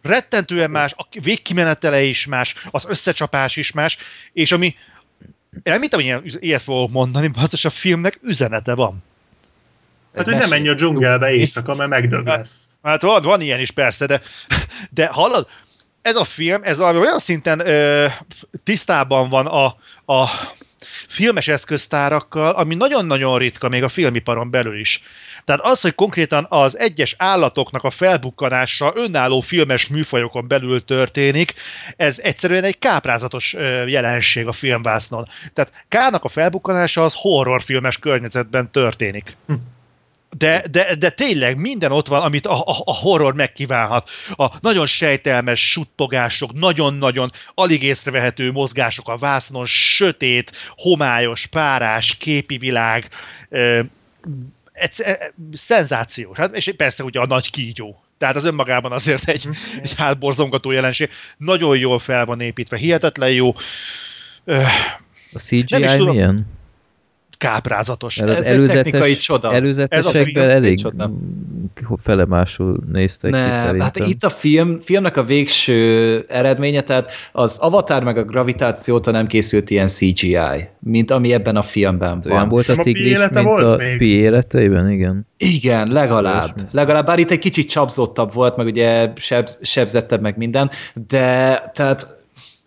Rettentően más, a végkimenetele is más, az összecsapás is más, és ami nem hittem, hogy ilyet fogok mondani, basszus, a filmnek üzenete van. Hát, hogy nem menj a dzsungelbe éjszaka, mert megdög lesz. Hát van, van ilyen is persze, de, de hallod, ez a film, ez valami olyan szinten ö, tisztában van a, a filmes eszköztárakkal, ami nagyon-nagyon ritka még a filmiparon belül is. Tehát az, hogy konkrétan az egyes állatoknak a felbukkanása önálló filmes műfajokon belül történik, ez egyszerűen egy káprázatos jelenség a filmvásznon. Tehát Kának a felbukkanása az horrorfilmes környezetben történik. De, de, de tényleg minden ott van, amit a, a, a horror megkívánhat. A nagyon sejtelmes suttogások, nagyon-nagyon alig észrevehető mozgások a vásznon, sötét, homályos, párás, képi világ, ö, egyszer- e- szenzációs. Hát, és persze ugye a nagy kígyó. Tehát az önmagában azért egy, egy hátborzongató jelenség. Nagyon jól fel van építve, hihetetlen jó, ö, A CGI tudom. milyen? Káprázatos. Mert az Ez egy technikai előzetes, csoda. előzetesekben a elég csoda. felemásul néztek ki Nem, szerintem. hát itt a film, filmnek a végső eredménye, tehát az Avatar meg a gravitáció óta nem készült ilyen CGI, mint ami ebben a filmben van. Olyan volt a a tigris, élete mint volt a még? Pi életeiben, igen. Igen, legalább. Legalább, bár itt egy kicsit csapzottabb volt, meg ugye seb, sebzettebb meg minden, de tehát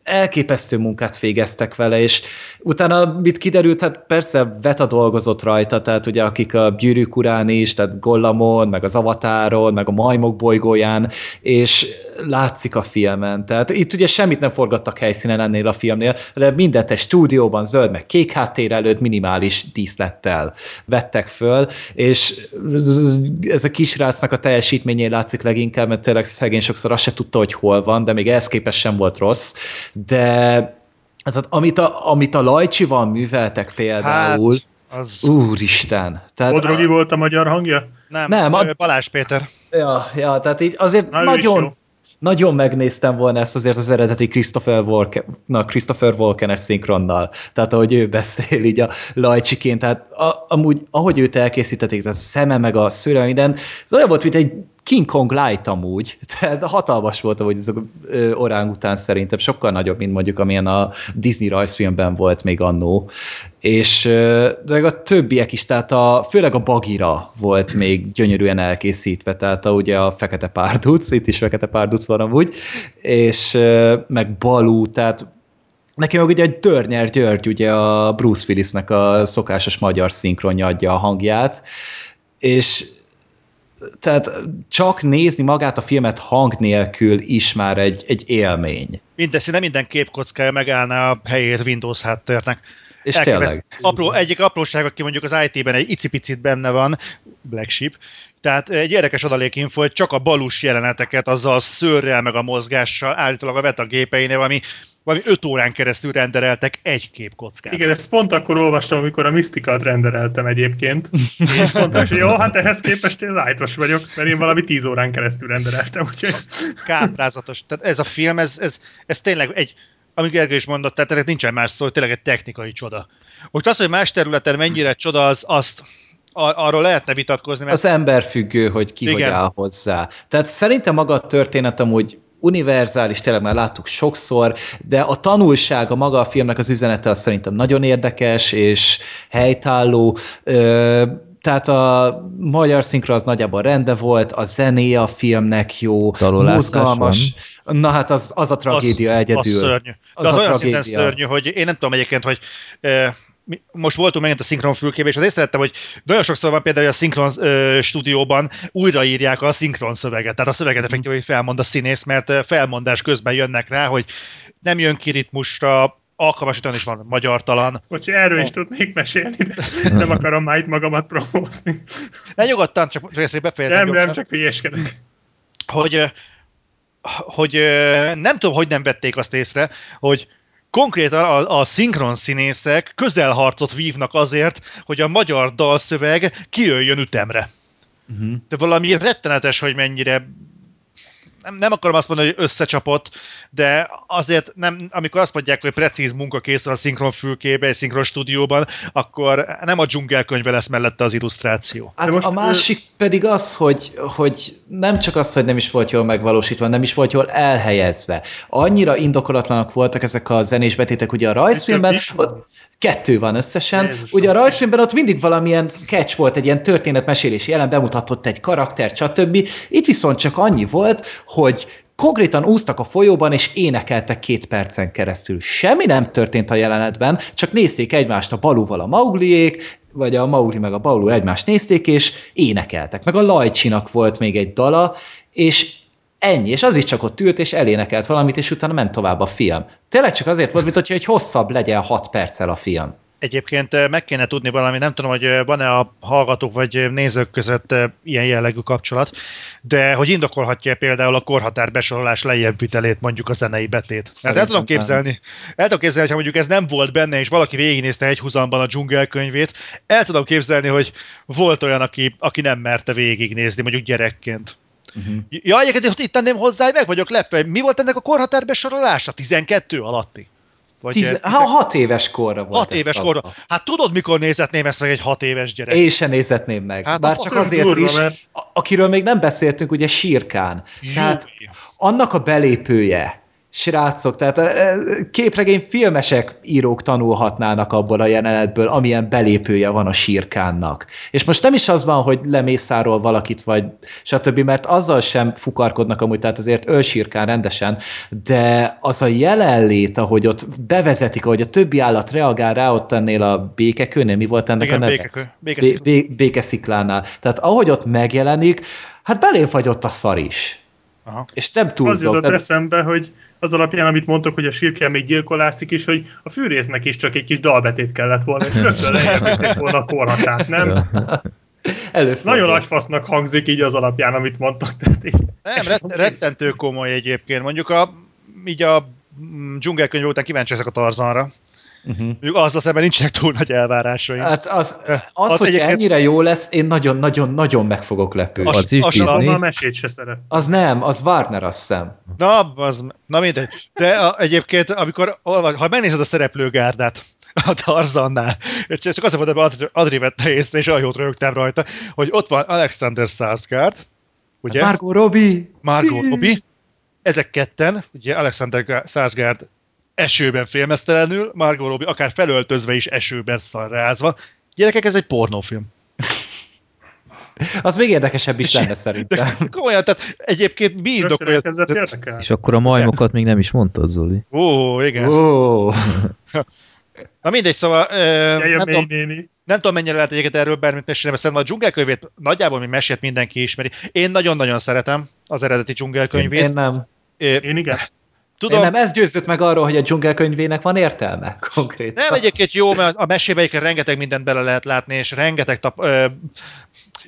elképesztő munkát végeztek vele, és utána mit kiderült, hát persze Veta dolgozott rajta, tehát ugye akik a gyűrűk urán is, tehát Gollamon, meg az Avatáron, meg a Majmok bolygóján, és látszik a filmen. Tehát itt ugye semmit nem forgattak helyszínen ennél a filmnél, de mindent egy stúdióban zöld, meg kék háttér előtt minimális díszlettel vettek föl, és ez a kisrácnak a teljesítményén látszik leginkább, mert tényleg szegény sokszor azt se tudta, hogy hol van, de még ehhez képest sem volt rossz, de tehát, amit, a, amit a Lajcsival műveltek például, Hát, az... úristen. Tehát, Bodrogi volt a magyar hangja? Nem, Nem, a- Balázs Péter. Ja, ja, tehát így azért Na, nagyon, nagyon megnéztem volna ezt azért az eredeti Christopher Walken, na, Christopher Walken-es szinkronnal. Tehát ahogy ő beszél így a lajcsiként, tehát a, amúgy, ahogy őt elkészítették, a szeme meg a szőre, minden, ez olyan volt, mint egy King Kong Light amúgy. Tehát hatalmas volt, hogy ez oráng után szerintem sokkal nagyobb, mint mondjuk amilyen a Disney rajzfilmben volt még annó. És de a többiek is, tehát a, főleg a Bagira volt még gyönyörűen elkészítve, tehát a, ugye a Fekete Párduc, itt is Fekete Párduc van amúgy, és meg Balú, tehát Neki meg ugye egy Dörnyer György, ugye a Bruce Willisnek a szokásos magyar szinkronja adja a hangját, és tehát csak nézni magát a filmet hang nélkül is már egy, egy élmény. Minden, szinte minden képkockája megállná a helyét Windows háttérnek. És Elképeszt- tényleg. Apró, egyik apróság, aki mondjuk az IT-ben egy icipicit benne van, Black Sheep, tehát egy érdekes adalékinfo, hogy csak a balus jeleneteket azzal a szőrrel meg a mozgással állítólag a VETA gépeinél valami, valami 5 órán keresztül rendereltek egy képkockát. Igen, ezt pont akkor olvastam, amikor a Mystical-t rendereltem egyébként. És mondtam, hogy jó, hát ehhez képest én lájtos vagyok, mert én valami 10 órán keresztül rendereltem, úgyhogy káprázatos. Tehát ez a film, ez, ez, ez tényleg egy, amíg Gergő is mondott, tehát ennek nincsen más szó, tényleg egy technikai csoda. Most az, hogy más területen mennyire csoda, az, azt ar- arról lehetne vitatkozni, mert Az ember függő, hogy ki Igen. hogy áll hozzá. Tehát szerintem maga a történet amúgy univerzális, tényleg már láttuk sokszor, de a tanulsága maga a filmnek az üzenete az szerintem nagyon érdekes és helytálló. Tehát a magyar szinkra az nagyjából rendben volt, a zenéje a filmnek jó, mozgalmas. Na hát az, az a tragédia az, egyedül. Az szörnyű. Az De az, a olyan tragédia. szinten szörnyű, hogy én nem tudom egyébként, hogy most voltunk megint a szinkron fülkébe, és az észrevettem, hogy nagyon sokszor van például, hogy a szinkron ö, stúdióban újraírják a szinkron szöveget. Tehát a szöveget effektíve hogy felmond a színész, mert felmondás közben jönnek rá, hogy nem jön ki ritmusra, alkalmasítan is van magyartalan. bocsi, erről is tudnék mesélni, de nem akarom már itt magamat promózni. Ne nyugodtan, csak még befejezem. Nem, nem, gyorsan. csak hülyeskedek. hogy, hogy nem tudom, hogy nem vették azt észre, hogy konkrétan a, a szinkron színészek közelharcot vívnak azért, hogy a magyar dalszöveg kijöjjön ütemre. Uh-huh. De valami rettenetes, hogy mennyire nem, nem akarom azt mondani, hogy összecsapott, de azért nem, amikor azt mondják, hogy precíz munka készül a szinkron fülkébe, egy szinkron stúdióban, akkor nem a dzsungelkönyve lesz mellette az illusztráció. Hát most, a másik pedig az, hogy, hogy nem csak az, hogy nem is volt jól megvalósítva, nem is volt jól elhelyezve. Annyira indokolatlanak voltak ezek a zenés betétek, ugye a rajzfilmben, ott kettő van összesen, Jézusom. ugye a rajzfilmben ott mindig valamilyen sketch volt, egy ilyen történetmesélési jelen, bemutatott egy karakter, stb. Itt viszont csak annyi volt, hogy konkrétan úsztak a folyóban, és énekeltek két percen keresztül. Semmi nem történt a jelenetben, csak nézték egymást a Balúval a Maugliék, vagy a Maugli meg a Balú egymást nézték, és énekeltek. Meg a Lajcsinak volt még egy dala, és ennyi, és az is csak ott ült, és elénekelt valamit, és utána ment tovább a film. Tényleg csak azért volt, mint hogyha egy hosszabb legyen 6 perccel a film. Egyébként meg kéne tudni valami, nem tudom, hogy van-e a hallgatók vagy nézők között ilyen jellegű kapcsolat, de hogy indokolhatja például a korhatár besorolás lejjebb vitelét mondjuk a zenei betét. Mert el tudom képzelni, el tudom képzelni, ha mondjuk ez nem volt benne, és valaki végignézte egy húzamban a dzsungelkönyvét, el tudom képzelni, hogy volt olyan, aki, aki nem merte végignézni, mondjuk gyerekként. Uh-huh. Ja, egyébként itt tenném hozzá, hogy meg vagyok lepve. Mi volt ennek a korhatár besorolása? 12 alatti? Vagy Tíz, ö, ha, hat éves korra volt 6 ez éves korra. Hát tudod, mikor nézetném ezt meg egy 6 éves gyerek? Én sem nézetném meg. Hát Bár csak azért durva, is, mert- akiről még nem beszéltünk, ugye Sírkán. Jó. Tehát annak a belépője, srácok, tehát e, e, képregény filmesek írók tanulhatnának abból a jelenetből, amilyen belépője van a sírkánnak. És most nem is az van, hogy lemészárol valakit, vagy stb., mert azzal sem fukarkodnak amúgy, tehát azért ölsírkán rendesen, de az a jelenlét, ahogy ott bevezetik, ahogy a többi állat reagál rá ott ennél a békekőnél, mi volt ennek Igen, a neve? békekő. Békeszikla. Bé- bé- békesziklánál. Tehát ahogy ott megjelenik, hát belém fagyott a szar is. Aha. És nem Az túlzok. jutott Tehát, eszembe, hogy az alapján, amit mondtok, hogy a sírkel még gyilkolászik is, hogy a fűrésznek is csak egy kis dalbetét kellett volna, és rögtön vitték volna a korhatárt, nem? előfordul. Nagyon nagyfasznak hangzik így az alapján, amit mondtok. Tehát így, Nem, rett, rettentő komoly egyébként. Mondjuk a, így a mm, dzsungelkönyv után kíváncsi ezek a Tarzanra. Uh-huh. Mondjuk azzal szemben nincsenek túl nagy elvárásaim. Hát az, az, Az hogy egyébként- ennyire jó lesz, én nagyon-nagyon-nagyon meg fogok lepődni. Az- Az is az- Disney. a mesét se szeret. Az nem, az Warner azt hiszem. Na, az, na mindegy. De a, egyébként, amikor ha megnézed a szereplőgárdát, a Tarzannál, csak azt mondom, hogy Adri, vette észre, és olyan jót rögtem rajta, hogy ott van Alexander Skarsgård, ugye? Margot Robbie. Margot Robbie, ezek ketten, ugye Alexander Skarsgård esőben félmeztelenül, Margot Robbie akár felöltözve is esőben szarrázva. Gyerekek, ez egy pornófilm. Az még érdekesebb is lenne szerintem. Komolyan, tehát egyébként mi indokolja... És akkor a majmokat még nem is mondtad, Zoli. Ó, igen. Ó, Na mindegy, szóval ö, nem, tudom, nem tudom, mennyire lehet egyébként erről bármit mesélni, mert szerintem a dzsungelkönyvét nagyjából mi mesét mindenki ismeri. Én nagyon-nagyon szeretem az eredeti dzsungelkönyvét. én nem. Ö, Én igen. Tudom, Én nem, ez győzött meg arról, hogy a dzsungelkönyvének van értelme konkrétan. Nem egyébként jó, mert a mesébe egyébként rengeteg mindent bele lehet látni, és rengeteg tap, ö,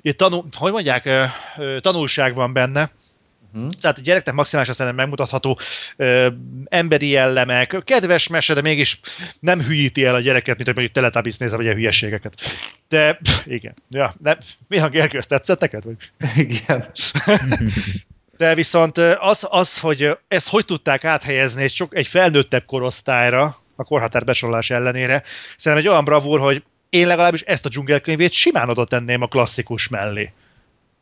itt tanul, hogy mondják, ö, tanulság van benne. Mhm. Tehát a gyereknek maximálisan szerintem megmutatható ö, emberi jellemek, kedves mese, de mégis nem hülyíti el a gyereket, mint hogy mondjuk Teletubbies nézze, vagy a hülyeségeket. De igen, ja, nem, mi a Gergő, ezt tetszett neked? Vagy? Igen. De viszont az, az, hogy ezt hogy tudták áthelyezni egy, sok, egy felnőttebb korosztályra, a korhatár besorolás ellenére, szerintem egy olyan bravúr, hogy én legalábbis ezt a dzsungelkönyvét simán oda tenném a klasszikus mellé.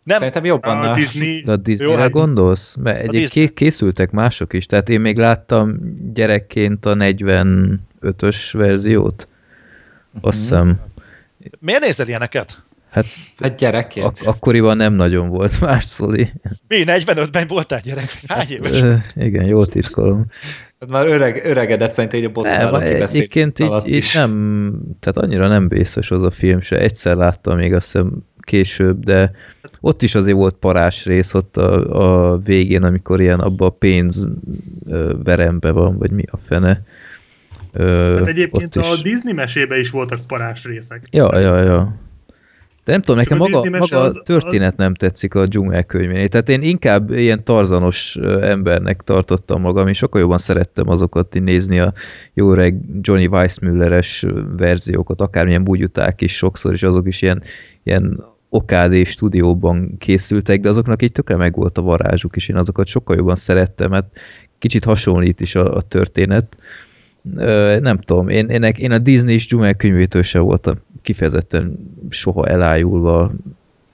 Nem, Szerintem jobban. A A Disney... De a Disneyre hát- gondolsz? Mert egyébként Disney. készültek mások is, tehát én még láttam gyerekként a 45-ös verziót. Azt hiszem. miért nézel ilyeneket? Hát Hát gyerekként. ak- akkoriban nem nagyon volt más szoli. Mi, 45-ben voltál gyerek? Hány éves? Ö, igen, jól titkolom. Hát Már öreg, öregedett szerintem így a Nem, bosszállat kibeszélt egyébként így, így nem, tehát annyira nem vészes az a film se. Egyszer láttam még azt hiszem később, de ott is azért volt parás rész ott a, a végén, amikor ilyen abba a pénz verembe van, vagy mi a fene. Ö, Hát egyébként a is. Disney mesébe is voltak parás részek. Ja, ja, ja. De nem tudom, nekem a maga, maga az- a történet nem tetszik a dzsungel könyvénél. Tehát én inkább ilyen tarzanos embernek tartottam magam, és sokkal jobban szerettem azokat nézni a jó öreg Johnny Weissmülleres verziókat, akármilyen bugyuták is sokszor, és azok is ilyen, ilyen okádé stúdióban készültek, de azoknak így tökre megvolt a varázsuk, és én azokat sokkal jobban szerettem, mert kicsit hasonlít is a, a történet. Ö, nem tudom, én, én, én a Disney-s dzsungel könyvétől sem voltam kifejezetten soha elájulva,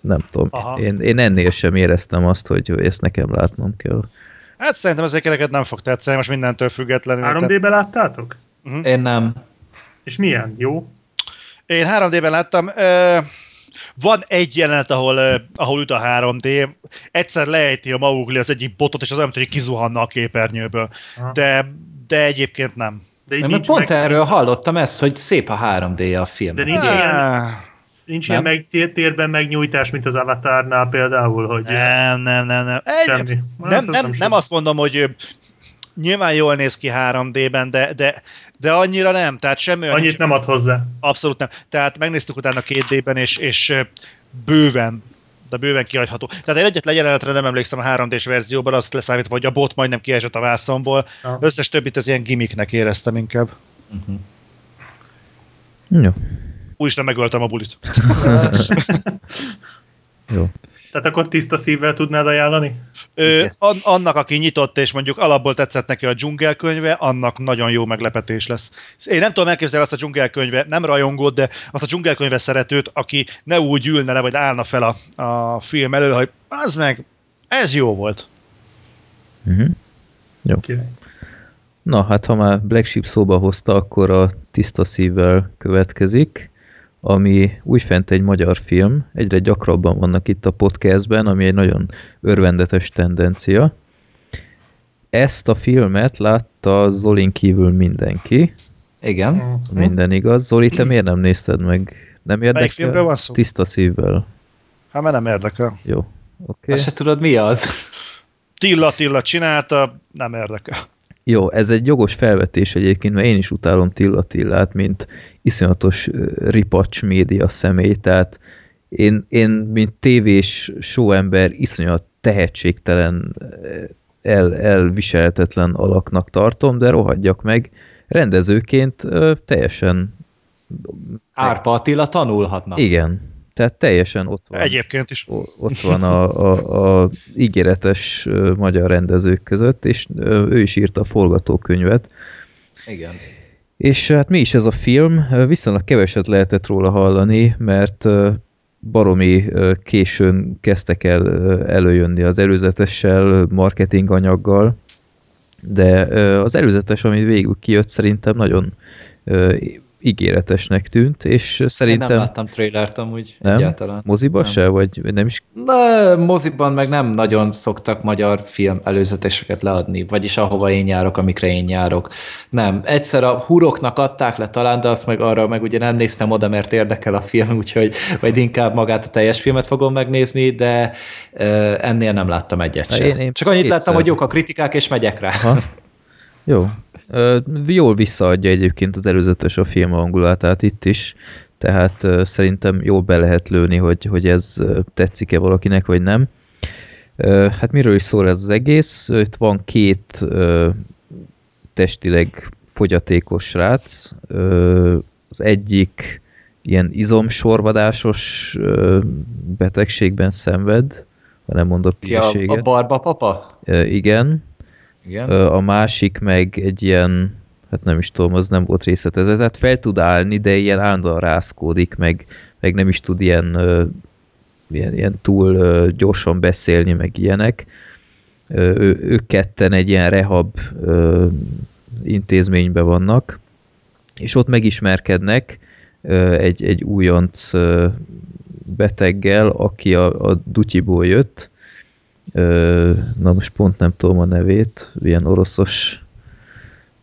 nem tudom. Aha. Én, én ennél sem éreztem azt, hogy ezt nekem látnom kell. Hát szerintem ezeket neked nem fog tetszeni, most mindentől függetlenül. Tehát 3D-be láttátok? Én nem. És milyen? Jó? Én 3D-ben láttam. Ö, van egy jelenet, ahol, ö, ahol üt a 3D. Egyszer lejti a Maugli az egyik botot, és az olyan, hogy kizuhanna a képernyőből. Aha. De, de egyébként nem. De Én nincs, pont meg, erről hallottam ezt, hogy szép a 3D a film. de nincs ilyen, nincs Nem? ilyen meg, tér- térben megnyújtás, mint az Avatarnál például, hogy Nem, nem, nem, nem. Egy, semmi. nem, nem, nem, sok. azt mondom, hogy nyilván jól néz ki 3D-ben, de, de, de annyira nem. Tehát semmi Annyit nem ad hozzá. Abszolút nem. Tehát megnéztük utána 2D-ben, és, és bőven, de bőven kihagyható. Tehát egy egyetlen jelenetre nem emlékszem a 3D-s verzióban, azt leszámítva, hogy a bot majdnem kiesett a vászomból. Aha. Összes többit ez ilyen gimmicknek éreztem inkább. Jó. Úristen, megöltem a bulit. Jó. Tehát akkor tiszta szívvel tudnád ajánlani? Ö, an, annak, aki nyitott, és mondjuk alapból tetszett neki a dzsungelkönyve, annak nagyon jó meglepetés lesz. Én nem tudom elképzelni azt a dzsungelkönyve, nem rajongót, de azt a dzsungelkönyve szeretőt, aki ne úgy ülne le, vagy állna fel a, a film elől, hogy az meg, ez jó volt. Uh-huh. Király. Na, hát ha már Black Sheep szóba hozta, akkor a Tiszta szívvel következik, ami újfent egy magyar film, egyre gyakrabban vannak itt a podcastben, ami egy nagyon örvendetes tendencia. Ezt a filmet látta Zolin kívül mindenki, Igen. Mhm. minden igaz. Zoli, te miért nem nézted meg? Nem érdekel? Tiszta szívvel. Hát mert nem érdekel. Jó. Oké. Okay. Azt se tudod, mi az? Tilla Tilla csinálta, nem érdekel. Jó, ez egy jogos felvetés egyébként, mert én is utálom Tilla Tillát, mint iszonyatos ripacs média személy, tehát én, én mint tévés showember iszonyat tehetségtelen, el, elviselhetetlen alaknak tartom, de rohadjak meg. Rendezőként ö, teljesen, Árpa Attila tanulhatna. igen, tehát teljesen ott van. Egyébként is. ott van a, a, a ígéretes magyar rendezők között, és ő is írta a forgatókönyvet. Igen. És hát mi is ez a film? Viszonylag keveset lehetett róla hallani, mert baromi későn kezdtek el előjönni az előzetessel, marketinganyaggal, de ö, az előzetes, ami végül kijött, szerintem nagyon ígéretesnek tűnt, és Én szerintem... nem láttam trailert amúgy nem? egyáltalán. Moziba Nem. se, vagy nem is... Na, moziban meg nem nagyon szoktak magyar film előzeteseket leadni, vagyis ahova én járok, amikre én járok. Nem, egyszer a huroknak adták le talán, de azt meg arra meg ugye nem néztem oda, mert érdekel a film, úgyhogy majd inkább magát a teljes filmet fogom megnézni, de ennél nem láttam egyet Hát sem. én- én Csak annyit láttam, hogy jók a kritikák, és megyek rá. Ha? Jó. Jól visszaadja egyébként az előzetes a film hangulatát itt is, tehát szerintem jól be lehet lőni, hogy, hogy ez tetszik-e valakinek, vagy nem. Hát miről is szól ez az egész? Itt van két testileg fogyatékos srác. Az egyik ilyen izomsorvadásos betegségben szenved, ha nem mondok Ki a, a barba papa? Igen, Igen. A másik meg egy ilyen, hát nem is tudom, az nem volt részletezve, tehát fel tud állni, de ilyen állandóan rászkódik, meg, meg nem is tud ilyen, ilyen, ilyen túl gyorsan beszélni, meg ilyenek. Ő, ők ketten egy ilyen rehab intézményben vannak, és ott megismerkednek egy, egy újonc beteggel, aki a, a Dutyiból jött, na most pont nem tudom a nevét, ilyen oroszos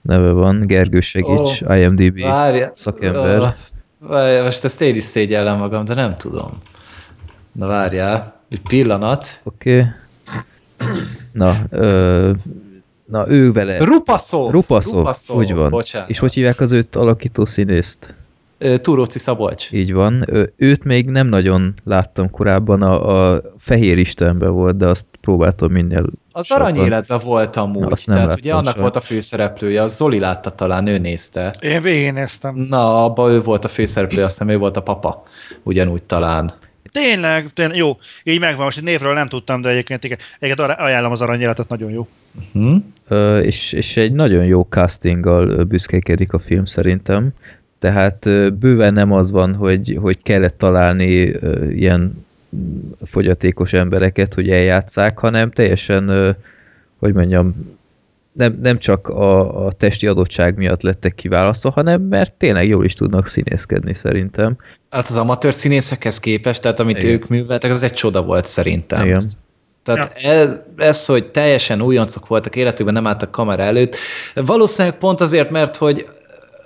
neve van, Gergő segíts, Ó, IMDB Várja. szakember. Várja, most ezt én is szégyellem magam, de nem tudom. Na várjál, egy pillanat. Oké. Okay. Na, ö, na ő vele. Rupaszov, Rupaszov, úgy van. Bocsánat. És hogy hívják az őt alakító színészt? Túróci Szabolcs. Így van. Őt még nem nagyon láttam korábban, a, a Fehér Istenben volt, de azt próbáltam minél Az sokban. aranyéletben volt amúgy, Azt nem tehát ugye annak sem. volt a főszereplője, az Zoli látta talán, ő nézte. Én végignéztem. Na, abban ő volt a főszereplő, azt hiszem ő volt a papa, ugyanúgy talán. Tényleg, tényleg, jó, így megvan, most egy névről nem tudtam, de egyébként igen, egyébként arra- ajánlom az aranyéletet, nagyon jó. Hm? Ö, és, és egy nagyon jó castinggal ö, büszkékedik a film szerintem. Tehát bőven nem az van, hogy, hogy kellett találni ilyen fogyatékos embereket, hogy eljátszák, hanem teljesen, hogy mondjam, nem, nem csak a, a testi adottság miatt lettek kiválasztva, hanem mert tényleg jól is tudnak színészkedni szerintem. Hát az amatőr színészekhez képest, tehát amit Igen. ők műveltek, az egy csoda volt szerintem. Igen. Tehát ez, ez, hogy teljesen újoncok voltak életükben, nem álltak kamera előtt, valószínűleg pont azért, mert hogy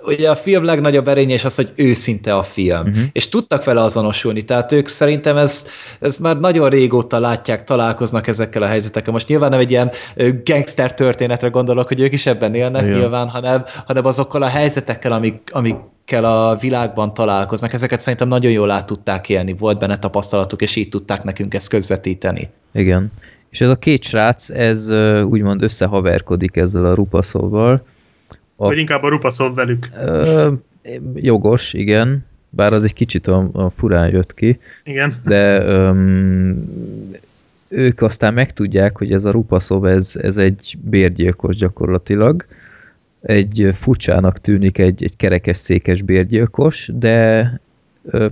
ugye a film legnagyobb erénye is az, hogy őszinte a film, uh-huh. és tudtak vele azonosulni, tehát ők szerintem ez, ez már nagyon régóta látják, találkoznak ezekkel a helyzetekkel. Most nyilván nem egy ilyen gangster történetre gondolok, hogy ők is ebben élnek Igen. nyilván, hanem, hanem azokkal a helyzetekkel, amik, amikkel a világban találkoznak, ezeket szerintem nagyon jól át tudták élni, volt benne tapasztalatuk, és így tudták nekünk ezt közvetíteni. Igen. És ez a két srác, ez úgymond összehaverkodik ezzel a Rupaszóval. A- Vagy inkább a Rupaszov velük. Ö, jogos, igen. Bár az egy kicsit a, a furán jött ki, Igen. de öm, ők aztán megtudják, hogy ez a Rupaszov, ez, ez egy bérgyilkos gyakorlatilag. Egy furcsának tűnik egy, egy kerekesszékes bérgyilkos, de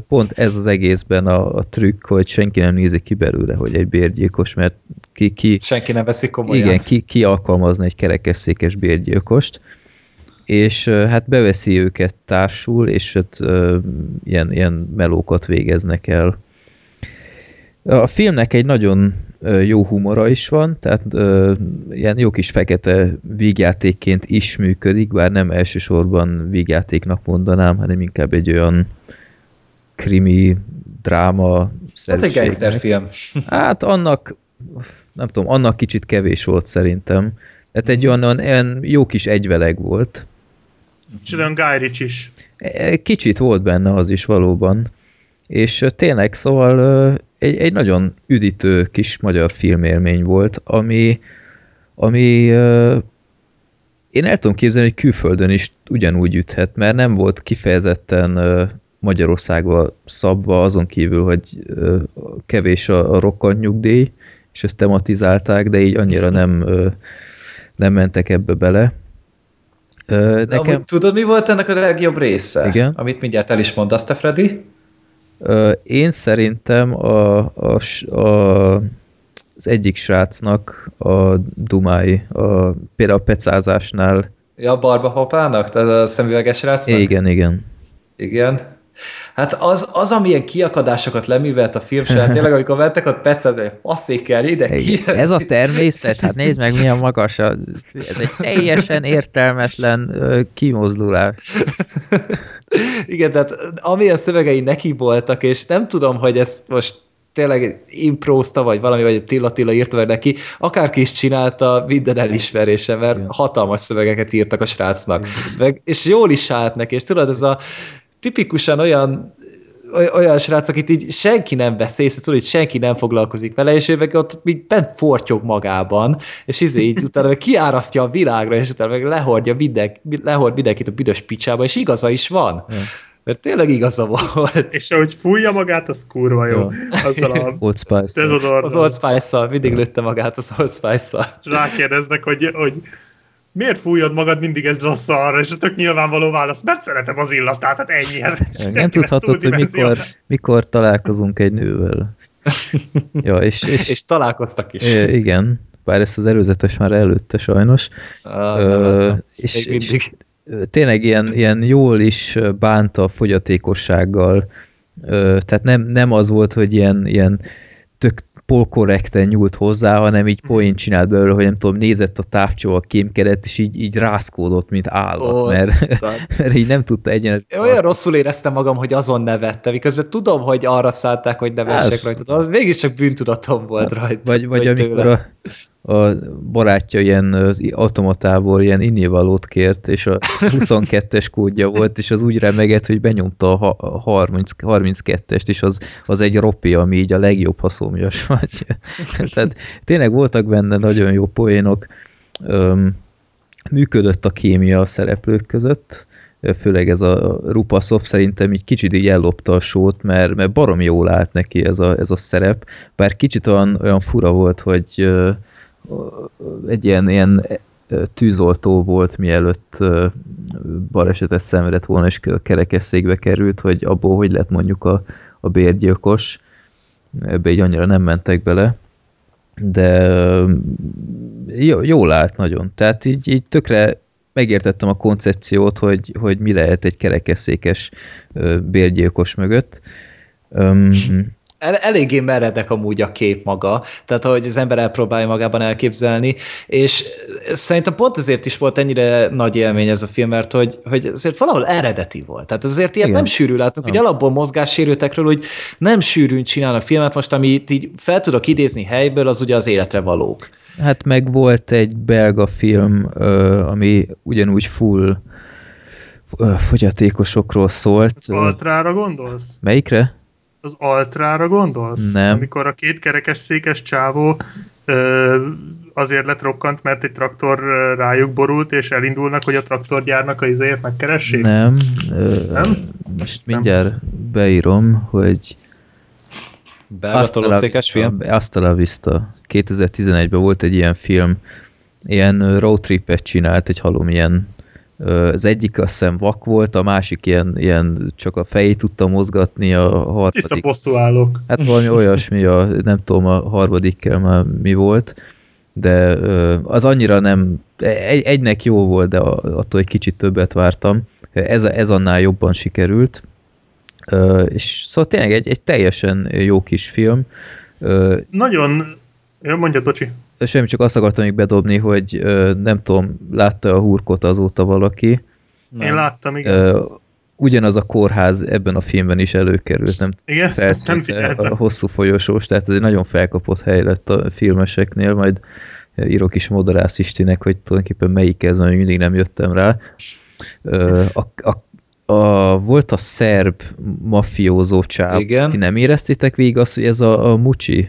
pont ez az egészben a, a trükk, hogy senki nem nézi ki belőle, hogy egy bérgyilkos, mert ki, ki, Senki nem veszik komolyan. igen, ki, ki alkalmazna egy kerekesszékes bérgyilkost, és hát beveszi őket társul, és hát, ö, ilyen, ilyen melókat végeznek el. A filmnek egy nagyon jó humora is van, tehát ö, ilyen jó kis fekete vígjátékként is működik, bár nem elsősorban vígjátéknak mondanám, hanem inkább egy olyan krimi, dráma Hát egy gangsterfilm. Hát annak, nem tudom, annak kicsit kevés volt szerintem. Tehát egy olyan, olyan, olyan jó kis egyveleg volt. Olyan Guy Ritchie is. Kicsit volt benne az is valóban. És tényleg, szóval egy, egy nagyon üdítő kis magyar filmélmény volt, ami, ami én el tudom képzelni, hogy külföldön is ugyanúgy üthet, mert nem volt kifejezetten Magyarországba szabva, azon kívül, hogy kevés a, a rokkant nyugdíj, és ezt tematizálták, de így annyira nem, nem mentek ebbe bele. Ö, Nekem... Amúgy tudod, mi volt ennek a legjobb része? Igen. Amit mindjárt el is mondasz, te Freddy? Ö, Én szerintem a, a, a, az egyik srácnak a dumái, a, például a pecázásnál, Ja, a barba papának? Tehát a szemüveges rácnak? igen, igen. Igen. Hát az, az amilyen kiakadásokat leművelt a film során, tényleg, amikor mentek ott percet, hogy faszékkel ide ki. Ez a természet, hát nézd meg milyen magas a... Ez egy teljesen értelmetlen ö, kimozdulás. Igen, tehát amilyen szövegei neki voltak, és nem tudom, hogy ezt most tényleg imprózta, vagy valami, vagy Tilla Tilla írta meg neki, akárki is csinálta, minden elismerése, mert hatalmas szövegeket írtak a srácnak. Meg, és jól is állt neki, és tudod, ez a tipikusan olyan oly- olyan srác, akit így senki nem vesz észre, tudod, hogy senki nem foglalkozik vele, és ő meg ott még bent fortyog magában, és izé így utána meg kiárasztja a világra, és utána meg lehordja minden, lehord mindenkit a büdös picsába, és igaza is van. Ja. Mert tényleg igaza volt. És ahogy fújja magát, az kurva jó. Azzal a Old Spice. Az Old Spice-szal, mindig lőtte magát az Old Spice-szal. rákérdeznek, hogy, hogy miért fújod magad mindig ezzel a szarra, és a tök nyilvánvaló válasz, mert szeretem az illatát, hát ennyi. Hát Nem tudhatod, hogy mikor, mikor találkozunk egy nővel. Ja, és, és, És találkoztak is. Igen, bár ezt az előzetes már előtte sajnos. Ah, Ö, és, és tényleg ilyen, ilyen jól is bánta a fogyatékossággal. Ö, Tehát nem, nem az volt, hogy ilyen, ilyen tök polkorrekten nyúlt hozzá, hanem így poén csinált belőle, hogy nem tudom, nézett a távcsóval kémkedett, és így, így rászkódott, mint állat, Ó, mert, mert így nem tudta egyenet. Olyan rosszul éreztem magam, hogy azon nevettem, miközben tudom, hogy arra szállták, hogy nevessek rajta. De az mégiscsak bűntudatom volt rajta. Vagy, vagy Vagy amikor tőle. a, a barátja ilyen az automatából ilyen innivalót kért, és a 22-es kódja volt, és az úgy remegett, hogy benyomta a ha- a 30, 32-est, és az, az egy ropi, ami így a legjobb haszomjas vagy. Tehát tényleg voltak benne nagyon jó poénok. Működött a kémia a szereplők között, főleg ez a Rupaszov szerintem így kicsit így ellopta a sót, mert, mert barom jól állt neki ez a, ez a szerep, bár kicsit olyan, olyan fura volt, hogy egy ilyen, ilyen ö, tűzoltó volt, mielőtt ö, balesetet szenvedett volna, és kerekesszékbe került, hogy abból hogy lett mondjuk a, a bérgyilkos. Ebbe így annyira nem mentek bele de jól állt nagyon. Tehát így, így tökre megértettem a koncepciót, hogy, hogy mi lehet egy kerekesszékes bérgyilkos mögött. Um, El, eléggé meredek amúgy a kép maga, tehát ahogy az ember elpróbálja magában elképzelni, és szerintem pont ezért is volt ennyire nagy élmény ez a film, mert hogy, hogy azért valahol eredeti volt. Tehát azért ilyet Igen. nem sűrű látunk, hogy alapból mozgássérültekről, hogy nem sűrűn csinálnak filmet, most amit így fel tudok idézni helyből, az ugye az életre valók. hát meg volt egy belga film, ami ugyanúgy full fogyatékosokról szólt. Az Altrára gondolsz? Melyikre? Az Altrára gondolsz? Nem. Amikor a két kerekes székes csávó ö, azért lett rokkant, mert egy traktor rájuk borult, és elindulnak, hogy a traktorgyárnak a izéjét megkeressék? Nem. Ö, Nem? Most mindjárt beírom, hogy la tolószékes Vista, film. Hasta la Vista. 2011-ben volt egy ilyen film, ilyen ö, road tripet csinált, egy halom ilyen az egyik azt hiszem vak volt, a másik ilyen, ilyen csak a fejét tudta mozgatni, a Tiszta harmadik. bosszú állok. Hát valami olyasmi, a, nem tudom a harmadikkel már mi volt, de az annyira nem, egy, egynek jó volt, de attól egy kicsit többet vártam. Ez, ez annál jobban sikerült. És szóval tényleg egy, egy teljesen jó kis film. Nagyon... Ja, mondja, Tocsi. Semmi csak azt akartam még bedobni, hogy ö, nem tudom, látta a hurkot azóta valaki. Nem. Én láttam, igen. Ö, ugyanaz a kórház ebben a filmben is előkerült, nem Igen, ezt nem figyeltem. a hosszú folyosós, tehát ez egy nagyon felkapott hely lett a filmeseknél, majd írok is Modarász Istinek, hogy tulajdonképpen melyik ez, mert mindig nem jöttem rá. Ö, A, a, a, volt a szerb mafiózó csáv. Igen. Ti nem éreztétek végig azt, hogy ez a, a Mucsi?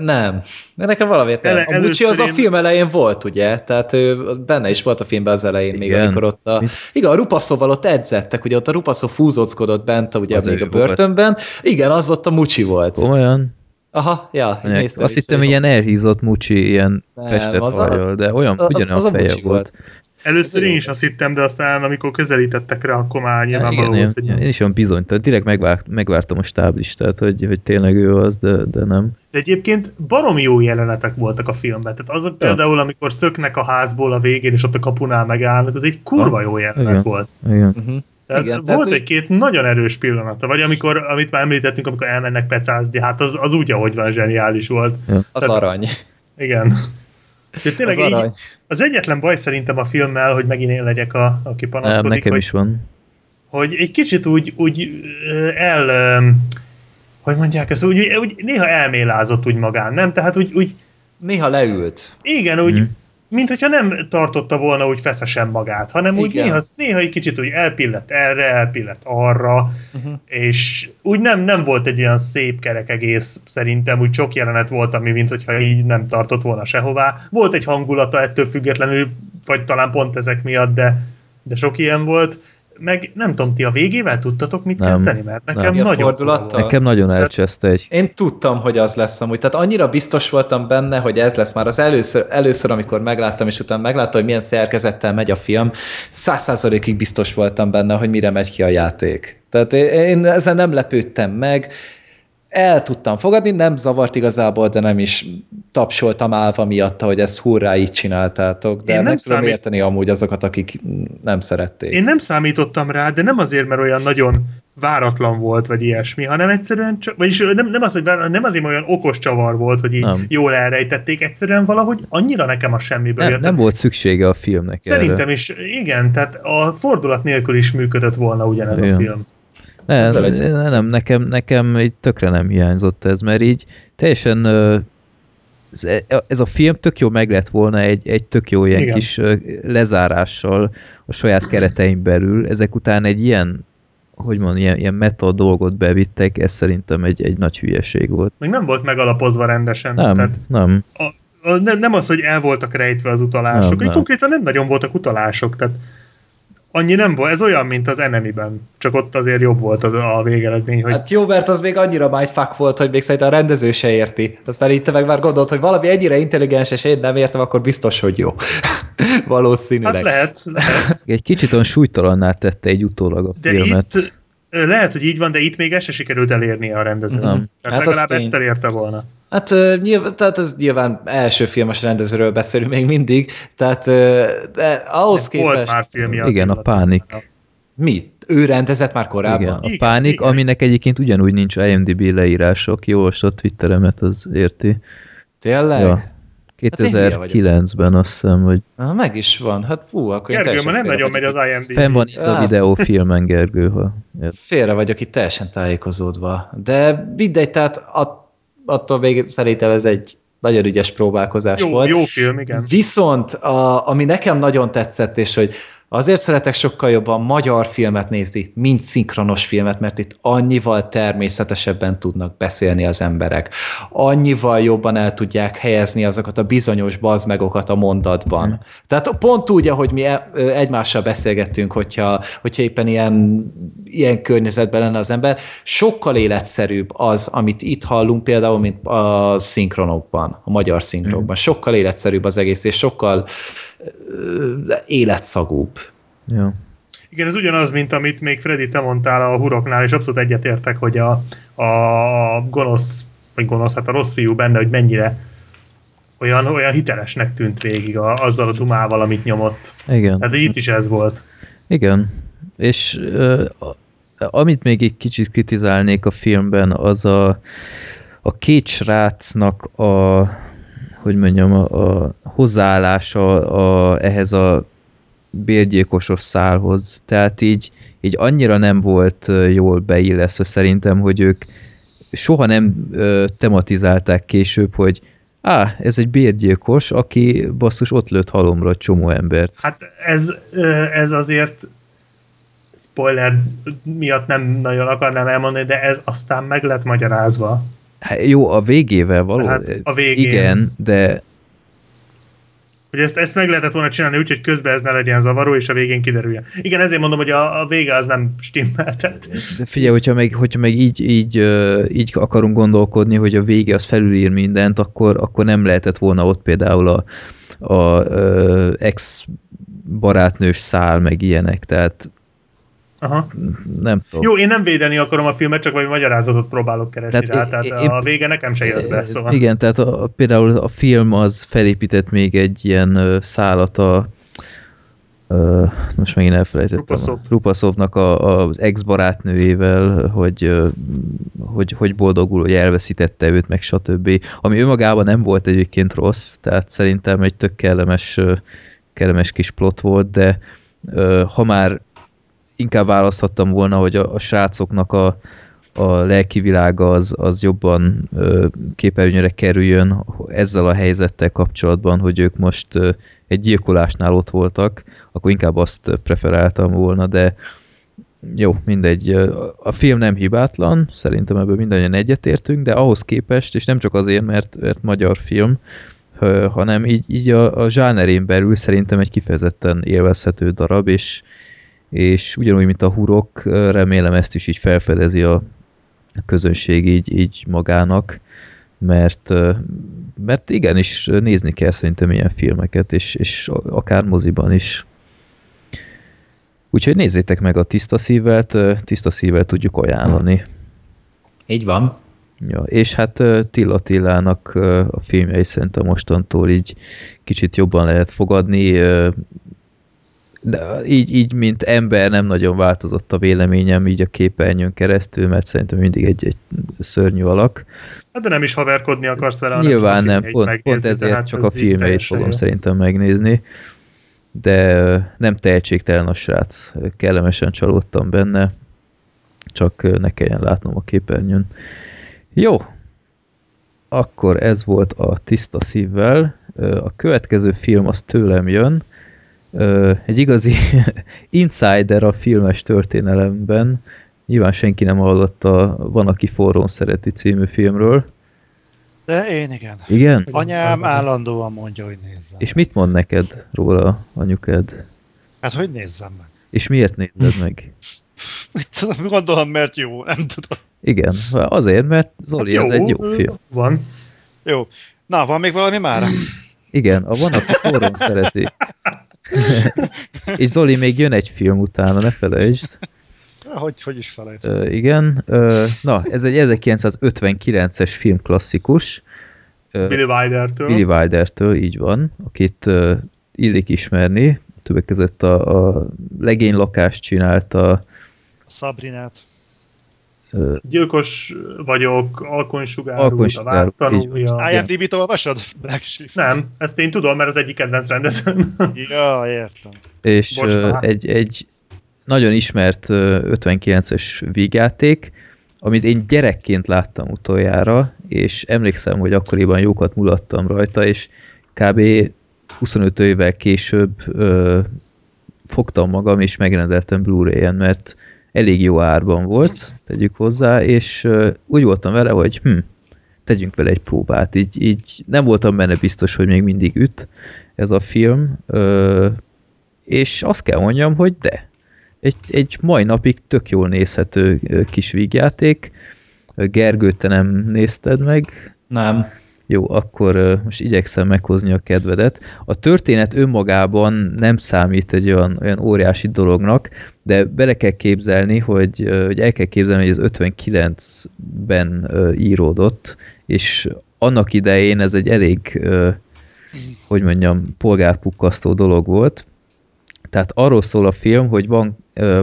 Nem. De nekem valamiért nem. Ele- a Mucsi az először a én- film elején volt, ugye? Tehát ő benne is volt a filmben az elején, még Igen. amikor ott a... Igen, a Rupaszóval ott edzettek, ugye ott a Rupaszó fúzóckodott bent, a, ugye Az még a börtönben. Igen, az ott a Mucsi volt. Komolyan? Aha, ja, én néztem Azt hittem, hogy ilyen elhízott Mucsi, ilyen Nem, festett hajjal, de olyan, az- ugyanolyan az a feje Mucsi volt. Először én is azt hittem, de aztán amikor közelítettek rá, akkor már Ja, nyilvánvaló igen, volt, én, hogy én is olyan bizonytalan. Direkt megvárt, megvártam a stáblistát, hogy, hogy tényleg ő az, de, de nem. De egyébként baromi jó jelenetek voltak a filmben. Tehát azok például, amikor szöknek a házból a végén, és ott a kapunál megállnak, az egy kurva jó jelenet Igen. volt. Igen. Uh-huh. Tehát Igen, volt tehát egy-két nagyon erős pillanata, vagy amikor, amit már említettünk, amikor elmennek pecázni, hát az, az úgy, ahogy van, zseniális volt. Az Tehát- arany. Igen. De tényleg Az arany. Az egyetlen baj szerintem a filmmel, hogy megint én legyek, a, aki panaszkodik, nekem hogy, is van. hogy egy kicsit úgy, úgy el, hogy mondják ezt, úgy, úgy néha elmélázott úgy magán, nem? Tehát úgy, úgy Néha leült. igen, úgy, Mhm. Mint hogyha nem tartotta volna úgy feszesen magát, hanem úgy néha, néha egy kicsit úgy elpillett erre, elpillett arra, uh-huh. és úgy nem, nem volt egy olyan szép kerek egész, szerintem úgy sok jelenet volt, ami mint hogyha így nem tartott volna sehová. Volt egy hangulata ettől függetlenül, vagy talán pont ezek miatt, de, de sok ilyen volt. Meg nem tudom, ti a végével tudtatok mit Nem. kezdeni? Mert nekem Nem. Nagyon fordulattal? Nekem nagyon elcseszte egy... Én tudtam, hogy az lesz amúgy. Tehát annyira biztos voltam benne, hogy ez lesz már az először, először amikor megláttam, és utána megláttam, hogy milyen szerkezettel megy a film, száz százalékig biztos voltam benne, hogy mire megy ki a játék. Tehát én, én ezen nem lepődtem meg, el tudtam fogadni, nem zavart igazából, de nem is tapsoltam állva miatta, hogy ezt hurrá így csináltátok, de Én nem meg tudom számít- érteni amúgy azokat, akik nem szerették. Én nem számítottam rá, de nem azért, mert olyan nagyon váratlan volt, vagy ilyesmi, hanem egyszerűen csak, vagyis nem, nem, az, hogy váratlan, nem azért, olyan okos csavar volt, hogy így Nem. jól elrejtették, egyszerűen valahogy annyira nekem a semmiből Nem, jött. nem volt szüksége a filmnek Szerintem erre. is, igen, tehát a fordulat nélkül is működött volna ugyanez Igen. a film. Nem, nem, nekem, nekem így tökre nem hiányzott ez, mert így teljesen ö, ez, a film tök jó meg lett volna egy, egy tök jó ilyen Igen. kis lezárással a saját keretein belül. Ezek után egy ilyen, hogy mondjam, ilyen, ilyen meta dolgot bevittek, ez szerintem egy, egy nagy hülyeség volt. Meg nem volt megalapozva rendesen. Nem, Tehát nem. a, a, nem, nem az, hogy el voltak rejtve az utalások, nem, nem. konkrétan nem nagyon voltak utalások, tehát annyi nem volt, ez olyan, mint az Enemy-ben, csak ott azért jobb volt a, a végeredmény, hogy Hát jó, mert az még annyira mindfuck volt, hogy még szerintem a rendező se érti. Aztán itt meg már gondolt, hogy valami ennyire intelligens, és én nem értem, akkor biztos, hogy jó. Valószínűleg. hát lehet, lehet. Egy kicsit olyan súlytalanná tette egy utólag a De filmet. itt lehet, hogy így van, de itt még ezt se sikerült elérnie a rendezőnek. Nem. Tehát Hát legalább ezt elérte volna. Hát nyilván, tehát ez nyilván első filmes rendezőről beszélünk még mindig, tehát de ahhoz képest... Volt már filmje. Igen, a. Pánik. Mi? Ő rendezett már korábban? Igen, a Igen, Pánik, igen. aminek egyébként ugyanúgy nincs IMDb leírások, jó, a Twitteremet az érti. Tényleg? Ja. Hát én hülye 2009-ben azt hiszem, hogy Ah, meg is van. Hát fú, akkor én Gergő, teljesen ma nem nagyon megy az. IMDb. fenn van itt a Á. videófilmen, Gergő, ha Félre vagyok itt teljesen tájékozódva. De mindegy, tehát at, attól még szerintem ez egy nagyon ügyes próbálkozás Jó, volt. jó film, igen. Viszont, a, ami nekem nagyon tetszett, és hogy azért szeretek sokkal jobban magyar filmet nézni, mint szinkronos filmet, mert itt annyival természetesebben tudnak beszélni az emberek. Annyival jobban el tudják helyezni azokat a bizonyos bazmegokat a mondatban. Hmm. Tehát pont úgy, ahogy mi e- egymással beszélgettünk, hogyha, hogyha éppen ilyen, ilyen környezetben lenne az ember, sokkal életszerűbb az, amit itt hallunk például, mint a szinkronokban, a magyar szinkronokban. Sokkal életszerűbb az egész, és sokkal életszagúbb. ja. Igen, ez ugyanaz, mint amit még Freddy, te mondtál a huroknál, és abszolút egyetértek, hogy a, a gonosz, vagy gonosz, hát a rossz fiú benne, hogy mennyire olyan, olyan hitelesnek tűnt végig a, azzal a dumával, amit nyomott. Igen. Tehát itt is ez volt. Igen. És ö, a- amit még egy kicsit kritizálnék a filmben, az a, a két srácnak a hogy mondjam, a, a hozzáállása a, ehhez a bérgyilkosos szálhoz. Tehát így, így annyira nem volt jól beillesztve szerintem, hogy ők soha nem ö, tematizálták később, hogy á, ez egy bérgyilkos, aki basszus ott lőtt halomra csomó embert. Hát ez, ez azért spoiler miatt nem nagyon akarnám elmondani, de ez aztán meg lett magyarázva. Hát jó, a végével való. Hát a végén. Igen, de Hogy ezt, ezt meg lehetett volna csinálni úgy, hogy közben ez ne legyen zavaró, és a végén kiderüljen. Igen, ezért mondom, hogy a, a vége az nem stimmel. Tehát De figyelj, hogyha meg, hogyha meg így, így, így akarunk gondolkodni, hogy a vége az felülír mindent, akkor, akkor nem lehetett volna ott például a, a ö, ex barátnős szál, meg ilyenek, tehát Aha. nem tudom. Jó, én nem védeni akarom a filmet, csak valami magyarázatot próbálok keresni Tehát rá, tehát én- a vége nekem se jött be, szóval. Igen, tehát a, például a film az felépített még egy ilyen ö, szálat a Uh, most megint elfelejtettem. Rupaszov. Rupaszovnak a, az ex-barátnőjével, hogy, hogy, hogy boldogul, hogy elveszítette őt, meg stb. Ami önmagában nem volt egyébként rossz, tehát szerintem egy tök kellemes, kellemes kis plot volt, de ha már inkább választhattam volna, hogy a, a srácoknak a, a lelki világa az, az jobban ö, képernyőre kerüljön ezzel a helyzettel kapcsolatban, hogy ők most ö, egy gyilkolásnál ott voltak, akkor inkább azt preferáltam volna, de jó, mindegy. A film nem hibátlan, szerintem ebből mindannyian egyetértünk, de ahhoz képest, és nem csak azért, mert, mert magyar film, hanem így, így a, a zsánerén belül szerintem egy kifejezetten élvezhető darab, és, és ugyanúgy, mint a hurok, remélem ezt is így felfedezi a közönség így, így magának, mert, mert igenis nézni kell szerintem ilyen filmeket, és, és akár moziban is. Úgyhogy nézzétek meg a tiszta szívvel, tiszta szívvel tudjuk ajánlani. Így van. Ja, és hát Tilla Tillának a filmjei szerintem mostantól így kicsit jobban lehet fogadni, de így, így, mint ember nem nagyon változott a véleményem így a képernyőn keresztül, mert szerintem mindig egy, egy szörnyű alak. Hát de nem is haverkodni akarsz vele, hanem Nyilván a nem, pont, pont ezért tehát csak a ez így filmeit fogom jó. szerintem megnézni, de nem tehetségtelen a srác, kellemesen csalódtam benne, csak ne kelljen látnom a képernyőn. Jó, akkor ez volt a tiszta szívvel. A következő film az tőlem jön. Egy igazi insider a filmes történelemben. Nyilván senki nem hallott a Van, aki forrón szereti című filmről. De én igen. Igen? Anyám állandóan mondja, hogy nézzem. És mit mond neked róla anyukád? Hát hogy nézzem meg? És miért nézed meg? Mit tudom, gondolom, mert jó, nem tudom. Igen, azért, mert Zoli, Hát ez egy jó film. Van. Jó. Na, van még valami már? Igen, a Van, aki forrón szereti. És Zoli, még jön egy film utána, ne felejtsd. Hogy, hogy is felejt. Ö, igen. Ö, na, ez egy 1959-es filmklasszikus. Ö, Billy Wilder-től. Billy Wilder-től, így van, akit ö, illik ismerni. Többek között a, a legénylakást csinálta, A Sabrinát. Gyilkos vagyok, alkonysugárú, a Alkonysugárú, vágtanúja. IMDb-t olvasod? Black. Nem, ezt én tudom, mert az egyik kedvenc rendezőm. Ja, értem. és Bocs, egy, egy nagyon ismert ö, 59-es vígjáték, amit én gyerekként láttam utoljára, és emlékszem, hogy akkoriban jókat mulattam rajta, és kb. 25 évvel később ö, fogtam magam, és megrendeltem Blu-ray-en, mert elég jó árban volt, tegyük hozzá, és úgy voltam vele, hogy hm, tegyünk vele egy próbát. Így, így nem voltam benne biztos, hogy még mindig üt ez a film, és azt kell mondjam, hogy de. Egy, egy mai napig tök jól nézhető kis vígjáték. Gergő, te nem nézted meg? Nem. Jó, akkor most igyekszem meghozni a kedvedet. A történet önmagában nem számít egy olyan, olyan óriási dolognak, de bele kell képzelni, hogy, hogy el kell képzelni, hogy ez 59-ben ö, íródott, és annak idején ez egy elég, hogy mondjam, polgárpukkasztó dolog volt. Tehát arról szól a film, hogy van,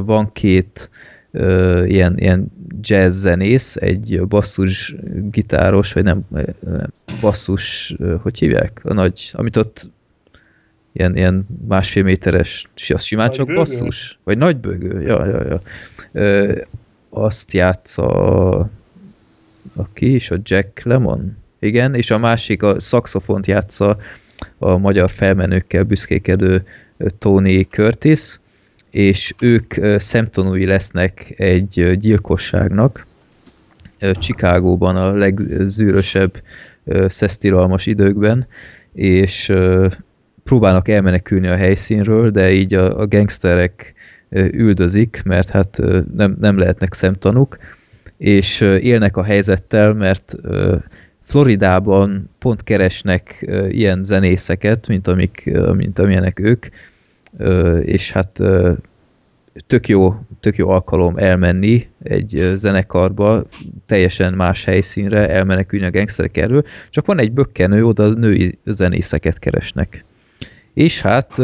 van két ö, ilyen, ilyen jazz zenész, egy basszus gitáros, vagy nem, nem basszus, hogy hívják? A nagy, amit ott ilyen, ilyen másfél méteres, az simán csak Nagybőgő? basszus? Vagy nagybőgő, ja, ja, ja. Ö, azt játsza aki is, a Jack Lemon? Igen, és a másik a szaxofont játsza a magyar felmenőkkel büszkékedő Tony Curtis, és ők szemtanúi lesznek egy gyilkosságnak. Ö, Chicagóban a legzűrösebb szesztilalmas időkben, és próbálnak elmenekülni a helyszínről, de így a, a gangsterek üldözik, mert hát nem, nem lehetnek szemtanúk, és élnek a helyzettel, mert Floridában pont keresnek ilyen zenészeket, mint, amik, mint amilyenek ők, és hát tök jó, tök jó alkalom elmenni egy zenekarba, teljesen más helyszínre, elmenekülni a gangsterek elől, csak van egy bökkenő, oda női zenészeket keresnek. És hát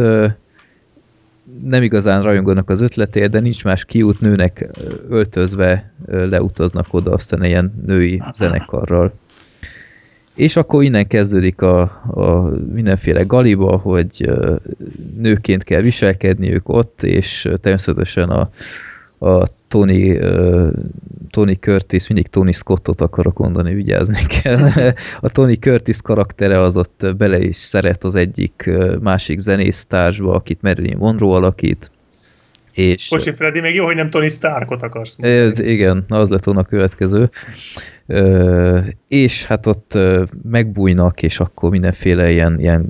nem igazán rajonganak az ötletért, de nincs más kiút, nőnek öltözve leutaznak oda aztán ilyen női zenekarral. És akkor innen kezdődik a, a mindenféle galiba, hogy nőként kell viselkedniük ott, és természetesen a, a Tony, Tony Curtis, mindig Tony Scottot akarok mondani, vigyázni kell. A Tony Curtis karaktere az ott bele is szeret az egyik másik zenésztársba, akit Marilyn Monroe alakít. És, Bocsi, Freddy, még jó, hogy nem Tony Starkot akarsz mondani. Ez, igen, az lett volna a következő. Uh, és hát ott megbújnak, és akkor mindenféle ilyen, ilyen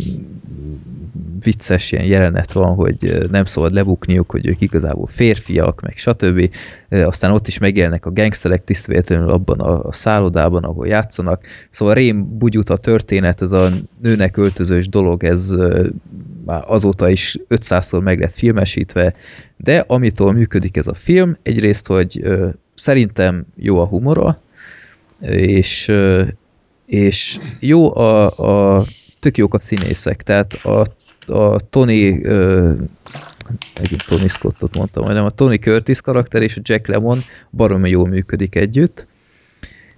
vicces ilyen jelenet van, hogy nem szabad lebukniuk, hogy ők igazából férfiak, meg stb. Aztán ott is megjelennek a gangsterek tisztvéletlenül abban a, a szállodában, ahol játszanak. Szóval rém bugyut a történet, ez a nőnek öltözős dolog, ez már azóta is 500-szor meg lett filmesítve, de amitől működik ez a film, egyrészt, hogy szerintem jó a humora, és, és jó a, a tök jók a színészek, tehát a a Tony megint Tony Scottot mondtam, hanem a Tony Curtis karakter és a Jack Lemon baromi jól működik együtt,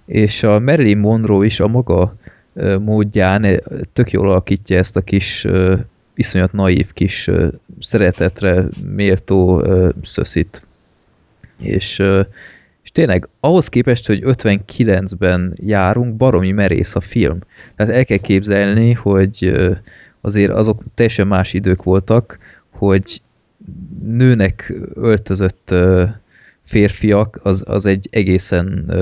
és a Marilyn Monroe is a maga módján tök jól alakítja ezt a kis iszonyat naív kis szeretetre méltó szöszit. És, és tényleg ahhoz képest, hogy 59-ben járunk, baromi merész a film. Tehát el kell képzelni, hogy azért azok teljesen más idők voltak, hogy nőnek öltözött férfiak, az, az egy egészen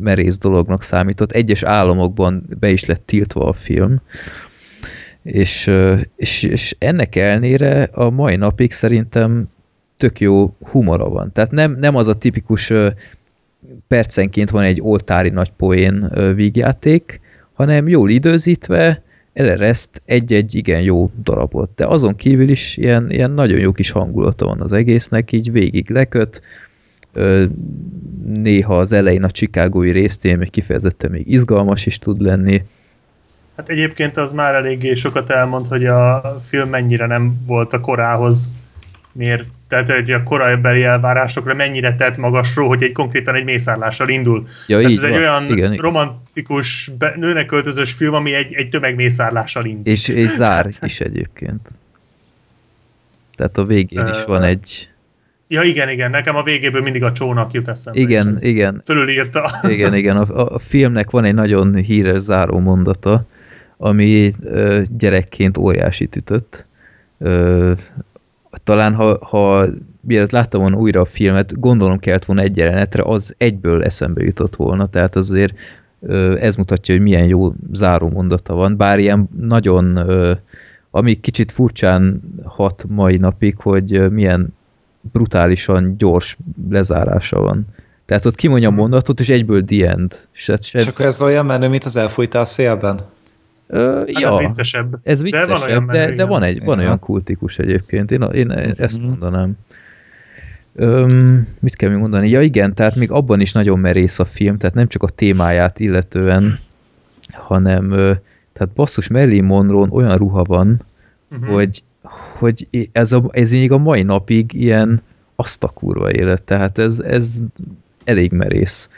merész dolognak számított. Egyes államokban be is lett tiltva a film, és, és, és ennek elnére a mai napig szerintem tök jó humora van. Tehát nem, nem az a tipikus percenként van egy oltári nagy poén vígjáték, hanem jól időzítve, elereszt egy-egy igen jó darabot, de azon kívül is ilyen, ilyen nagyon jó kis hangulata van az egésznek, így végig leköt, néha az elején a Chicagói résztén még kifejezetten még izgalmas is tud lenni. Hát egyébként az már eléggé sokat elmond, hogy a film mennyire nem volt a korához miért, tehát hogy a korabeli elvárásokra mennyire tett magasról, hogy egy konkrétan egy mészárlással indul. Ja, tehát ez van. egy olyan igen, romantikus, be, nőnek költözős film, ami egy, egy tömegmészárlással indul. És, és zár is egyébként. Tehát a végén is van egy... Ja, igen, igen, nekem a végéből mindig a csónak jut eszembe. Igen, igen. Fölülírta. Igen, igen, a, a filmnek van egy nagyon híres záró mondata, ami ö, gyerekként óriásit ütött. Ö, talán ha, ha mielőtt láttam volna újra a filmet, gondolom kellett volna egy jelenetre, az egyből eszembe jutott volna, tehát azért ez mutatja, hogy milyen jó záró mondata van, bár ilyen nagyon, ami kicsit furcsán hat mai napig, hogy milyen brutálisan gyors lezárása van. Tehát ott kimondja a mondatot, és egyből the end. És, hát és akkor ez olyan menő, mint az elfújtál szélben? Hát ja, ez viccesebb. Ez viccesebb, de van olyan, de, de van, egy, van olyan kultikus egyébként, én, én ezt mhm. mondanám. Öm, mit kell még mondani? Ja igen, tehát még abban is nagyon merész a film, tehát nem csak a témáját illetően, hanem tehát basszus Marilyn monroe olyan ruha van, uh-huh. hogy, hogy ez, a, ez még a mai napig ilyen azt a kurva élet, tehát ez, ez elég merész.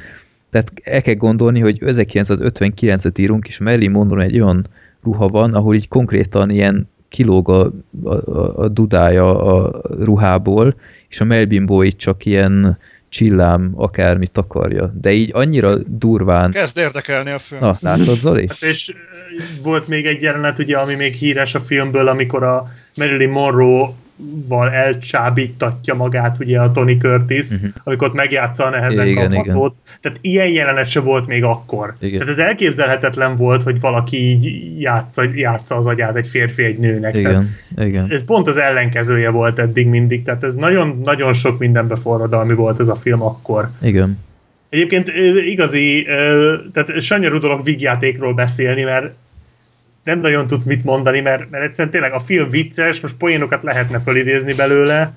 Tehát el kell gondolni, hogy 1959-et írunk, és Marilyn Monroe egy olyan ruha van, ahol így konkrétan ilyen kilóg a, a, a dudája a ruhából, és a Melbimbo itt csak ilyen csillám akármit akarja. De így annyira durván... Kezd érdekelni a film. Na, látod, Zoli? Hát és volt még egy jelenet, ugye, ami még híres a filmből, amikor a Marilyn Monroe val elcsábítatja magát ugye a Tony Curtis, uh-huh. amikor ott megjátsza a nehezen igen, kaphatót. Igen. Tehát ilyen jelenet se volt még akkor. Igen. Tehát ez elképzelhetetlen volt, hogy valaki így játsza, játsza az agyát egy férfi egy nőnek. Igen, tehát igen. Ez pont az ellenkezője volt eddig mindig, tehát ez nagyon-nagyon sok mindenbe forradalmi volt ez a film akkor. Igen. Egyébként igazi, tehát sanyarú dolog vígjátékról beszélni, mert nem nagyon tudsz mit mondani, mert, mert egyszerűen tényleg a film vicces, most poénokat lehetne fölidézni belőle,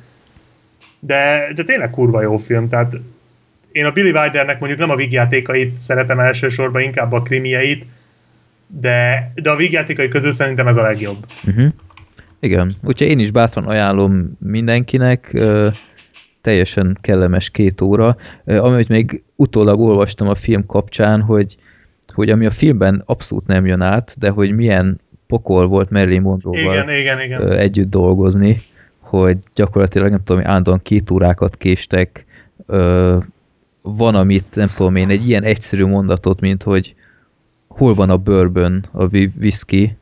de, de tényleg kurva jó film, tehát én a Billy Wildernek mondjuk nem a vígjátékait szeretem elsősorban, inkább a krimieit, de, de a vígjátékai közül szerintem ez a legjobb. Uh-huh. Igen, úgyhogy én is bátran ajánlom mindenkinek, teljesen kellemes két óra. Ö, amit még utólag olvastam a film kapcsán, hogy, hogy ami a filmben abszolút nem jön át, de hogy milyen pokol volt Marilyn Monroe-val Igen, igen, igen. együtt dolgozni, hogy gyakorlatilag nem tudom, állandóan két órákat késtek, van, amit nem tudom én, egy ilyen egyszerű mondatot, mint hogy hol van a bourbon, a whisky,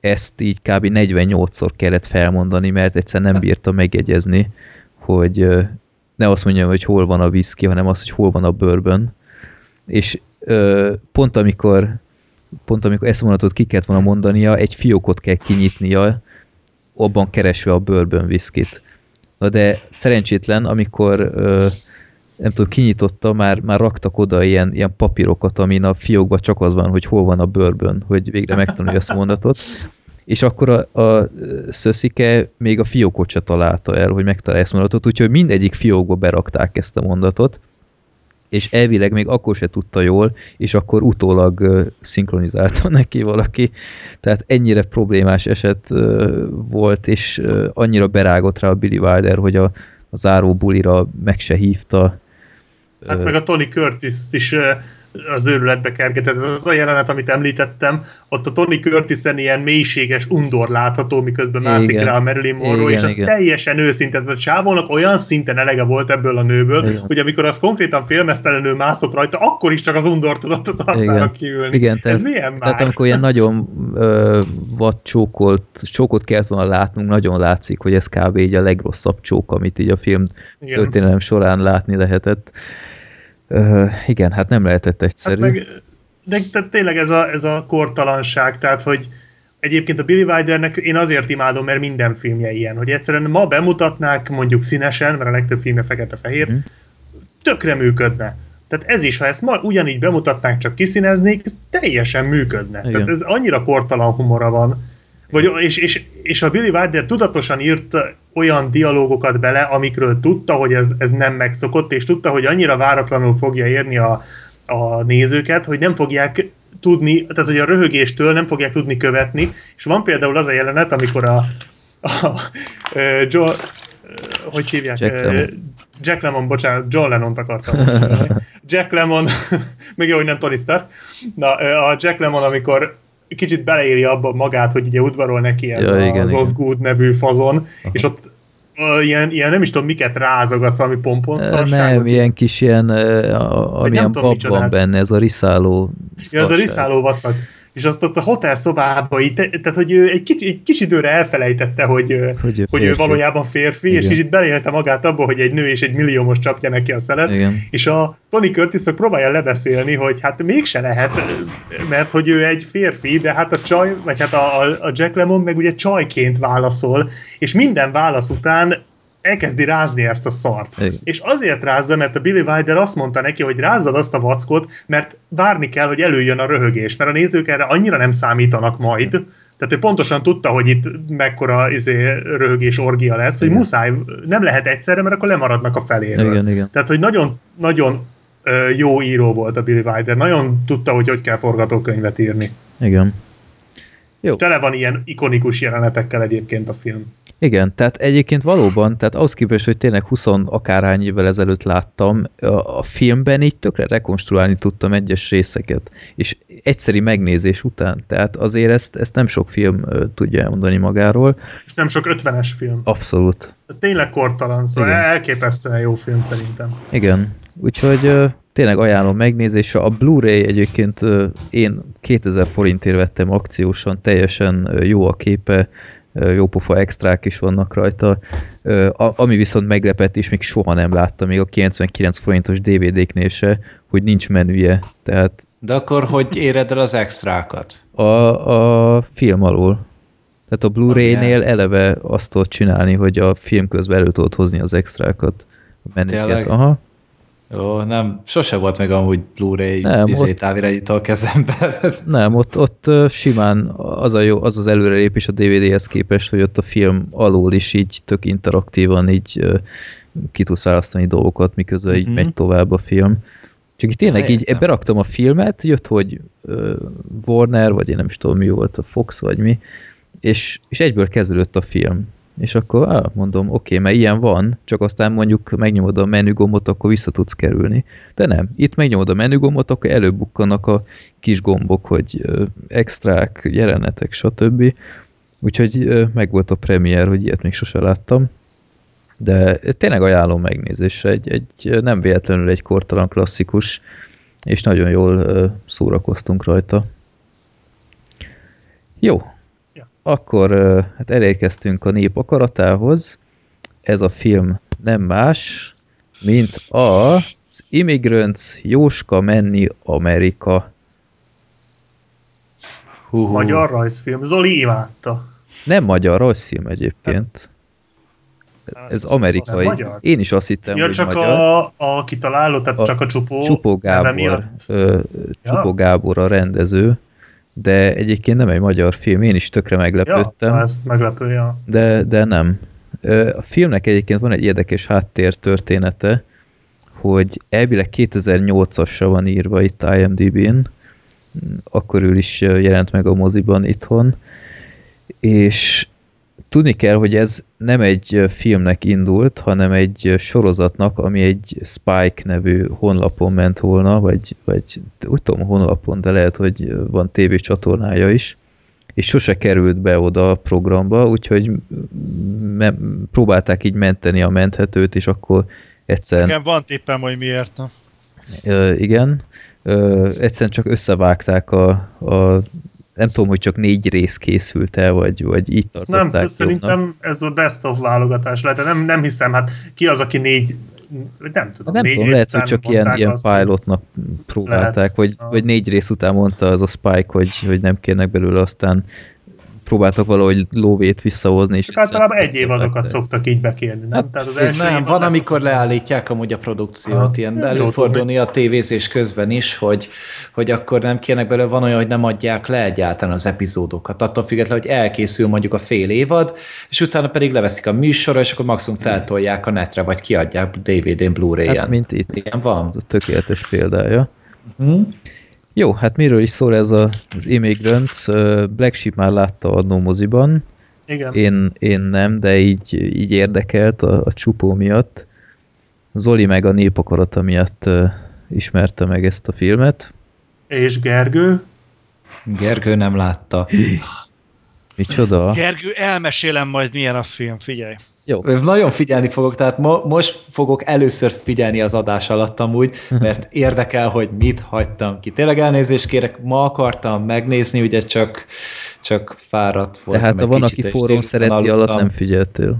ezt így kb. 48-szor kellett felmondani, mert egyszer nem bírta megjegyezni, hogy ne azt mondjam, hogy hol van a whisky, hanem az, hogy hol van a bourbon. És pont amikor pont amikor ezt a mondatot ki kellett volna mondania, egy fiókot kell kinyitnia, abban keresve a bourbon viszkit. Na de szerencsétlen, amikor ö, nem tudom, kinyitotta, már, már raktak oda ilyen, ilyen papírokat, amin a fiókban csak az van, hogy hol van a bourbon, hogy végre megtanulja ezt a mondatot. És akkor a, a szöszike még a fiókot se találta el, hogy megtalálja ezt a mondatot, úgyhogy mindegyik fiókba berakták ezt a mondatot, és elvileg még akkor se tudta jól, és akkor utólag ö, szinkronizálta neki valaki. Tehát ennyire problémás eset volt, és annyira berágott rá a Billy Wilder, hogy a, a záró bulira meg se hívta. Hát meg a Tony curtis is az őrületbe kergetett. Ez az a jelenet, amit említettem, ott a Tony Curtis-en ilyen mélységes undor látható, miközben mászik Igen. rá a Marilyn Monroe, és az igen. teljesen őszinte. Tehát a csávónak olyan szinten elege volt ebből a nőből, Igen. hogy amikor az konkrétan filmesztelenül mászott rajta, akkor is csak az undor tudott az arcára kiülni. Igen, tehát, Ez milyen már? tehát amikor ilyen nagyon ö, vad csókolt, csókot kellett volna látnunk, nagyon látszik, hogy ez kb. így a legrosszabb csók, amit így a film Igen. történelem során látni lehetett. Igen, hát nem lehetett Hát egyszerű. meg, de, de tényleg ez a, ez a kortalanság, tehát hogy egyébként a Billy Wildernek én azért imádom, mert minden filmje ilyen, hogy egyszerűen ma bemutatnák mondjuk színesen, mert a legtöbb filmje fekete-fehér, Mhm. tökre működne. Tehát ez is, ha ezt ma ugyanígy bemutatnánk, csak kiszíneznék, ez teljesen működne. Igen. Tehát ez annyira kortalan humora van. Vagy, és, és, és a Billy Wilder tudatosan írt olyan dialógokat bele, amikről tudta, hogy ez, ez nem megszokott, és tudta, hogy annyira váratlanul fogja érni a, a nézőket, hogy nem fogják tudni, tehát hogy a röhögéstől nem fogják tudni követni, és van például az a jelenet, amikor a, a, a Joe, hogy hívják? Jack Lemmon. Jack Lemmon, bocsánat, John Lennon-t akartam mondani. Jack Lemmon, még jó, hogy nem Tony Stark. Na, a Jack Lemmon, amikor kicsit beleéli abba magát, hogy ugye udvarol neki ez Ja, igen, az. Osgood nevű fazon, és ott ilyen, ilyen, nem is tudom miket rázogat, valami pomponszarságot. Nem, ilyen kis ilyen, amilyen micsoda. van benne, ez a riszáló Ja, ez a riszáló vacak. És azt ott a hotel szobába, így, te- tehát hogy ő egy kis, egy kis időre elfelejtette, hogy, hogy, Hogy ő hogy ő férfi. valójában férfi, Igen. és kicsit belélte magát abba, hogy egy nő és egy milliómos csapja neki a szelet. Igen. És a Tony Curtis meg próbálja lebeszélni, hogy hát mégse lehet, mert hogy ő egy férfi, de hát a csaj, vagy hát a, a- Jack Lemmon meg ugye csajként válaszol, és minden válasz után elkezdi rázni ezt a szart. Igen. És azért rázza, mert a Billy Wilder azt mondta neki, hogy rázzad azt a vackot, mert várni kell, hogy előjön a röhögés, mert a nézők erre annyira nem számítanak majd, tehát ő pontosan tudta, hogy itt mekkora izé, röhögés orgia lesz, hogy Igen. muszáj, nem lehet egyszerre, mert akkor lemaradnak a feléről. Igen, igen. Tehát, hogy nagyon, nagyon jó író volt a Billy Wilder, nagyon tudta, hogy hogy kell forgatókönyvet írni. Igen. Jó. És tele van ilyen ikonikus jelenetekkel egyébként a film. Igen, tehát egyébként valóban, tehát ahhoz képest, hogy tényleg 20 akárhány évvel ezelőtt láttam, a, filmben így tökre rekonstruálni tudtam egyes részeket, és egyszeri megnézés után, tehát azért ezt, ezt nem sok film tudja elmondani magáról. És nem sok 50-es film. Abszolút. Tényleg kortalan, szóval Igen. elképesztően jó film szerintem. Igen, úgyhogy tényleg ajánlom megnézésre. A Blu-ray egyébként én 2000 forintért vettem akciósan, teljesen jó a képe, ö, jó pofa extrák is vannak rajta. A- Ami viszont meglepett, és még soha nem láttam, még a 99 forintos DVD-knél se, hogy nincs menüje. Tehát De akkor hogy éred el az extrákat? a, a film alól. Tehát a Blu-ray-nél eleve azt tudod csinálni, hogy a film közben elő tudod hozni az extrákat. A menüket. Aha. Jó, nem, sose volt meg amúgy Blu-ray izé, távirányító a kezemben. Nem, ott, ott simán az a jó, az az előrelépés a DVD-hez képest, hogy ott a film alól is így tök interaktívan így ki tudsz választani dolgokat, miközben így Mhm. megy tovább a film. Csak így tényleg Na, így értem. beraktam a filmet, jött, hogy Warner, vagy én nem is tudom mi volt, a Fox, vagy mi, és, és egyből kezdődött a film. És akkor á, mondom, oké, okay, mert ilyen van, csak aztán mondjuk megnyomod a menügombot, akkor vissza tudsz kerülni. De nem, itt megnyomod a menügombot, akkor előbukkanak a kis gombok, hogy extrák, jelenetek, stb. Úgyhogy ö, meg volt a premier, hogy ilyet még sose láttam. De tényleg ajánlom megnézésre, egy, egy nem véletlenül egy kortalan klasszikus, és nagyon jól szórakoztunk rajta. Jó. Akkor hát elérkeztünk a nép akaratához. Ez a film nem más, mint az Immigrants Jóska menni Amerika. Hú. Magyar rajzfilm. Zoli imádta. Nem magyar rajzfilm egyébként. Ez amerikai. Én is azt hittem, Ja, hogy csak magyar. a, a kitaláló, tehát A csak a csupó. Csupó Gábor, ö, Csupó Gábor a rendező, de egyébként nem egy magyar film, én is tökre Ja, meglepődtem, na, ezt meglepő, ja. de, de nem. A filmnek egyébként van egy érdekes háttér története, hogy elvileg 2008-asra van írva itt IMDb-n, akkor ő is jelent meg a moziban itthon, és tudni kell, hogy ez nem egy filmnek indult, hanem egy sorozatnak, ami egy Spike nevű honlapon ment volna, vagy, vagy úgy tudom honlapon, de lehet, hogy van tévécsatornája is, és sose került be oda a programba, úgyhogy próbálták így menteni a menthetőt, és akkor egyszerűen Nekem van tippem, hogy miért. Ö, igen. Ö, egyszerűen csak összevágták a, a nem tudom, hogy csak négy rész készült el, vagy, vagy így tartották nem, szerintem ez a best of válogatás lehet. Nem, nem hiszem, hát ki az, aki négy, nem tudom, Nem négy tudom, lehet, hogy csak ilyen, ilyen pilotnak próbálták, Lehet. vagy, Ah. vagy négy rész után mondta az a Spike, hogy, hogy nem kérnek belőle, aztán próbáltak valahogy lóvét visszahozni. És általában egy évadokat szoktak így bekérni, nem? Hát, Tehát az első Nem, van, amikor leállítják amúgy a produkciót, Aha. ilyen előfordulni a tévézés közben is, hogy, hogy akkor nem kérnek belőle, van olyan, hogy nem adják le egyáltalán az epizódokat, attól függetlenül, hogy elkészül mondjuk a fél évad, és utána pedig leveszik a műsorra, és akkor maximum feltolják a netre, vagy kiadják DVD-n, Blu-ray-en. Hát, mint itt. Igen, van. Ez a tökéletes példája. Hm? Jó, hát miről is szól ez a, az Immigrants? Black Sheep már látta a moziban, Igen. én, én nem, de így, így érdekelt a, a csupó miatt. Zoli meg a népakarata miatt ismerte meg ezt a filmet. És Gergő? Gergő nem látta. Micsoda? Gergő, elmesélem majd milyen a film, figyelj. Jó. Nagyon figyelni fogok, tehát mo- most fogok először figyelni az adás alatt amúgy, mert érdekel, hogy mit hagytam ki. Tényleg elnézést kérek, ma akartam megnézni, ugye csak, csak fáradt voltam Tehát ha egy van, aki forrón szereti alatt aludtam, nem figyeltél.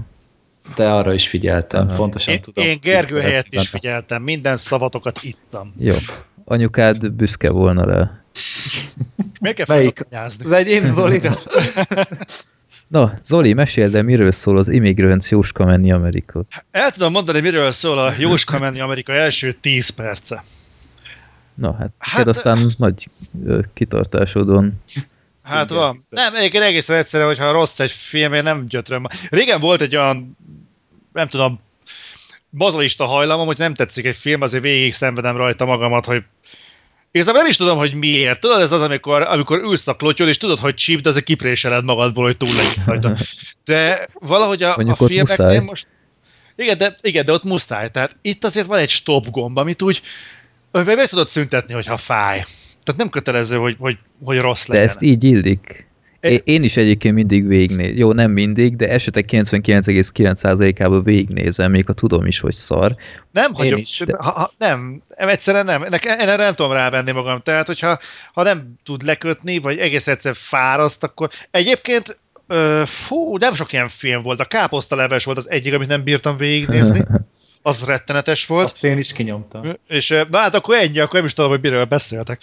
De arra is figyeltem, Aha. pontosan Én, tudom. én Gergő helyett is figyeltem, minden szavatokat ittam. Jó. Anyukád büszke volna rá. Miért kell Melyik? Az enyém Zolira. Na, Zoli, mesél, de miről szól az Immigrants Jóska menni Amerika? El tudom mondani, miről szól a Jóska menni Amerika első 10 perce. Na, hát, Hát- aztán nagy ö, kitartásodon. Hát van. hiszem. Nem, egyébként egészen egyszerűen, hogyha rossz egy film, én nem gyötröm. Régen volt egy olyan, nem tudom, bazalista hajlamom, hogy nem tetszik egy film, azért végig szenvedem rajta magamat, hogy Igazából nem is tudom, hogy miért. Tudod, ez az, amikor, amikor ülsz a klotyol, és tudod, hogy csíp, de azért kipréseled magadból, hogy túl legyünk rajta. De valahogy a, Mondjuk a filmeknél muszáj. most... Igen de, igen, de ott muszáj. Tehát itt azért van egy stop gomb, amit úgy meg tudod szüntetni, hogyha fáj. Tehát nem kötelező, hogy, hogy, hogy rossz De legyen. ezt így illik. É- Én is egyébként mindig végignézem. Jó, nem mindig, de esetek 99,9%-ában végignézem, még ha tudom is, hogy szar. Nem hagyom, is, de... ha, ha, nem, egyszerűen nem. Én erre nem tudom rávenni magam. Tehát, hogyha ha nem tud lekötni, vagy egész egyszer fáraszt, akkor egyébként ö, fú, nem sok ilyen film volt. A káposztaleves volt az egyik, amit nem bírtam végignézni. Az rettenetes volt. Azt én is kinyomtam. És na hát akkor ennyi, akkor nem is tudom, hogy miről beszéltek.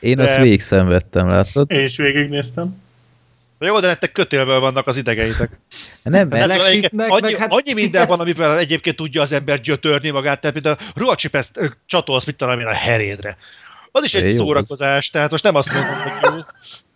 Én De- azt végig szenvedtem, látod? Én is végignéztem. Jó, de nektek kötélből vannak az idegeitek. Nem, egyébként Sheepnek, annyi, meg hát- annyi minden van, amivel egyébként tudja az ember gyötörni magát, tehát például ruhacsipeszt ö, csatolsz, mit tudom én, a herédre. Az is egy Jó, az- szórakozás, tehát most nem azt mondom, hogy jó,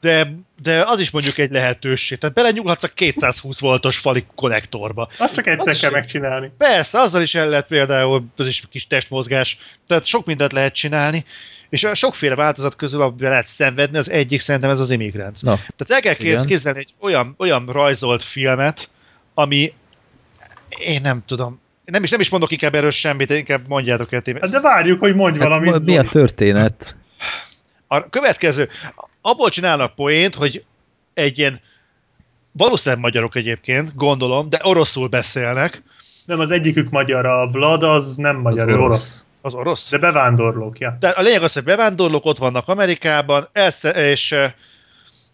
de, de az is mondjuk egy lehetőség. Tehát belenyúlhatsz a 220 voltos fali konnektorba. Azt csak egyszer Az kell megcsinálni. Persze, azzal is el lehet például, ez is kis testmozgás, tehát sok mindent lehet csinálni, És a sokféle változat közül, amiben lehet szenvedni, az egyik szerintem ez az Immigrants. Na, Tehát el kell Igen. képzelni egy olyan, olyan rajzolt filmet, ami én nem tudom, nem is, nem is mondok inkább erről semmit, inkább mondjátok el. Timi. Hát de várjuk, hogy mondj hát valamit, mi a történet? A következő, abból csinálnak poént, hogy egy ilyen, valószínűleg magyarok egyébként, gondolom, de oroszul beszélnek, Nem, az egyikük magyar, a Vlad az nem magyar, Az ő orosz. orosz. Az orosz. De bevándorlók, ja. De a lényeg az, hogy bevándorlók ott vannak Amerikában, elsze, és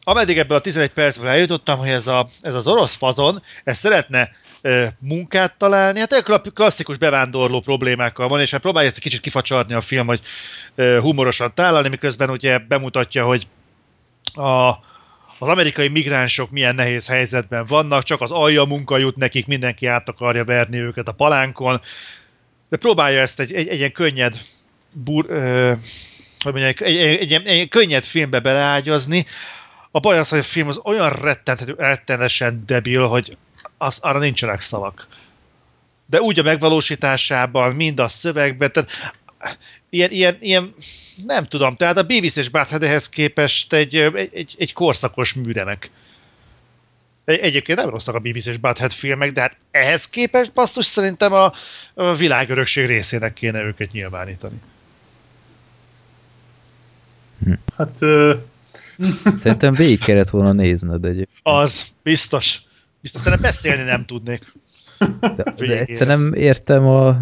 ameddig ebből a 11 percből eljutottam, hogy ez, a, ez az orosz fazon, ez szeretne eh, munkát találni, hát egy kla- klasszikus bevándorló problémákkal van, és hát próbálja ezt egy kicsit kifacsarni a film, hogy eh, humorosan tálalni, miközben ugye bemutatja, hogy a, az amerikai migránsok milyen nehéz helyzetben vannak, csak az alja munka jut nekik, mindenki át akarja verni őket a palánkon, de próbálja ezt egy, egy, egy ilyen könnyed bur, ö, hogy mondják, egy, egy, egy, egy, könnyed filmbe beleágyazni. A baj az, hogy a film az olyan rettenető, rettenetesen debil, hogy az, arra nincsenek szavak. De úgy a megvalósításában, mind a szövegben, tehát ilyen, ilyen, ilyen nem tudom, tehát a Beavis és Butthead ehhez képest egy, egy, egy, egy korszakos műremek. Egy- Egyébként nem rosszak a Beavis és Butthead filmek, de hát ehhez képest basszus szerintem a, a világörökség részének kéne őket nyilvánítani. Hát ö, Szerintem végig kellett volna nézned egy. Az, biztos. Biztos, szerintem beszélni nem tudnék. De, de egyszer nem értem a...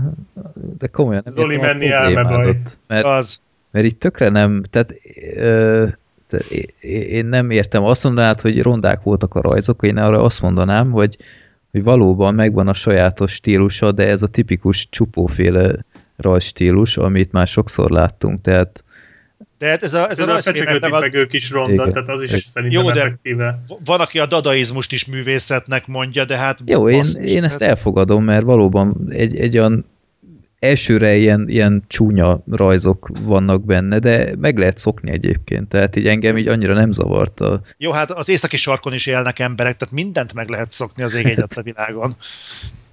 De komolyan nem Zoli értem menni a. Mert, Az. mert itt tökre nem... Tehát, ö, tehát é- én nem értem. Azt mondanád, hogy rondák voltak a rajzok, én arra azt mondanám, hogy, hogy valóban megvan a sajátos stílusa, de ez a tipikus csupóféle rajzstílus, amit már sokszor láttunk. Tehát De hát ez a, ez a de a a, meg ők is ronda, Igen. tehát az is Jó, szerintem de- effektíve. van, aki a dadaizmust is művészetnek mondja, de hát... Jó, én, basszus, én ezt hát- elfogadom, mert valóban egy, egy olyan elsőre ilyen, ilyen csúnya rajzok vannak benne, de meg lehet szokni egyébként, tehát így engem így annyira nem zavarta. Jó, hát az északi sarkon is élnek emberek, tehát mindent meg lehet szokni az ég a világon.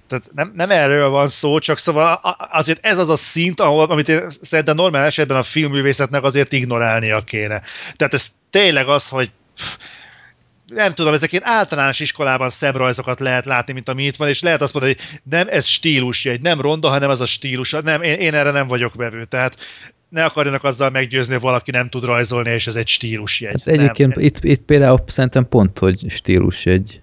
Tehát nem, nem erről van szó, csak szóval azért ez az a szint, ahol, amit én szerintem normál esetben a filmművészetnek azért ignorálnia kéne. Tehát ez tényleg az, hogy nem tudom, ezek ilyen általános iskolában szebb rajzokat lehet látni, mint ami itt van, és lehet azt mondani, hogy nem ez stílusjegy, nem ronda, hanem az a stílus. Nem, én, én erre nem vagyok vevő. Tehát ne akarjanak azzal meggyőzni, hogy valaki nem tud rajzolni, és ez egy stílusjegy. Hát egyébként nem, itt, itt például szerintem pont, hogy stílus egy.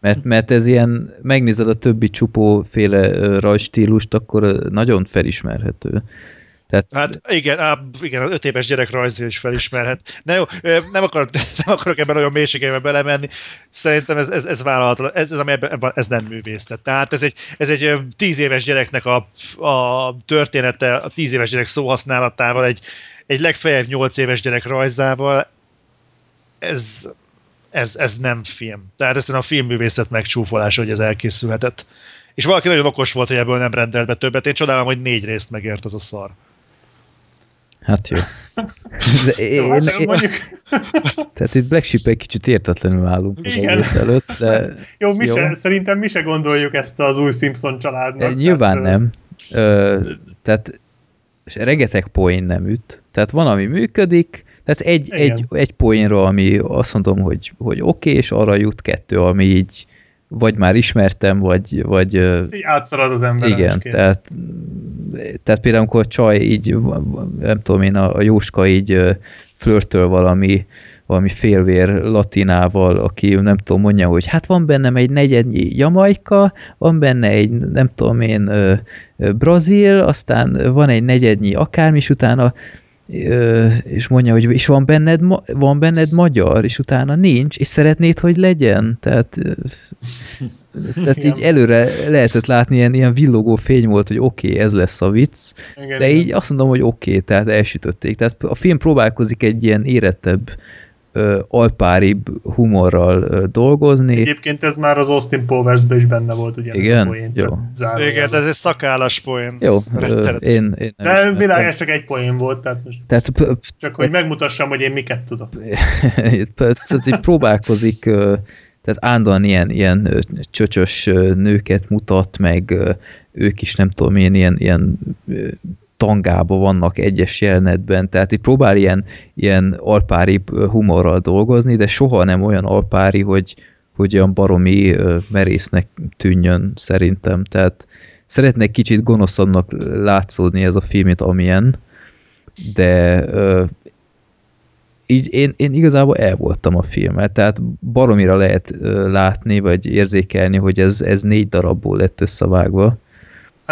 Mert, mert ez ilyen, megnézed a többi csupóféle ö, rajzstílust, akkor nagyon felismerhető. Tehát Hát igen, á, igen, az öt éves gyerek rajzja is felismerhet. Na jó, nem akarok, nem akarok ebben olyan mélységeibe belemenni. Szerintem ez, ez, ez vállalható, ez, ez, ami ebben, ez nem művészet. Tehát ez egy, ez egy tíz éves gyereknek a, a története, a tíz éves gyerek szóhasználatával, egy, egy legfeljebb nyolc éves gyerek rajzával, ez, ez, ez nem film. Tehát ez a filmművészet megcsúfolása, hogy ez elkészülhetett. És valaki nagyon okos volt, hogy ebből nem rendelt be többet. Én csodálom, hogy négy részt megért az a szar. Hát jó. Én, Jó, hát én, mondjuk, tehát itt Black Sheep egy kicsit értetlenül állunk az Igen. előtt, de jó, mi Jó. Se, szerintem mi se gondoljuk ezt az új Simpson családnak. Eh, Nyilván tehát, nem. Ö, tehát és rengeteg poén nem üt. Tehát van, ami működik, tehát egy, Igen. egy, egy poénra, ami azt mondom, hogy, hogy oké, okay, és arra jut kettő, ami így vagy már ismertem, vagy, vagy Így átszalad az ember. igen, tehát, tehát például amikor a csaj így, nem tudom én, a, a Jóska így flörtöl valami, valami félvér latinával, aki nem tudom, mondja, hogy hát van bennem egy negyednyi Jamaica, van benne egy, nem tudom én, Brazil, aztán van egy negyednyi akármi, és utána és mondja, hogy és van benned, van benned magyar, és utána nincs, és szeretnéd, hogy legyen. Tehát, tehát így előre lehetett látni, ilyen, ilyen villogó fény volt, hogy oké, okay, ez lesz a vicc, igen, de igen. így azt mondom, hogy oké, okay, tehát elsütötték. Tehát a film próbálkozik egy ilyen érettebb, alpáribb humorral ö, dolgozni. Egyébként ez már az Austin Powers-ben is benne volt, ugye? Igen? Ez a poén, Jó. Igen, ez egy szakállas poén. Jó, Rettenet. én, én De világ, ez csak egy poén volt, tehát most Tehát, csak hogy megmutassam, hogy én miket tudok. tehát próbálkozik, tehát állandóan ilyen, ilyen csöcsös nőket mutat, meg ők is nem tudom én, ilyen, ilyen ö, tangába vannak egyes jelenetben, tehát itt próbál ilyen, ilyen alpári humorral dolgozni, de soha nem olyan alpári, hogy, hogy olyan baromi merésznek tűnjön szerintem, tehát szeretnék kicsit gonoszabbnak látszódni ez a film, mint amilyen, de így én, én igazából el voltam a filmet, tehát baromira lehet látni, vagy érzékelni, hogy ez, ez négy darabból lett összevágva.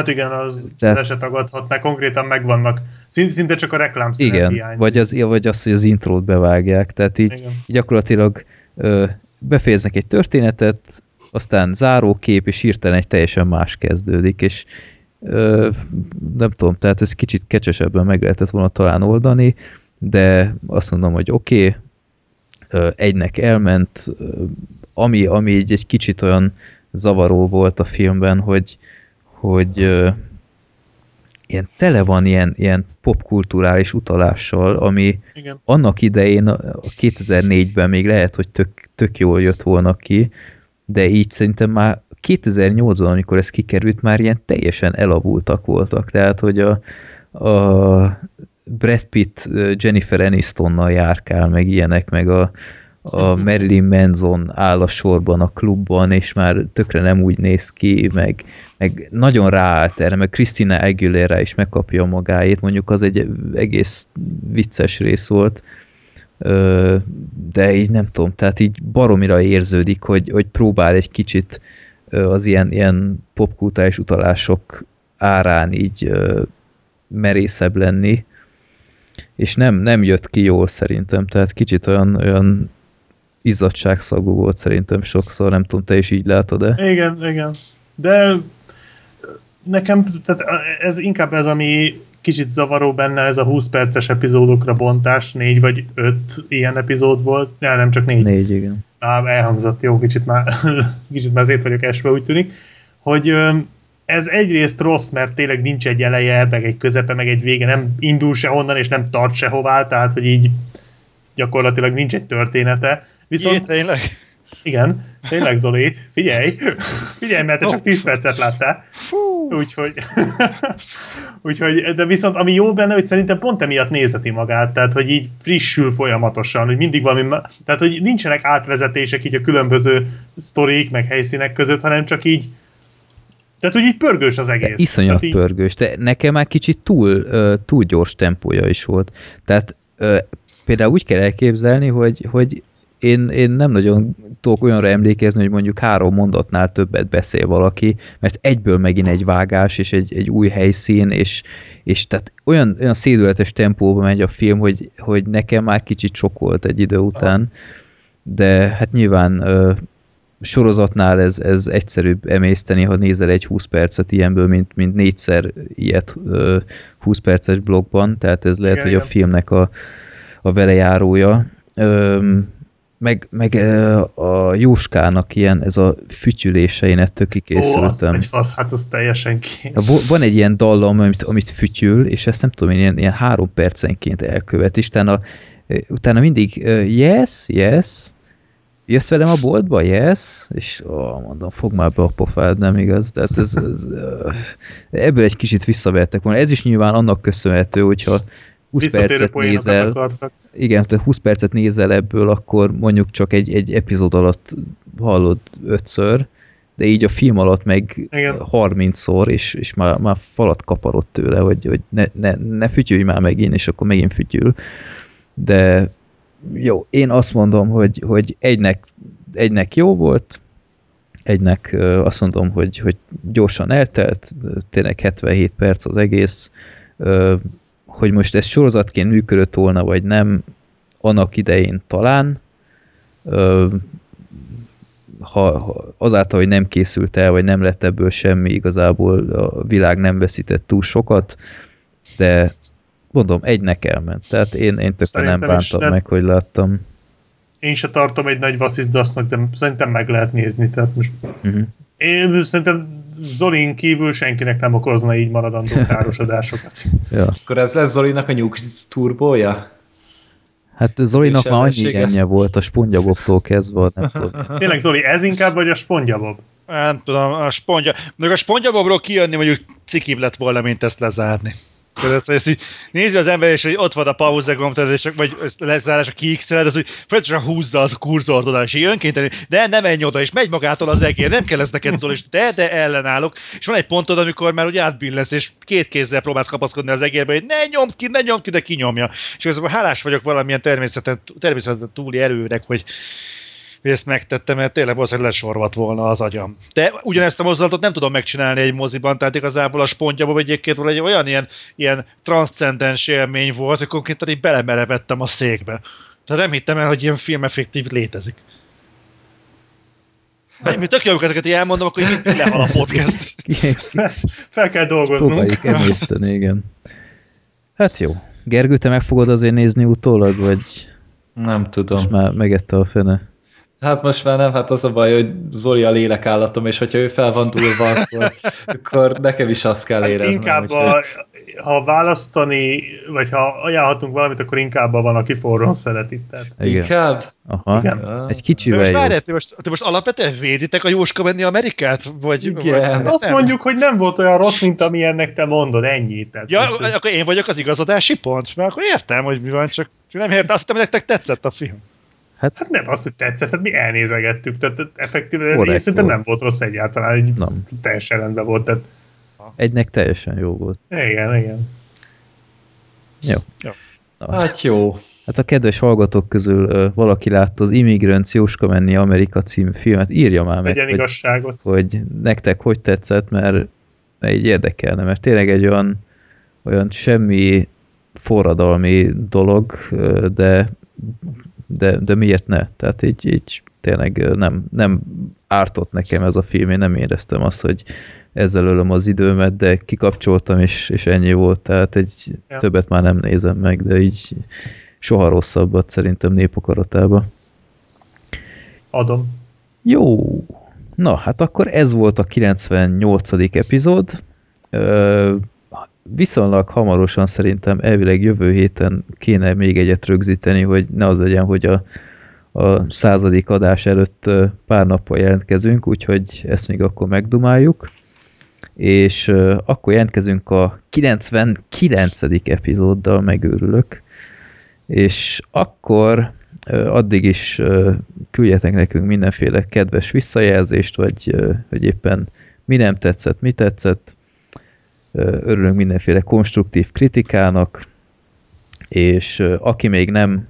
Hát igen, az Tehát... le se tagadhatná, konkrétan megvannak. Szinte, szinte csak a reklám Igen, hiány. vagy az, vagy az, hogy az intrót bevágják, tehát így igen. gyakorlatilag ö, befejeznek egy történetet, aztán zárókép, és hirtelen egy teljesen más kezdődik, és ö, nem tudom, tehát ez kicsit kecsesebben meg lehetett volna talán oldani, de azt mondom, hogy oké, okay, egynek elment, ami, ami így egy kicsit olyan zavaró volt a filmben, hogy, hogy ilyen tele van ilyen, ilyen popkulturális utalással, ami Igen. annak idején, a 2004-ben még lehet, hogy tök, tök jól jött volna ki, de így szerintem már 2008-ban, amikor ez kikerült, már ilyen teljesen elavultak voltak. Tehát, hogy a, a Brad Pitt Jennifer Anistonnal járkál, meg ilyenek, meg a, a. Marilyn Manson áll a sorban a klubban, és már tökre nem úgy néz ki, meg, meg nagyon ráállt erre, meg Christina Aguilera is megkapja magáét, mondjuk az egy egész vicces rész volt, de így nem tudom, tehát így baromira érződik, hogy, hogy próbál egy kicsit az ilyen, ilyen popkultúrális utalások árán így merészebb lenni, és nem, nem jött ki jól szerintem, tehát kicsit olyan, olyan izzadságszagú volt szerintem sokszor, nem tudom, te is így látod-e? Igen, igen. De nekem, tehát ez inkább ez, ami kicsit zavaró benne, ez a 20 perces epizódokra bontás, négy vagy öt ilyen epizód volt, ja, nem csak négy. Négy, igen. Á, elhangzott, jó, kicsit már, kicsit már azért vagyok esve, úgy tűnik, hogy ez egyrészt rossz, mert tényleg nincs egy eleje, meg egy közepe, meg egy vége, nem indul se onnan, és nem tart sehová, tehát, hogy így gyakorlatilag nincs egy története. Viszont... Jé, tényleg? Igen, tényleg Zoli, figyelj, figyelj, mert te csak 10 percet láttál. Úgyhogy, úgyhogy, de viszont ami jó benne, hogy szerintem pont emiatt nézeti magát, tehát hogy így frissül folyamatosan, hogy mindig valami, tehát hogy nincsenek átvezetések így a különböző sztorik, meg helyszínek között, hanem csak így tehát, hogy így pörgős az egész. De iszonyat így... pörgős, de nekem már kicsit túl, túl gyors tempója is volt. Tehát például úgy kell elképzelni, hogy, hogy én, én nem nagyon tudok olyanra emlékezni, hogy mondjuk három mondatnál többet beszél valaki, mert egyből megint egy vágás, és egy, egy új helyszín, és, és tehát olyan, olyan szédületes tempóba megy a film, hogy, hogy nekem már kicsit sok volt egy idő után, de hát nyilván ö, sorozatnál ez, ez egyszerűbb emészteni, ha nézel egy 20 percet ilyenből, mint, mint négyszer ilyet ö, 20 perces blogban, tehát ez lehet, igen, hogy a filmnek a, a velejárója. Ö, meg, meg a Jóskának ilyen, ez a fütyülése, én ettől kikészültem. Ó, az fasz, hát az teljesen ki. Van egy ilyen dallam, amit, amit fütyül, és ezt nem tudom, ilyen, ilyen három percenként elkövet, és utána, utána mindig yes, yes, jössz velem a boltba, yes, és ó, mondom, fog már be a pofád, nem igaz? Tehát ez, ez, ebből egy kicsit visszavertek volna. Ez is nyilván annak köszönhető, hogyha 20 percet nézel, akartak. igen, tehát 20 percet nézel ebből, akkor mondjuk csak egy, egy epizód alatt hallod ötször, de így a film alatt meg igen. 30-szor, és, és már, már falat kaparott tőle, hogy, hogy ne, ne, ne fütyülj már megint, és akkor megint fütyül. De jó, én azt mondom, hogy, hogy egynek, egynek jó volt, egynek azt mondom, hogy, hogy gyorsan eltelt, tényleg 77 perc az egész, hogy most ez sorozatként működött volna, vagy nem, annak idején talán, ha, ha azáltal, hogy nem készült el, vagy nem lett ebből semmi, igazából a világ nem veszített túl sokat, de mondom, egynek elment. Tehát én, én tökre nem bántam nem, meg, hogy láttam. Én se tartom egy nagy vasszizdasznak, de szerintem meg lehet nézni. Tehát most uh-huh. Én szerintem Zolin kívül senkinek nem okozna így maradandó károsodásokat. ja. Akkor ez lesz Zolinak a Nuke turbója? Hát Zolinak már annyi igénye volt a spongyabobtól kezdve, nem tudom. Tényleg Zoli, ez inkább vagy a spongyabob? Nem tudom, a spongya... Még a spongyabobról kijönni mondjuk cikibb lett volna, mint ezt lezárni. Működött. Szóval így nézi az ember, és hogy ott van a pauze gomb, tehát, és, vagy lezárás a kiixeled, az, hogy folyamatosan húzza az a kurzort oda, és így önkéntelen, de nem menj oda, és megy magától az egér, nem kell ez neked szól, és de, de ellenállok. És van egy pontod, amikor már úgy átbillesz, és két kézzel próbálsz kapaszkodni az egérbe, hogy ne nyomd ki, ne nyomd ki, de kinyomja. És igazából hálás vagyok valamilyen természeten, természeten túli erőnek, hogy hogy ezt megtettem, mert tényleg valószínűleg lesorvat volna az agyam. De ugyanezt a mozdulatot nem tudom megcsinálni egy moziban, tehát igazából a spontjában egyébként egy olyan ilyen, ilyen transzcendens élmény volt, hogy konkrétan így belemerevettem a székbe. Tehát nem hittem el, hogy ilyen filmeffektív létezik. De mi tök jó, ezeket így elmondom, akkor így lehal a podcast. Fel kell dolgoznunk. Próbáljuk emészteni, igen. Hát jó. Gergő, te meg fogod azért nézni utólag, vagy Nem tudom. most már megette a fene? Hát most már nem, hát az a baj, hogy Zoli a lélekállatom, és hogyha ő fel van dúlva, akkor, akkor nekem is azt kell Hát éreznem. inkább, úgyhogy- a, ha választani, vagy ha ajánlhatunk valamit, akkor inkább van, aki forrón szereti. Tehát. Igen. Inkább? Aha. Igen. Egy De kicsivel most várjál, te most, te most alapvetően véditek a Jóska menni Amerikát? Vagy, Igen. vagy Azt nem? mondjuk, hogy nem volt olyan rossz, mint amilyennek te mondod, ennyi. Tehát Ja, most akkor én vagyok az igazodási pont? Mert akkor értem, hogy mi van, csak nem értem, azt hogy nektek tetszett a film. Hát nem az, hogy tetszett, hát mi elnézegettük, tehát effektíve szerintem nem volt rossz egyáltalán, egy Nem. teljesen rendben volt, tehát Egynek teljesen jó volt. igen, igen. Jó. Hát jó. Hát a kedves hallgatók közül ö, valaki látta az Immigrants Jóska menni Amerika című filmet, írja már meg, Legyen hogy, igazságot. hogy nektek hogy tetszett, mert, mert így érdekelne, mert tényleg egy olyan, olyan semmi forradalmi dolog, de, de, de miért ne? Tehát így, így tényleg nem, nem ártott nekem ez a film, én nem éreztem azt, hogy ezzel ölöm az időmet, de kikapcsoltam, és, és ennyi volt, tehát egy Ja. többet már nem nézem meg, de így soha rosszabbat szerintem népakaratába. Adom. Jó, na hát akkor ez volt a 98. epizód. Ö, viszonylag hamarosan szerintem elvileg jövő héten kéne még egyet rögzíteni, hogy ne az legyen, hogy a, a századik adás előtt pár nappal jelentkezünk, úgyhogy ezt még akkor megdumáljuk. És akkor jelentkezünk a 99. epizóddal, megőrülök. És akkor addig is küldjetek nekünk mindenféle kedves visszajelzést, vagy hogy éppen mi nem tetszett, mi tetszett. Örülünk mindenféle konstruktív kritikának, és aki még nem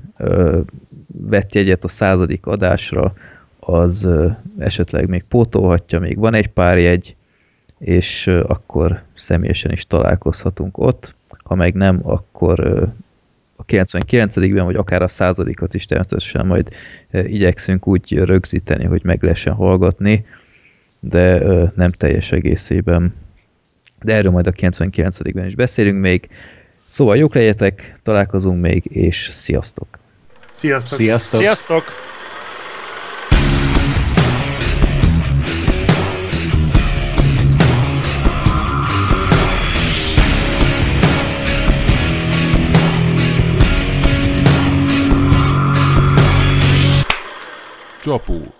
vett jegyet a századik adásra, az esetleg még pótolhatja, még van egy pár jegy, és akkor személyesen is találkozhatunk ott. Ha meg nem, akkor a 99-ben, vagy akár a századikat is természetesen majd igyekszünk úgy rögzíteni, hogy meg lehessen hallgatni, de nem teljes egészében. De erről majd a 99-ben is beszélünk még. Szóval jók legyetek, találkozunk még, és sziasztok! Sziasztok! Sziasztok! Sziasztok! Csapó.